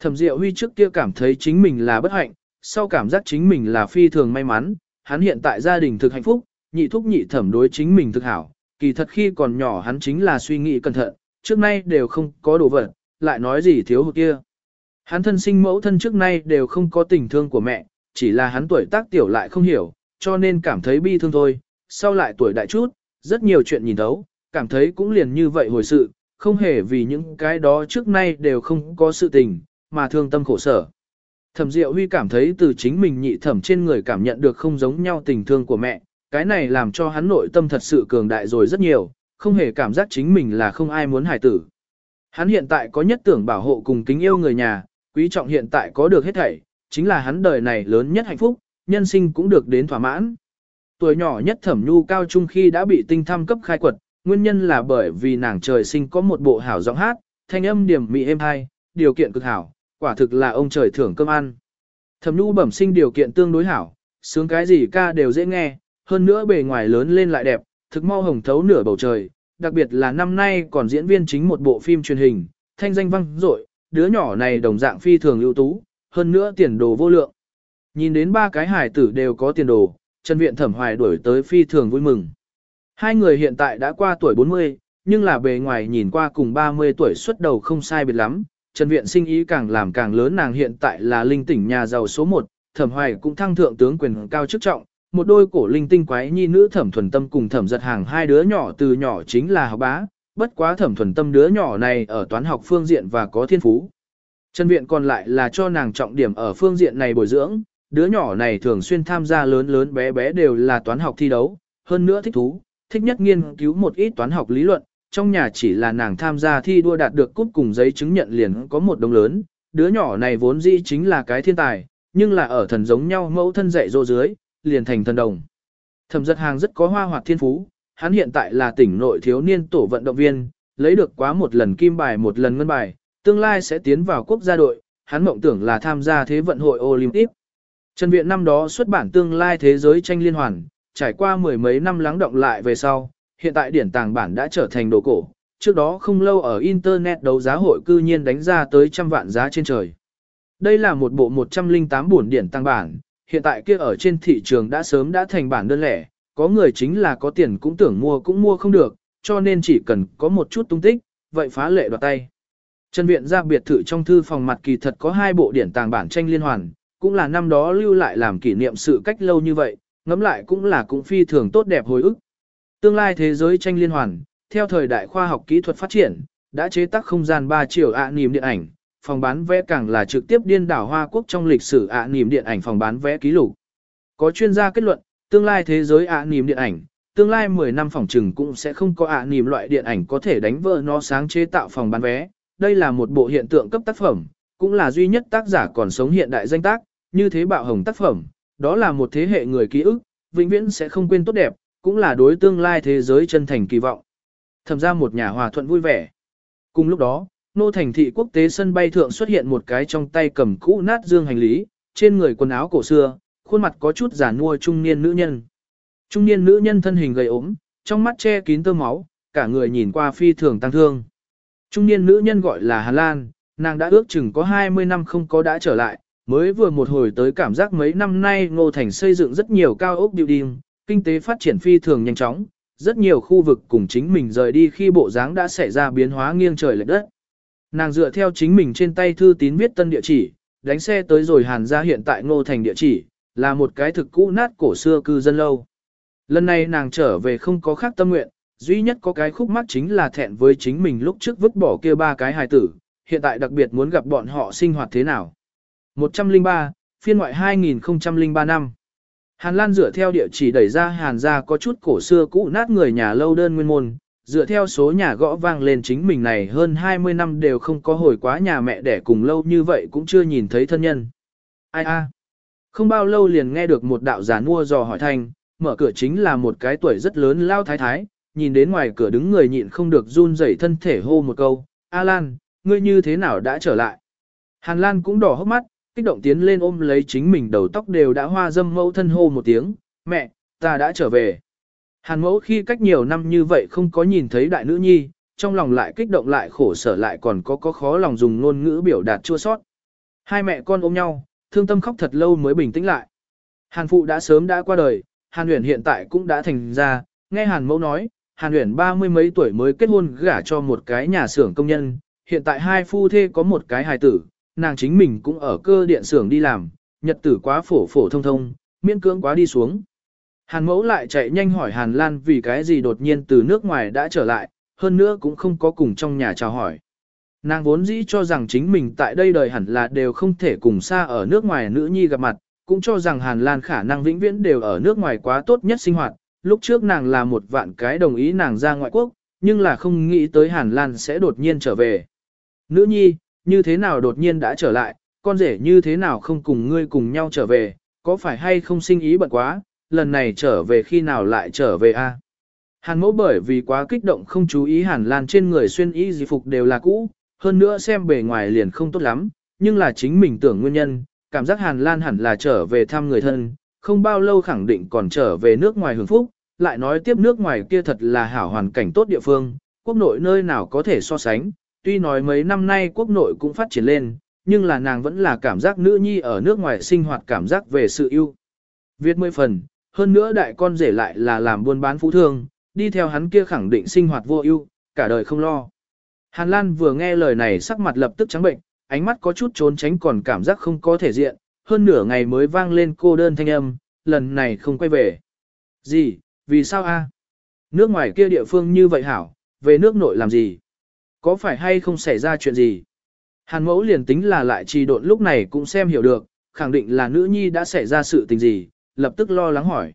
A: Thẩm Diệu Huy trước kia cảm thấy chính mình là bất hạnh, sau cảm giác chính mình là phi thường may mắn, hắn hiện tại gia đình thực hạnh phúc, nhị thúc nhị thẩm đối chính mình thực hảo, kỳ thật khi còn nhỏ hắn chính là suy nghĩ cẩn thận, trước nay đều không có đồ vật, lại nói gì thiếu hụt kia. Hắn thân sinh mẫu thân trước nay đều không có tình thương của mẹ, chỉ là hắn tuổi tác tiểu lại không hiểu, cho nên cảm thấy bi thương thôi, sau lại tuổi đại chút, rất nhiều chuyện nhìn thấu, cảm thấy cũng liền như vậy hồi sự, không hề vì những cái đó trước nay đều không có sự tình, mà thương tâm khổ sở. Thẩm Diệu Huy cảm thấy từ chính mình nhị thẩm trên người cảm nhận được không giống nhau tình thương của mẹ, cái này làm cho hắn nội tâm thật sự cường đại rồi rất nhiều, không hề cảm giác chính mình là không ai muốn hài tử. Hắn hiện tại có nhất tưởng bảo hộ cùng kính yêu người nhà, quý trọng hiện tại có được hết thảy, chính là hắn đời này lớn nhất hạnh phúc, nhân sinh cũng được đến thỏa mãn. Tuổi nhỏ nhất thẩm nhu cao trung khi đã bị tinh thăm cấp khai quật, nguyên nhân là bởi vì nàng trời sinh có một bộ hảo giọng hát, thanh âm điểm mị êm hay, điều kiện cực hảo, quả thực là ông trời thưởng cơm ăn. Thẩm nhu bẩm sinh điều kiện tương đối hảo, sướng cái gì ca đều dễ nghe, hơn nữa bề ngoài lớn lên lại đẹp, thực mau hồng thấu nửa bầu trời, đặc biệt là năm nay còn diễn viên chính một bộ phim truyền hình, thanh danh vang dội, đứa nhỏ này đồng dạng phi thường ưu tú, hơn nữa tiền đồ vô lượng. Nhìn đến ba cái hải tử đều có tiền đồ, Trần Viện Thẩm Hoài đuổi tới phi thường vui mừng. Hai người hiện tại đã qua tuổi 40, nhưng là bề ngoài nhìn qua cùng 30 tuổi xuất đầu không sai biệt lắm. Trần Viện sinh ý càng làm càng lớn nàng hiện tại là linh tỉnh nhà giàu số 1, Thẩm Hoài cũng thăng thượng tướng quyền cao chức trọng, một đôi cổ linh tinh quái nhi nữ Thẩm Thuần Tâm cùng Thẩm Giật Hàng hai đứa nhỏ từ nhỏ chính là học bá, bất quá Thẩm Thuần Tâm đứa nhỏ này ở toán học phương diện và có thiên phú. Trần Viện còn lại là cho nàng trọng điểm ở phương diện này bồi dưỡng, đứa nhỏ này thường xuyên tham gia lớn lớn bé bé đều là toán học thi đấu, hơn nữa thích thú, thích nhất nghiên cứu một ít toán học lý luận, trong nhà chỉ là nàng tham gia thi đua đạt được cúp cùng giấy chứng nhận liền có một đồng lớn, đứa nhỏ này vốn dĩ chính là cái thiên tài, nhưng là ở thần giống nhau mẫu thân dạy dỗ dưới, liền thành thần đồng. Thẩm giật hàng rất có hoa hoạt thiên phú, hắn hiện tại là tỉnh nội thiếu niên tổ vận động viên, lấy được quá một lần kim bài một lần ngân bài, tương lai sẽ tiến vào quốc gia đội, hắn mộng tưởng là tham gia thế vận hội Olympic. Trần Viện năm đó xuất bản tương lai thế giới tranh liên hoàn, trải qua mười mấy năm lắng động lại về sau, hiện tại điển tàng bản đã trở thành đồ cổ. Trước đó không lâu ở Internet đấu giá hội cư nhiên đánh ra tới trăm vạn giá trên trời. Đây là một bộ 108 buồn điển tăng bản, hiện tại kia ở trên thị trường đã sớm đã thành bản đơn lẻ, có người chính là có tiền cũng tưởng mua cũng mua không được, cho nên chỉ cần có một chút tung tích, vậy phá lệ đoạt tay. Trần Viện ra biệt thự trong thư phòng mặt kỳ thật có hai bộ điển tàng bản tranh liên hoàn, cũng là năm đó lưu lại làm kỷ niệm sự cách lâu như vậy, ngẫm lại cũng là cũng phi thường tốt đẹp hồi ức. Tương lai thế giới tranh liên hoàn, theo thời đại khoa học kỹ thuật phát triển, đã chế tác không gian 3 chiều ạ niềm điện ảnh, phòng bán vé càng là trực tiếp điên đảo Hoa Quốc trong lịch sử ạ niềm điện ảnh phòng bán vé ký lục. Có chuyên gia kết luận, tương lai thế giới ạ niềm điện ảnh, tương lai 10 năm phòng trừng cũng sẽ không có ạ niềm loại điện ảnh có thể đánh vỡ nó sáng chế tạo phòng bán vé. Đây là một bộ hiện tượng cấp tác phẩm, cũng là duy nhất tác giả còn sống hiện đại danh tác, như thế bạo hồng tác phẩm, đó là một thế hệ người ký ức, vĩnh viễn sẽ không quên tốt đẹp, cũng là đối tương lai thế giới chân thành kỳ vọng. Thẩm ra một nhà hòa thuận vui vẻ. Cùng lúc đó, nô thành thị quốc tế sân bay thượng xuất hiện một cái trong tay cầm cũ nát dương hành lý, trên người quần áo cổ xưa, khuôn mặt có chút giả nua trung niên nữ nhân. Trung niên nữ nhân thân hình gầy ốm, trong mắt che kín tơ máu, cả người nhìn qua phi thường tăng thương. Trung niên nữ nhân gọi là Hà Lan, nàng đã ước chừng có 20 năm không có đã trở lại, mới vừa một hồi tới cảm giác mấy năm nay Ngô Thành xây dựng rất nhiều cao ốc building, kinh tế phát triển phi thường nhanh chóng, rất nhiều khu vực cùng chính mình rời đi khi bộ dáng đã xảy ra biến hóa nghiêng trời lệch đất. Nàng dựa theo chính mình trên tay thư tín viết tân địa chỉ, đánh xe tới rồi hàn ra hiện tại Ngô Thành địa chỉ, là một cái thực cũ nát cổ xưa cư dân lâu. Lần này nàng trở về không có khác tâm nguyện, duy nhất có cái khúc mắc chính là thẹn với chính mình lúc trước vứt bỏ kia ba cái hài tử, hiện tại đặc biệt muốn gặp bọn họ sinh hoạt thế nào. 103, phiên ngoại 2003 năm. Hàn Lan dựa theo địa chỉ đẩy ra Hàn Gia có chút cổ xưa cũ nát người nhà lâu đơn nguyên môn, dựa theo số nhà gõ vang lên chính mình này hơn 20 năm đều không có hồi quá nhà mẹ đẻ cùng lâu như vậy cũng chưa nhìn thấy thân nhân. Ai a? Không bao lâu liền nghe được một đạo giả mua dò hỏi thanh, mở cửa chính là một cái tuổi rất lớn lao thái thái, nhìn đến ngoài cửa đứng người nhịn không được run rẩy thân thể hô một câu, A Lan, ngươi như thế nào đã trở lại? Hàn Lan cũng đỏ hốc mắt, kích động tiến lên ôm lấy chính mình đầu tóc đều đã hoa dâm mẫu thân hô một tiếng, mẹ, ta đã trở về. Hàn mẫu khi cách nhiều năm như vậy không có nhìn thấy đại nữ nhi, trong lòng lại kích động lại khổ sở lại còn có có khó lòng dùng ngôn ngữ biểu đạt chua sót. Hai mẹ con ôm nhau, thương tâm khóc thật lâu mới bình tĩnh lại. Hàn phụ đã sớm đã qua đời, Hàn Uyển hiện tại cũng đã thành ra, nghe Hàn mẫu nói, Hàn Uyển ba mươi mấy tuổi mới kết hôn gả cho một cái nhà xưởng công nhân, hiện tại hai phu thê có một cái hài tử, nàng chính mình cũng ở cơ điện xưởng đi làm, nhật tử quá phổ phổ thông thông, miễn cưỡng quá đi xuống. Hàn mẫu lại chạy nhanh hỏi Hàn Lan vì cái gì đột nhiên từ nước ngoài đã trở lại, hơn nữa cũng không có cùng trong nhà chào hỏi. Nàng vốn dĩ cho rằng chính mình tại đây đời hẳn là đều không thể cùng xa ở nước ngoài nữ nhi gặp mặt, cũng cho rằng Hàn Lan khả năng vĩnh viễn đều ở nước ngoài quá tốt nhất sinh hoạt. Lúc trước nàng là một vạn cái đồng ý nàng ra ngoại quốc, nhưng là không nghĩ tới Hàn Lan sẽ đột nhiên trở về. Nữ nhi, như thế nào đột nhiên đã trở lại, con rể như thế nào không cùng ngươi cùng nhau trở về, có phải hay không sinh ý bận quá, lần này trở về khi nào lại trở về a? Hàn mẫu bởi vì quá kích động không chú ý hàn lan trên người xuyên y gì phục đều là cũ, hơn nữa xem bề ngoài liền không tốt lắm, nhưng là chính mình tưởng nguyên nhân, cảm giác hàn lan hẳn là trở về thăm người thân, không bao lâu khẳng định còn trở về nước ngoài hưởng phúc, lại nói tiếp nước ngoài kia thật là hảo hoàn cảnh tốt địa phương, quốc nội nơi nào có thể so sánh, tuy nói mấy năm nay quốc nội cũng phát triển lên, nhưng là nàng vẫn là cảm giác nữ nhi ở nước ngoài sinh hoạt cảm giác về sự yêu. Viết mười phần, hơn nữa đại con rể lại là làm buôn bán phú thương, đi theo hắn kia khẳng định sinh hoạt vô ưu, cả đời không lo. Hàn Lan vừa nghe lời này sắc mặt lập tức trắng bệnh, ánh mắt có chút trốn tránh còn cảm giác không có thể diện, hơn nửa ngày mới vang lên cô đơn thanh âm, lần này không quay về. Gì, vì sao a? Nước ngoài kia địa phương như vậy hảo, về nước nội làm gì? Có phải hay không xảy ra chuyện gì? Hàn mẫu liền tính là lại trì độn lúc này cũng xem hiểu được, khẳng định là nữ nhi đã xảy ra sự tình gì, lập tức lo lắng hỏi.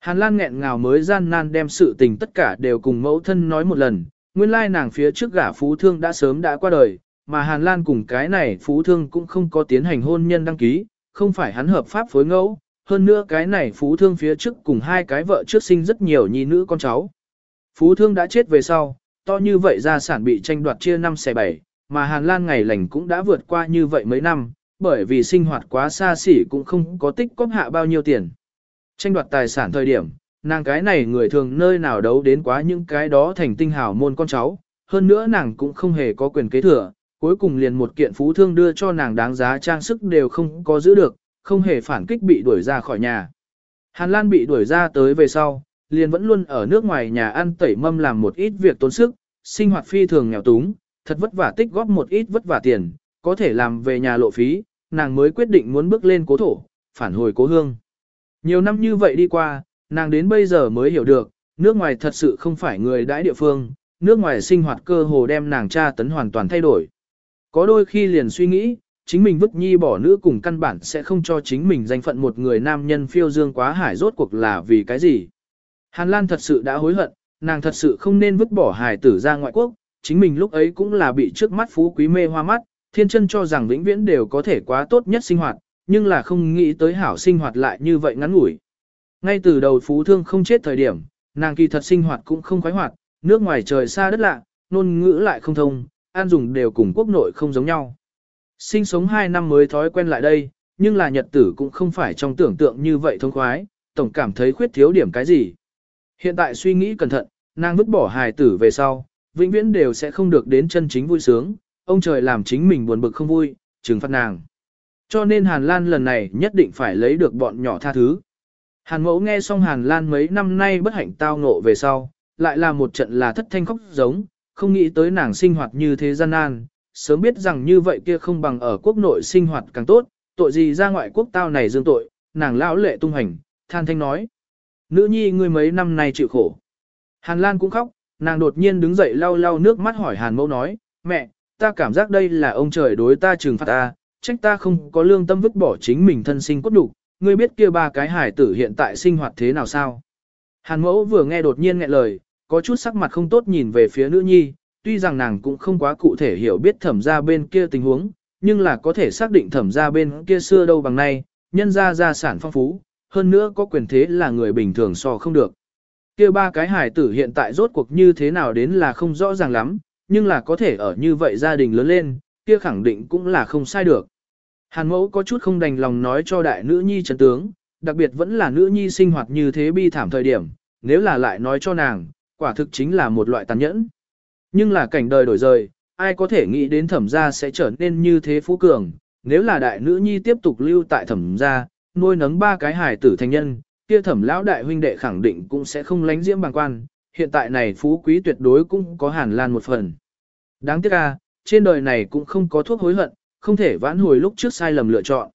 A: Hàn Lan nghẹn ngào mới gian nan đem sự tình tất cả đều cùng mẫu thân nói một lần, nguyên lai nàng phía trước gả phú thương đã sớm đã qua đời, mà Hàn Lan cùng cái này phú thương cũng không có tiến hành hôn nhân đăng ký, không phải hắn hợp pháp phối ngẫu, hơn nữa cái này phú thương phía trước cùng hai cái vợ trước sinh rất nhiều nhi nữ con cháu. Phú thương đã chết về sau, to như vậy gia sản bị tranh đoạt chia năm xẻ bảy, mà Hàn Lan ngày lành cũng đã vượt qua như vậy mấy năm, bởi vì sinh hoạt quá xa xỉ cũng không có tích cóp hạ bao nhiêu tiền. Tranh đoạt tài sản thời điểm, nàng cái này người thường nơi nào đấu đến quá những cái đó thành tinh hào môn con cháu, hơn nữa nàng cũng không hề có quyền kế thừa, cuối cùng liền một kiện phú thương đưa cho nàng đáng giá trang sức đều không có giữ được, không hề phản kích bị đuổi ra khỏi nhà. Hàn Lan bị đuổi ra tới về sau, liền vẫn luôn ở nước ngoài nhà ăn tẩy mâm làm một ít việc tốn sức, sinh hoạt phi thường nghèo túng, thật vất vả tích góp một ít vất vả tiền, có thể làm về nhà lộ phí, nàng mới quyết định muốn bước lên cố thổ, phản hồi cố hương. Nhiều năm như vậy đi qua, nàng đến bây giờ mới hiểu được, nước ngoài thật sự không phải người đãi địa phương, nước ngoài sinh hoạt cơ hồ đem nàng cha tấn hoàn toàn thay đổi. Có đôi khi liền suy nghĩ, chính mình vứt nhi bỏ nữ cùng căn bản sẽ không cho chính mình danh phận một người nam nhân phiêu dương quá hải rốt cuộc là vì cái gì. Hàn Lan thật sự đã hối hận, nàng thật sự không nên vứt bỏ hải tử ra ngoại quốc, chính mình lúc ấy cũng là bị trước mắt phú quý mê hoa mắt, thiên chân cho rằng vĩnh viễn đều có thể quá tốt nhất sinh hoạt, nhưng là không nghĩ tới hảo sinh hoạt lại như vậy ngắn ngủi. Ngay từ đầu phú thương không chết thời điểm, nàng kỳ thật sinh hoạt cũng không khoái hoạt, nước ngoài trời xa đất lạ, ngôn ngữ lại không thông, an dùng đều cùng quốc nội không giống nhau. Sinh sống 2 năm mới thói quen lại đây, nhưng là nhật tử cũng không phải trong tưởng tượng như vậy thông khoái, tổng cảm thấy khuyết thiếu điểm cái gì. Hiện tại suy nghĩ cẩn thận, nàng vứt bỏ hài tử về sau, vĩnh viễn đều sẽ không được đến chân chính vui sướng, ông trời làm chính mình buồn bực không vui, trừng phạt nàng. Cho nên Hàn Lan lần này nhất định phải lấy được bọn nhỏ tha thứ. Hàn mẫu nghe xong Hàn Lan mấy năm nay bất hạnh tao ngộ về sau, lại là một trận là thất thanh khóc giống, không nghĩ tới nàng sinh hoạt như thế gian nan, sớm biết rằng như vậy kia không bằng ở quốc nội sinh hoạt càng tốt, tội gì ra ngoại quốc tao này dương tội, nàng lão lệ tung hành, than thanh nói. Nữ nhi ngươi mấy năm nay chịu khổ. Hàn Lan cũng khóc, nàng đột nhiên đứng dậy lau lau nước mắt hỏi Hàn mẫu nói, mẹ, ta cảm giác đây là ông trời đối ta trừng phạt ta, trách ta không có lương tâm vứt bỏ chính mình thân sinh cốt đủ, ngươi biết kia ba cái hải tử hiện tại sinh hoạt thế nào sao? Hàn mẫu vừa nghe đột nhiên nghẹn lời, có chút sắc mặt không tốt nhìn về phía nữ nhi, tuy rằng nàng cũng không quá cụ thể hiểu biết thẩm ra bên kia tình huống, nhưng là có thể xác định thẩm ra bên kia xưa đâu bằng nay, nhân ra gia sản phong phú, hơn nữa có quyền thế là người bình thường so không được. Kia ba cái hải tử hiện tại rốt cuộc như thế nào đến là không rõ ràng lắm, nhưng là có thể ở như vậy gia đình lớn lên, kia khẳng định cũng là không sai được. Hàn mẫu có chút không đành lòng nói cho đại nữ nhi trấn tướng, đặc biệt vẫn là nữ nhi sinh hoạt như thế bi thảm thời điểm, nếu là lại nói cho nàng, quả thực chính là một loại tàn nhẫn. Nhưng là cảnh đời đổi rời, ai có thể nghĩ đến thẩm gia sẽ trở nên như thế phú cường, nếu là đại nữ nhi tiếp tục lưu tại thẩm gia, nuôi nấng ba cái hài tử thành nhân, kia thẩm lão đại huynh đệ khẳng định cũng sẽ không lánh diễm bằng quan, hiện tại này phú quý tuyệt đối cũng có hàn lan một phần. Đáng tiếc à, trên đời này cũng không có thuốc hối hận, không thể vãn hồi lúc trước sai lầm lựa chọn.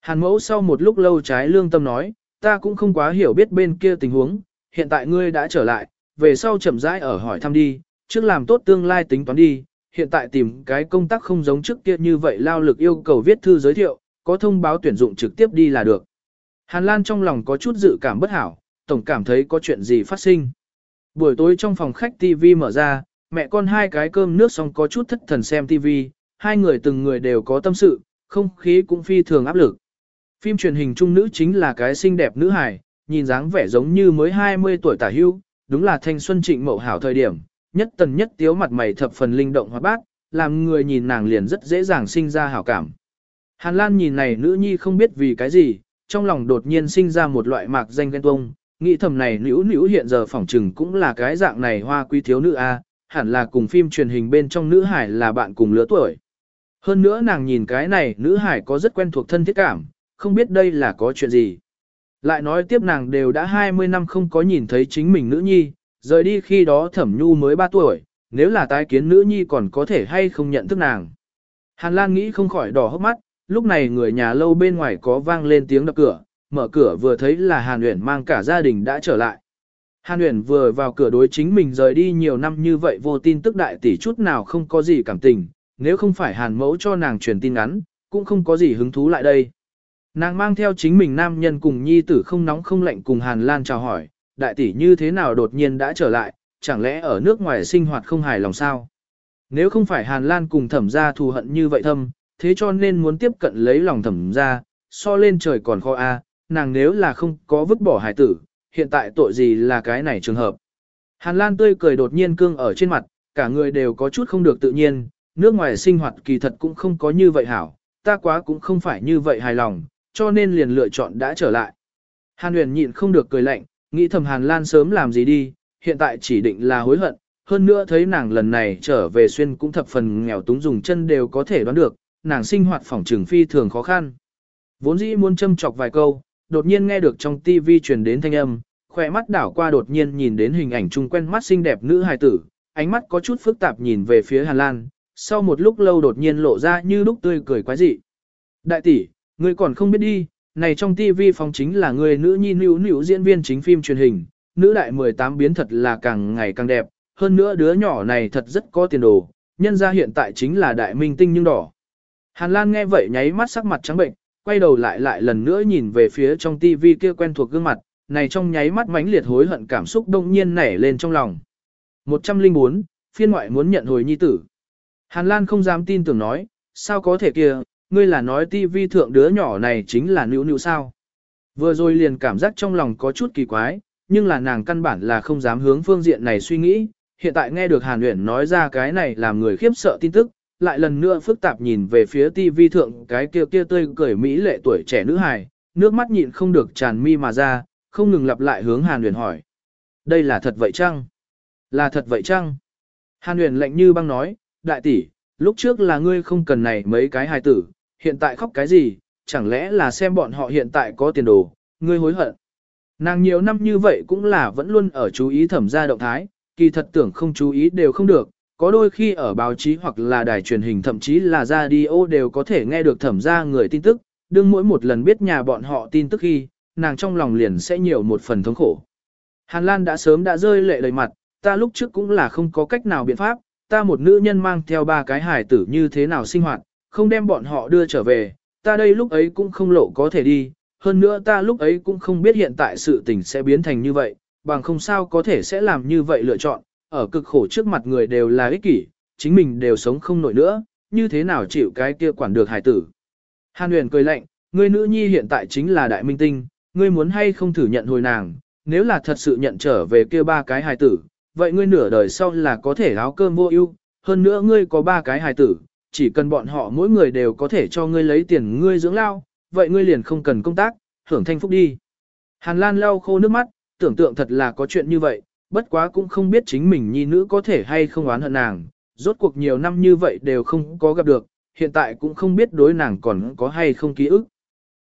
A: Hàn mẫu sau một lúc lâu trái lương tâm nói, ta cũng không quá hiểu biết bên kia tình huống, hiện tại ngươi đã trở lại, về sau chậm rãi ở hỏi thăm đi, trước làm tốt tương lai tính toán đi, hiện tại tìm cái công tác không giống trước kia như vậy lao lực yêu cầu viết thư giới thiệu, có thông báo tuyển dụng trực tiếp đi là được. Hàn Lan trong lòng có chút dự cảm bất hảo, tổng cảm thấy có chuyện gì phát sinh. Buổi tối trong phòng khách TV mở ra, mẹ con hai cái cơm nước xong có chút thất thần xem TV, hai người từng người đều có tâm sự, không khí cũng phi thường áp lực. Phim truyền hình trung nữ chính là cái xinh đẹp nữ hài, nhìn dáng vẻ giống như mới 20 tuổi tả hưu, đúng là thanh xuân trịnh mậu hảo thời điểm, nhất tần nhất tiếu mặt mày thập phần linh động hoạt bát, làm người nhìn nàng liền rất dễ dàng sinh ra hảo cảm. Hàn Lan nhìn này nữ nhi không biết vì cái gì, trong lòng đột nhiên sinh ra một loại mạc danh ghen tuông, nghĩ thầm này nữ nữ hiện giờ phỏng trừng cũng là cái dạng này hoa quý thiếu nữ A, hẳn là cùng phim truyền hình bên trong nữ hải là bạn cùng lứa tuổi. Hơn nữa nàng nhìn cái này nữ hải có rất quen thuộc thân thiết cảm, không biết đây là có chuyện gì. Lại nói tiếp nàng đều đã 20 năm không có nhìn thấy chính mình nữ nhi, rời đi khi đó thẩm nhu mới 3 tuổi, nếu là tái kiến nữ nhi còn có thể hay không nhận thức nàng. Hàn Lan nghĩ không khỏi đỏ hốc mắt, lúc này người nhà lâu bên ngoài có vang lên tiếng đập cửa, mở cửa vừa thấy là Hàn Uyển mang cả gia đình đã trở lại. Hàn Uyển vừa vào cửa đối chính mình rời đi nhiều năm như vậy vô tin tức đại tỷ chút nào không có gì cảm tình, nếu không phải Hàn mẫu cho nàng truyền tin ngắn, cũng không có gì hứng thú lại đây. Nàng mang theo chính mình nam nhân cùng nhi tử không nóng không lạnh cùng Hàn Lan chào hỏi, đại tỷ như thế nào đột nhiên đã trở lại, chẳng lẽ ở nước ngoài sinh hoạt không hài lòng sao? Nếu không phải Hàn Lan cùng thẩm gia thù hận như vậy thâm, thế cho nên muốn tiếp cận lấy lòng thẩm ra so lên trời còn khó a, nàng nếu là không có vứt bỏ hải tử, hiện tại tội gì là cái này trường hợp. Hàn Lan tươi cười đột nhiên cương ở trên mặt, cả người đều có chút không được tự nhiên, nước ngoài sinh hoạt kỳ thật cũng không có như vậy hảo, ta quá cũng không phải như vậy hài lòng, cho nên liền lựa chọn đã trở lại. Hàn Huyền nhịn không được cười lạnh, nghĩ thầm Hàn Lan sớm làm gì đi, hiện tại chỉ định là hối hận, hơn nữa thấy nàng lần này trở về xuyên cũng thập phần nghèo túng dùng chân đều có thể đoán được, nàng sinh hoạt phòng trường phi thường khó khăn. Vốn dĩ muốn châm chọc vài câu, đột nhiên nghe được trong TV truyền đến thanh âm, khỏe mắt đảo qua đột nhiên nhìn đến hình ảnh chung quen mắt xinh đẹp nữ hài tử, ánh mắt có chút phức tạp nhìn về phía Hàn Lan, sau một lúc lâu đột nhiên lộ ra như lúc tươi cười quái dị. Đại tỷ, ngươi còn không biết đi, này trong TV phóng chính là người nữ nhi nữ nữ diễn viên chính phim truyền hình, nữ đại 18 biến thật là càng ngày càng đẹp, hơn nữa đứa nhỏ này thật rất có tiền đồ, nhân ra hiện tại chính là đại minh tinh nhưng đỏ. Hàn Lan nghe vậy nháy mắt sắc mặt trắng bệnh, quay đầu lại lại lần nữa nhìn về phía trong tivi kia quen thuộc gương mặt, này trong nháy mắt mãnh liệt hối hận cảm xúc đông nhiên nảy lên trong lòng. 104, phiên ngoại muốn nhận hồi nhi tử. Hàn Lan không dám tin tưởng nói, sao có thể kia, ngươi là nói tivi thượng đứa nhỏ này chính là nữ nữ sao. Vừa rồi liền cảm giác trong lòng có chút kỳ quái, nhưng là nàng căn bản là không dám hướng phương diện này suy nghĩ, hiện tại nghe được Hàn Uyển nói ra cái này làm người khiếp sợ tin tức, lại lần nữa phức tạp nhìn về phía tivi thượng cái kia kia tươi cười mỹ lệ tuổi trẻ nữ hài, nước mắt nhịn không được tràn mi mà ra, không ngừng lặp lại hướng Hàn Uyển hỏi. Đây là thật vậy chăng? Là thật vậy chăng? Hàn Uyển lạnh như băng nói, đại tỷ, lúc trước là ngươi không cần này mấy cái hài tử, hiện tại khóc cái gì, chẳng lẽ là xem bọn họ hiện tại có tiền đồ, ngươi hối hận. Nàng nhiều năm như vậy cũng là vẫn luôn ở chú ý thẩm gia động thái, kỳ thật tưởng không chú ý đều không được, có đôi khi ở báo chí hoặc là đài truyền hình thậm chí là radio đều có thể nghe được thẩm gia người tin tức, đương mỗi một lần biết nhà bọn họ tin tức khi, nàng trong lòng liền sẽ nhiều một phần thống khổ. Hàn Lan đã sớm đã rơi lệ đầy mặt, ta lúc trước cũng là không có cách nào biện pháp, ta một nữ nhân mang theo ba cái hài tử như thế nào sinh hoạt, không đem bọn họ đưa trở về, ta đây lúc ấy cũng không lộ có thể đi, hơn nữa ta lúc ấy cũng không biết hiện tại sự tình sẽ biến thành như vậy, bằng không sao có thể sẽ làm như vậy lựa chọn, ở cực khổ trước mặt người đều là ích kỷ, chính mình đều sống không nổi nữa, như thế nào chịu cái kia quản được hải tử. Hàn huyền cười lạnh, ngươi nữ nhi hiện tại chính là đại minh tinh, ngươi muốn hay không thử nhận hồi nàng, nếu là thật sự nhận trở về kia ba cái hài tử, vậy ngươi nửa đời sau là có thể áo cơm vô ưu, hơn nữa ngươi có ba cái hài tử, chỉ cần bọn họ mỗi người đều có thể cho ngươi lấy tiền ngươi dưỡng lao, vậy ngươi liền không cần công tác, hưởng thanh phúc đi. Hàn Lan lau khô nước mắt, tưởng tượng thật là có chuyện như vậy, bất quá cũng không biết chính mình nhi nữ có thể hay không oán hận nàng, rốt cuộc nhiều năm như vậy đều không có gặp được, hiện tại cũng không biết đối nàng còn có hay không ký ức.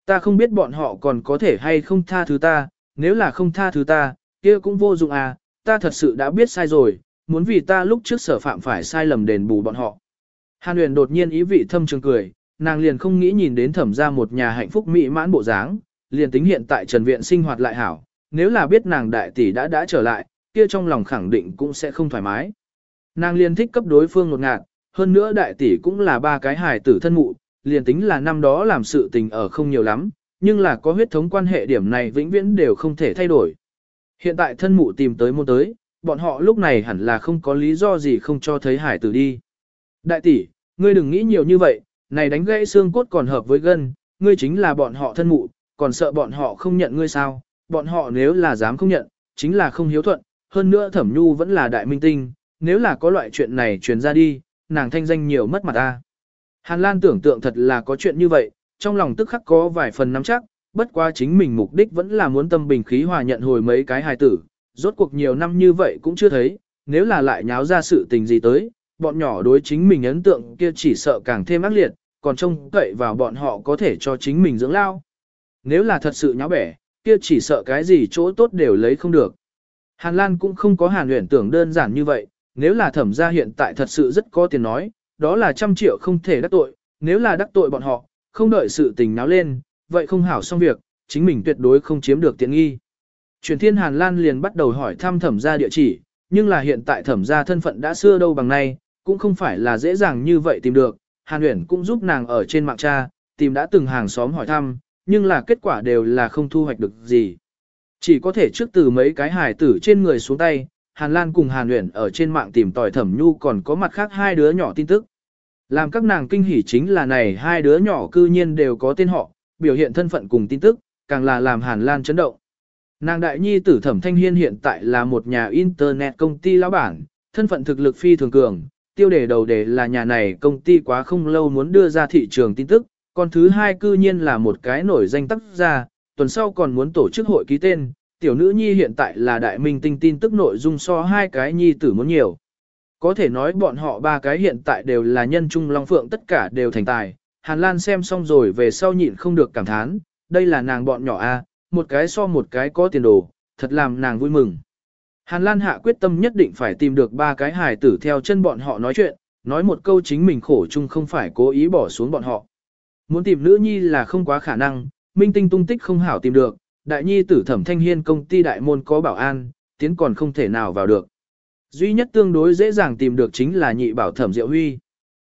A: Ta không biết bọn họ còn có thể hay không tha thứ ta, nếu là không tha thứ ta, kia cũng vô dụng à, ta thật sự đã biết sai rồi, muốn vì ta lúc trước sở phạm phải sai lầm đền bù bọn họ. Hàn huyền đột nhiên ý vị thâm trường cười, nàng liền không nghĩ nhìn đến thẩm ra một nhà hạnh phúc mỹ mãn bộ dáng, liền tính hiện tại trần viện sinh hoạt lại hảo, nếu là biết nàng đại tỷ đã đã trở lại, kia trong lòng khẳng định cũng sẽ không thoải mái. Nàng liền thích cấp đối phương ngột ngạt, hơn nữa đại tỷ cũng là ba cái hài tử thân mụ, liền tính là năm đó làm sự tình ở không nhiều lắm, nhưng là có huyết thống quan hệ điểm này vĩnh viễn đều không thể thay đổi. Hiện tại thân mụ tìm tới môn tới, bọn họ lúc này hẳn là không có lý do gì không cho thấy hải tử đi. Đại tỷ, ngươi đừng nghĩ nhiều như vậy, này đánh gãy xương cốt còn hợp với gân, ngươi chính là bọn họ thân mụ, còn sợ bọn họ không nhận ngươi sao, bọn họ nếu là dám không nhận, chính là không hiếu thuận, hơn nữa thẩm nhu vẫn là đại minh tinh, nếu là có loại chuyện này truyền ra đi, nàng thanh danh nhiều mất mặt ta. Hàn Lan tưởng tượng thật là có chuyện như vậy, trong lòng tức khắc có vài phần nắm chắc, bất quá chính mình mục đích vẫn là muốn tâm bình khí hòa nhận hồi mấy cái hài tử, rốt cuộc nhiều năm như vậy cũng chưa thấy, nếu là lại nháo ra sự tình gì tới, bọn nhỏ đối chính mình ấn tượng kia chỉ sợ càng thêm ác liệt, còn trông cậy vào bọn họ có thể cho chính mình dưỡng lao. Nếu là thật sự nháo bẻ, kia chỉ sợ cái gì chỗ tốt đều lấy không được. Hàn Lan cũng không có Hàn Uyển tưởng đơn giản như vậy, nếu là thẩm gia hiện tại thật sự rất có tiền nói, đó là trăm triệu không thể đắc tội, nếu là đắc tội bọn họ, không đợi sự tình náo lên, vậy không hảo xong việc, chính mình tuyệt đối không chiếm được tiện nghi. Truyền thiên Hàn Lan liền bắt đầu hỏi thăm thẩm gia địa chỉ, nhưng là hiện tại thẩm gia thân phận đã xưa đâu bằng nay, cũng không phải là dễ dàng như vậy tìm được, Hàn Uyển cũng giúp nàng ở trên mạng tra, tìm đã từng hàng xóm hỏi thăm, nhưng là kết quả đều là không thu hoạch được gì. Chỉ có thể trước từ mấy cái hài tử trên người xuống tay, Hàn Lan cùng Hàn Uyển ở trên mạng tìm tòi thẩm nhu còn có mặt khác hai đứa nhỏ tin tức. Làm các nàng kinh hỉ chính là này hai đứa nhỏ cư nhiên đều có tên họ, biểu hiện thân phận cùng tin tức, càng là làm Hàn Lan chấn động. Nàng đại nhi tử thẩm thanh hiên hiện tại là một nhà internet công ty lão bản, thân phận thực lực phi thường cường, tiêu đề đầu đề là nhà này công ty quá không lâu muốn đưa ra thị trường tin tức, còn thứ hai cư nhiên là một cái nổi danh tác gia, tuần sau còn muốn tổ chức hội ký tên, tiểu nữ nhi hiện tại là đại minh tinh tin tức nội dung so hai cái nhi tử muốn nhiều. Có thể nói bọn họ ba cái hiện tại đều là nhân trung long phượng tất cả đều thành tài. Hàn Lan xem xong rồi về sau nhịn không được cảm thán, đây là nàng bọn nhỏ a, một cái so một cái có tiền đồ, thật làm nàng vui mừng. Hàn Lan hạ quyết tâm nhất định phải tìm được ba cái hài tử theo chân bọn họ nói chuyện, nói một câu chính mình khổ chung không phải cố ý bỏ xuống bọn họ. Muốn tìm nữ nhi là không quá khả năng, minh tinh tung tích không hảo tìm được, đại nhi tử thẩm thanh hiên công ty đại môn có bảo an, tiến còn không thể nào vào được. Duy nhất tương đối dễ dàng tìm được chính là nhị bảo thẩm diệu huy.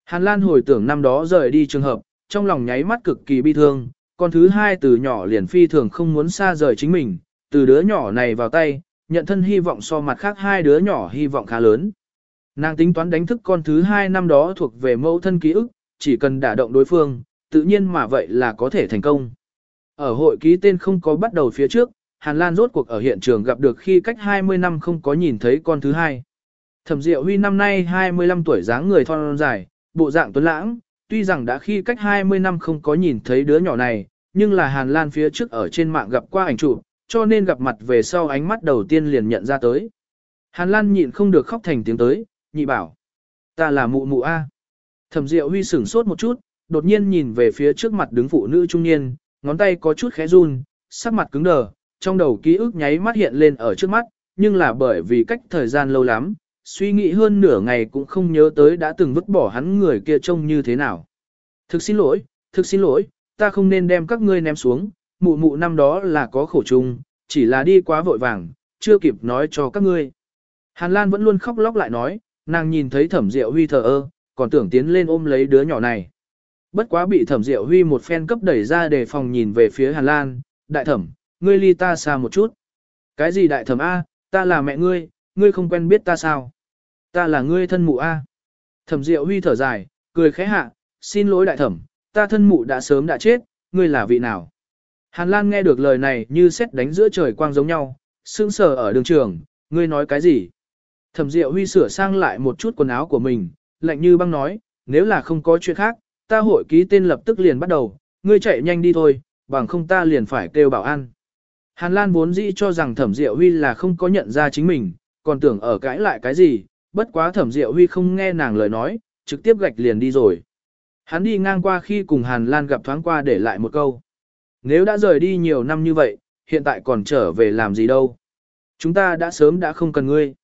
A: Hàn Lan hồi tưởng năm đó rời đi trường hợp, trong lòng nháy mắt cực kỳ bi thương, con thứ hai từ nhỏ liền phi thường không muốn xa rời chính mình, từ đứa nhỏ này vào tay, nhận thân hy vọng so mặt khác hai đứa nhỏ hy vọng khá lớn. Nàng tính toán đánh thức con thứ hai năm đó thuộc về mẫu thân ký ức, chỉ cần đả động đối phương, tự nhiên mà vậy là có thể thành công. Ở hội ký tên không có bắt đầu phía trước, Hàn Lan rốt cuộc ở hiện trường gặp được khi cách 20 năm không có nhìn thấy con thứ hai. Thẩm Diệu Huy năm nay 25 tuổi dáng người thon dài, bộ dạng tuấn lãng, tuy rằng đã khi cách 20 năm không có nhìn thấy đứa nhỏ này, nhưng là Hàn Lan phía trước ở trên mạng gặp qua ảnh chụp, cho nên gặp mặt về sau ánh mắt đầu tiên liền nhận ra tới. Hàn Lan nhịn không được khóc thành tiếng tới, nhị bảo. Ta là mụ mụ A. Thẩm Diệu Huy sửng sốt một chút, đột nhiên nhìn về phía trước mặt đứng phụ nữ trung niên, ngón tay có chút khẽ run, sắc mặt cứng đờ, trong đầu ký ức nháy mắt hiện lên ở trước mắt, nhưng là bởi vì cách thời gian lâu lắm, suy nghĩ hơn nửa ngày cũng không nhớ tới đã từng vứt bỏ hắn người kia trông như thế nào. Thực xin lỗi, thực xin lỗi, ta không nên đem các ngươi ném xuống, mụ mụ năm đó là có khổ chung, chỉ là đi quá vội vàng, chưa kịp nói cho các ngươi. Hàn Lan vẫn luôn khóc lóc lại nói, nàng nhìn thấy thẩm diệu huy thờ ơ, còn tưởng tiến lên ôm lấy đứa nhỏ này. Bất quá bị thẩm diệu huy một phen cấp đẩy ra để phòng nhìn về phía Hàn Lan, đại thẩm, ngươi ly ta xa một chút. Cái gì đại thẩm A, ta là mẹ ngươi, ngươi không quen biết ta sao? Ta là ngươi thân mụ A. Thẩm diệu huy thở dài, cười khẽ hạ, xin lỗi đại thẩm, ta thân mụ đã sớm đã chết, ngươi là vị nào? Hàn Lan nghe được lời này như xét đánh giữa trời quang giống nhau, sững sờ ở đường trường, ngươi nói cái gì? Thẩm Diệu Huy sửa sang lại một chút quần áo của mình, lạnh như băng nói, nếu là không có chuyện khác, ta hội ký tên lập tức liền bắt đầu, ngươi chạy nhanh đi thôi, bằng không ta liền phải kêu bảo an. Hàn Lan vốn dĩ cho rằng Thẩm Diệu Huy là không có nhận ra chính mình, còn tưởng ở cãi lại cái gì, bất quá Thẩm Diệu Huy không nghe nàng lời nói, trực tiếp gạch liền đi rồi. Hắn đi ngang qua khi cùng Hàn Lan gặp thoáng qua để lại một câu. Nếu đã rời đi nhiều năm như vậy, hiện tại còn trở về làm gì đâu. Chúng ta đã sớm đã không cần ngươi.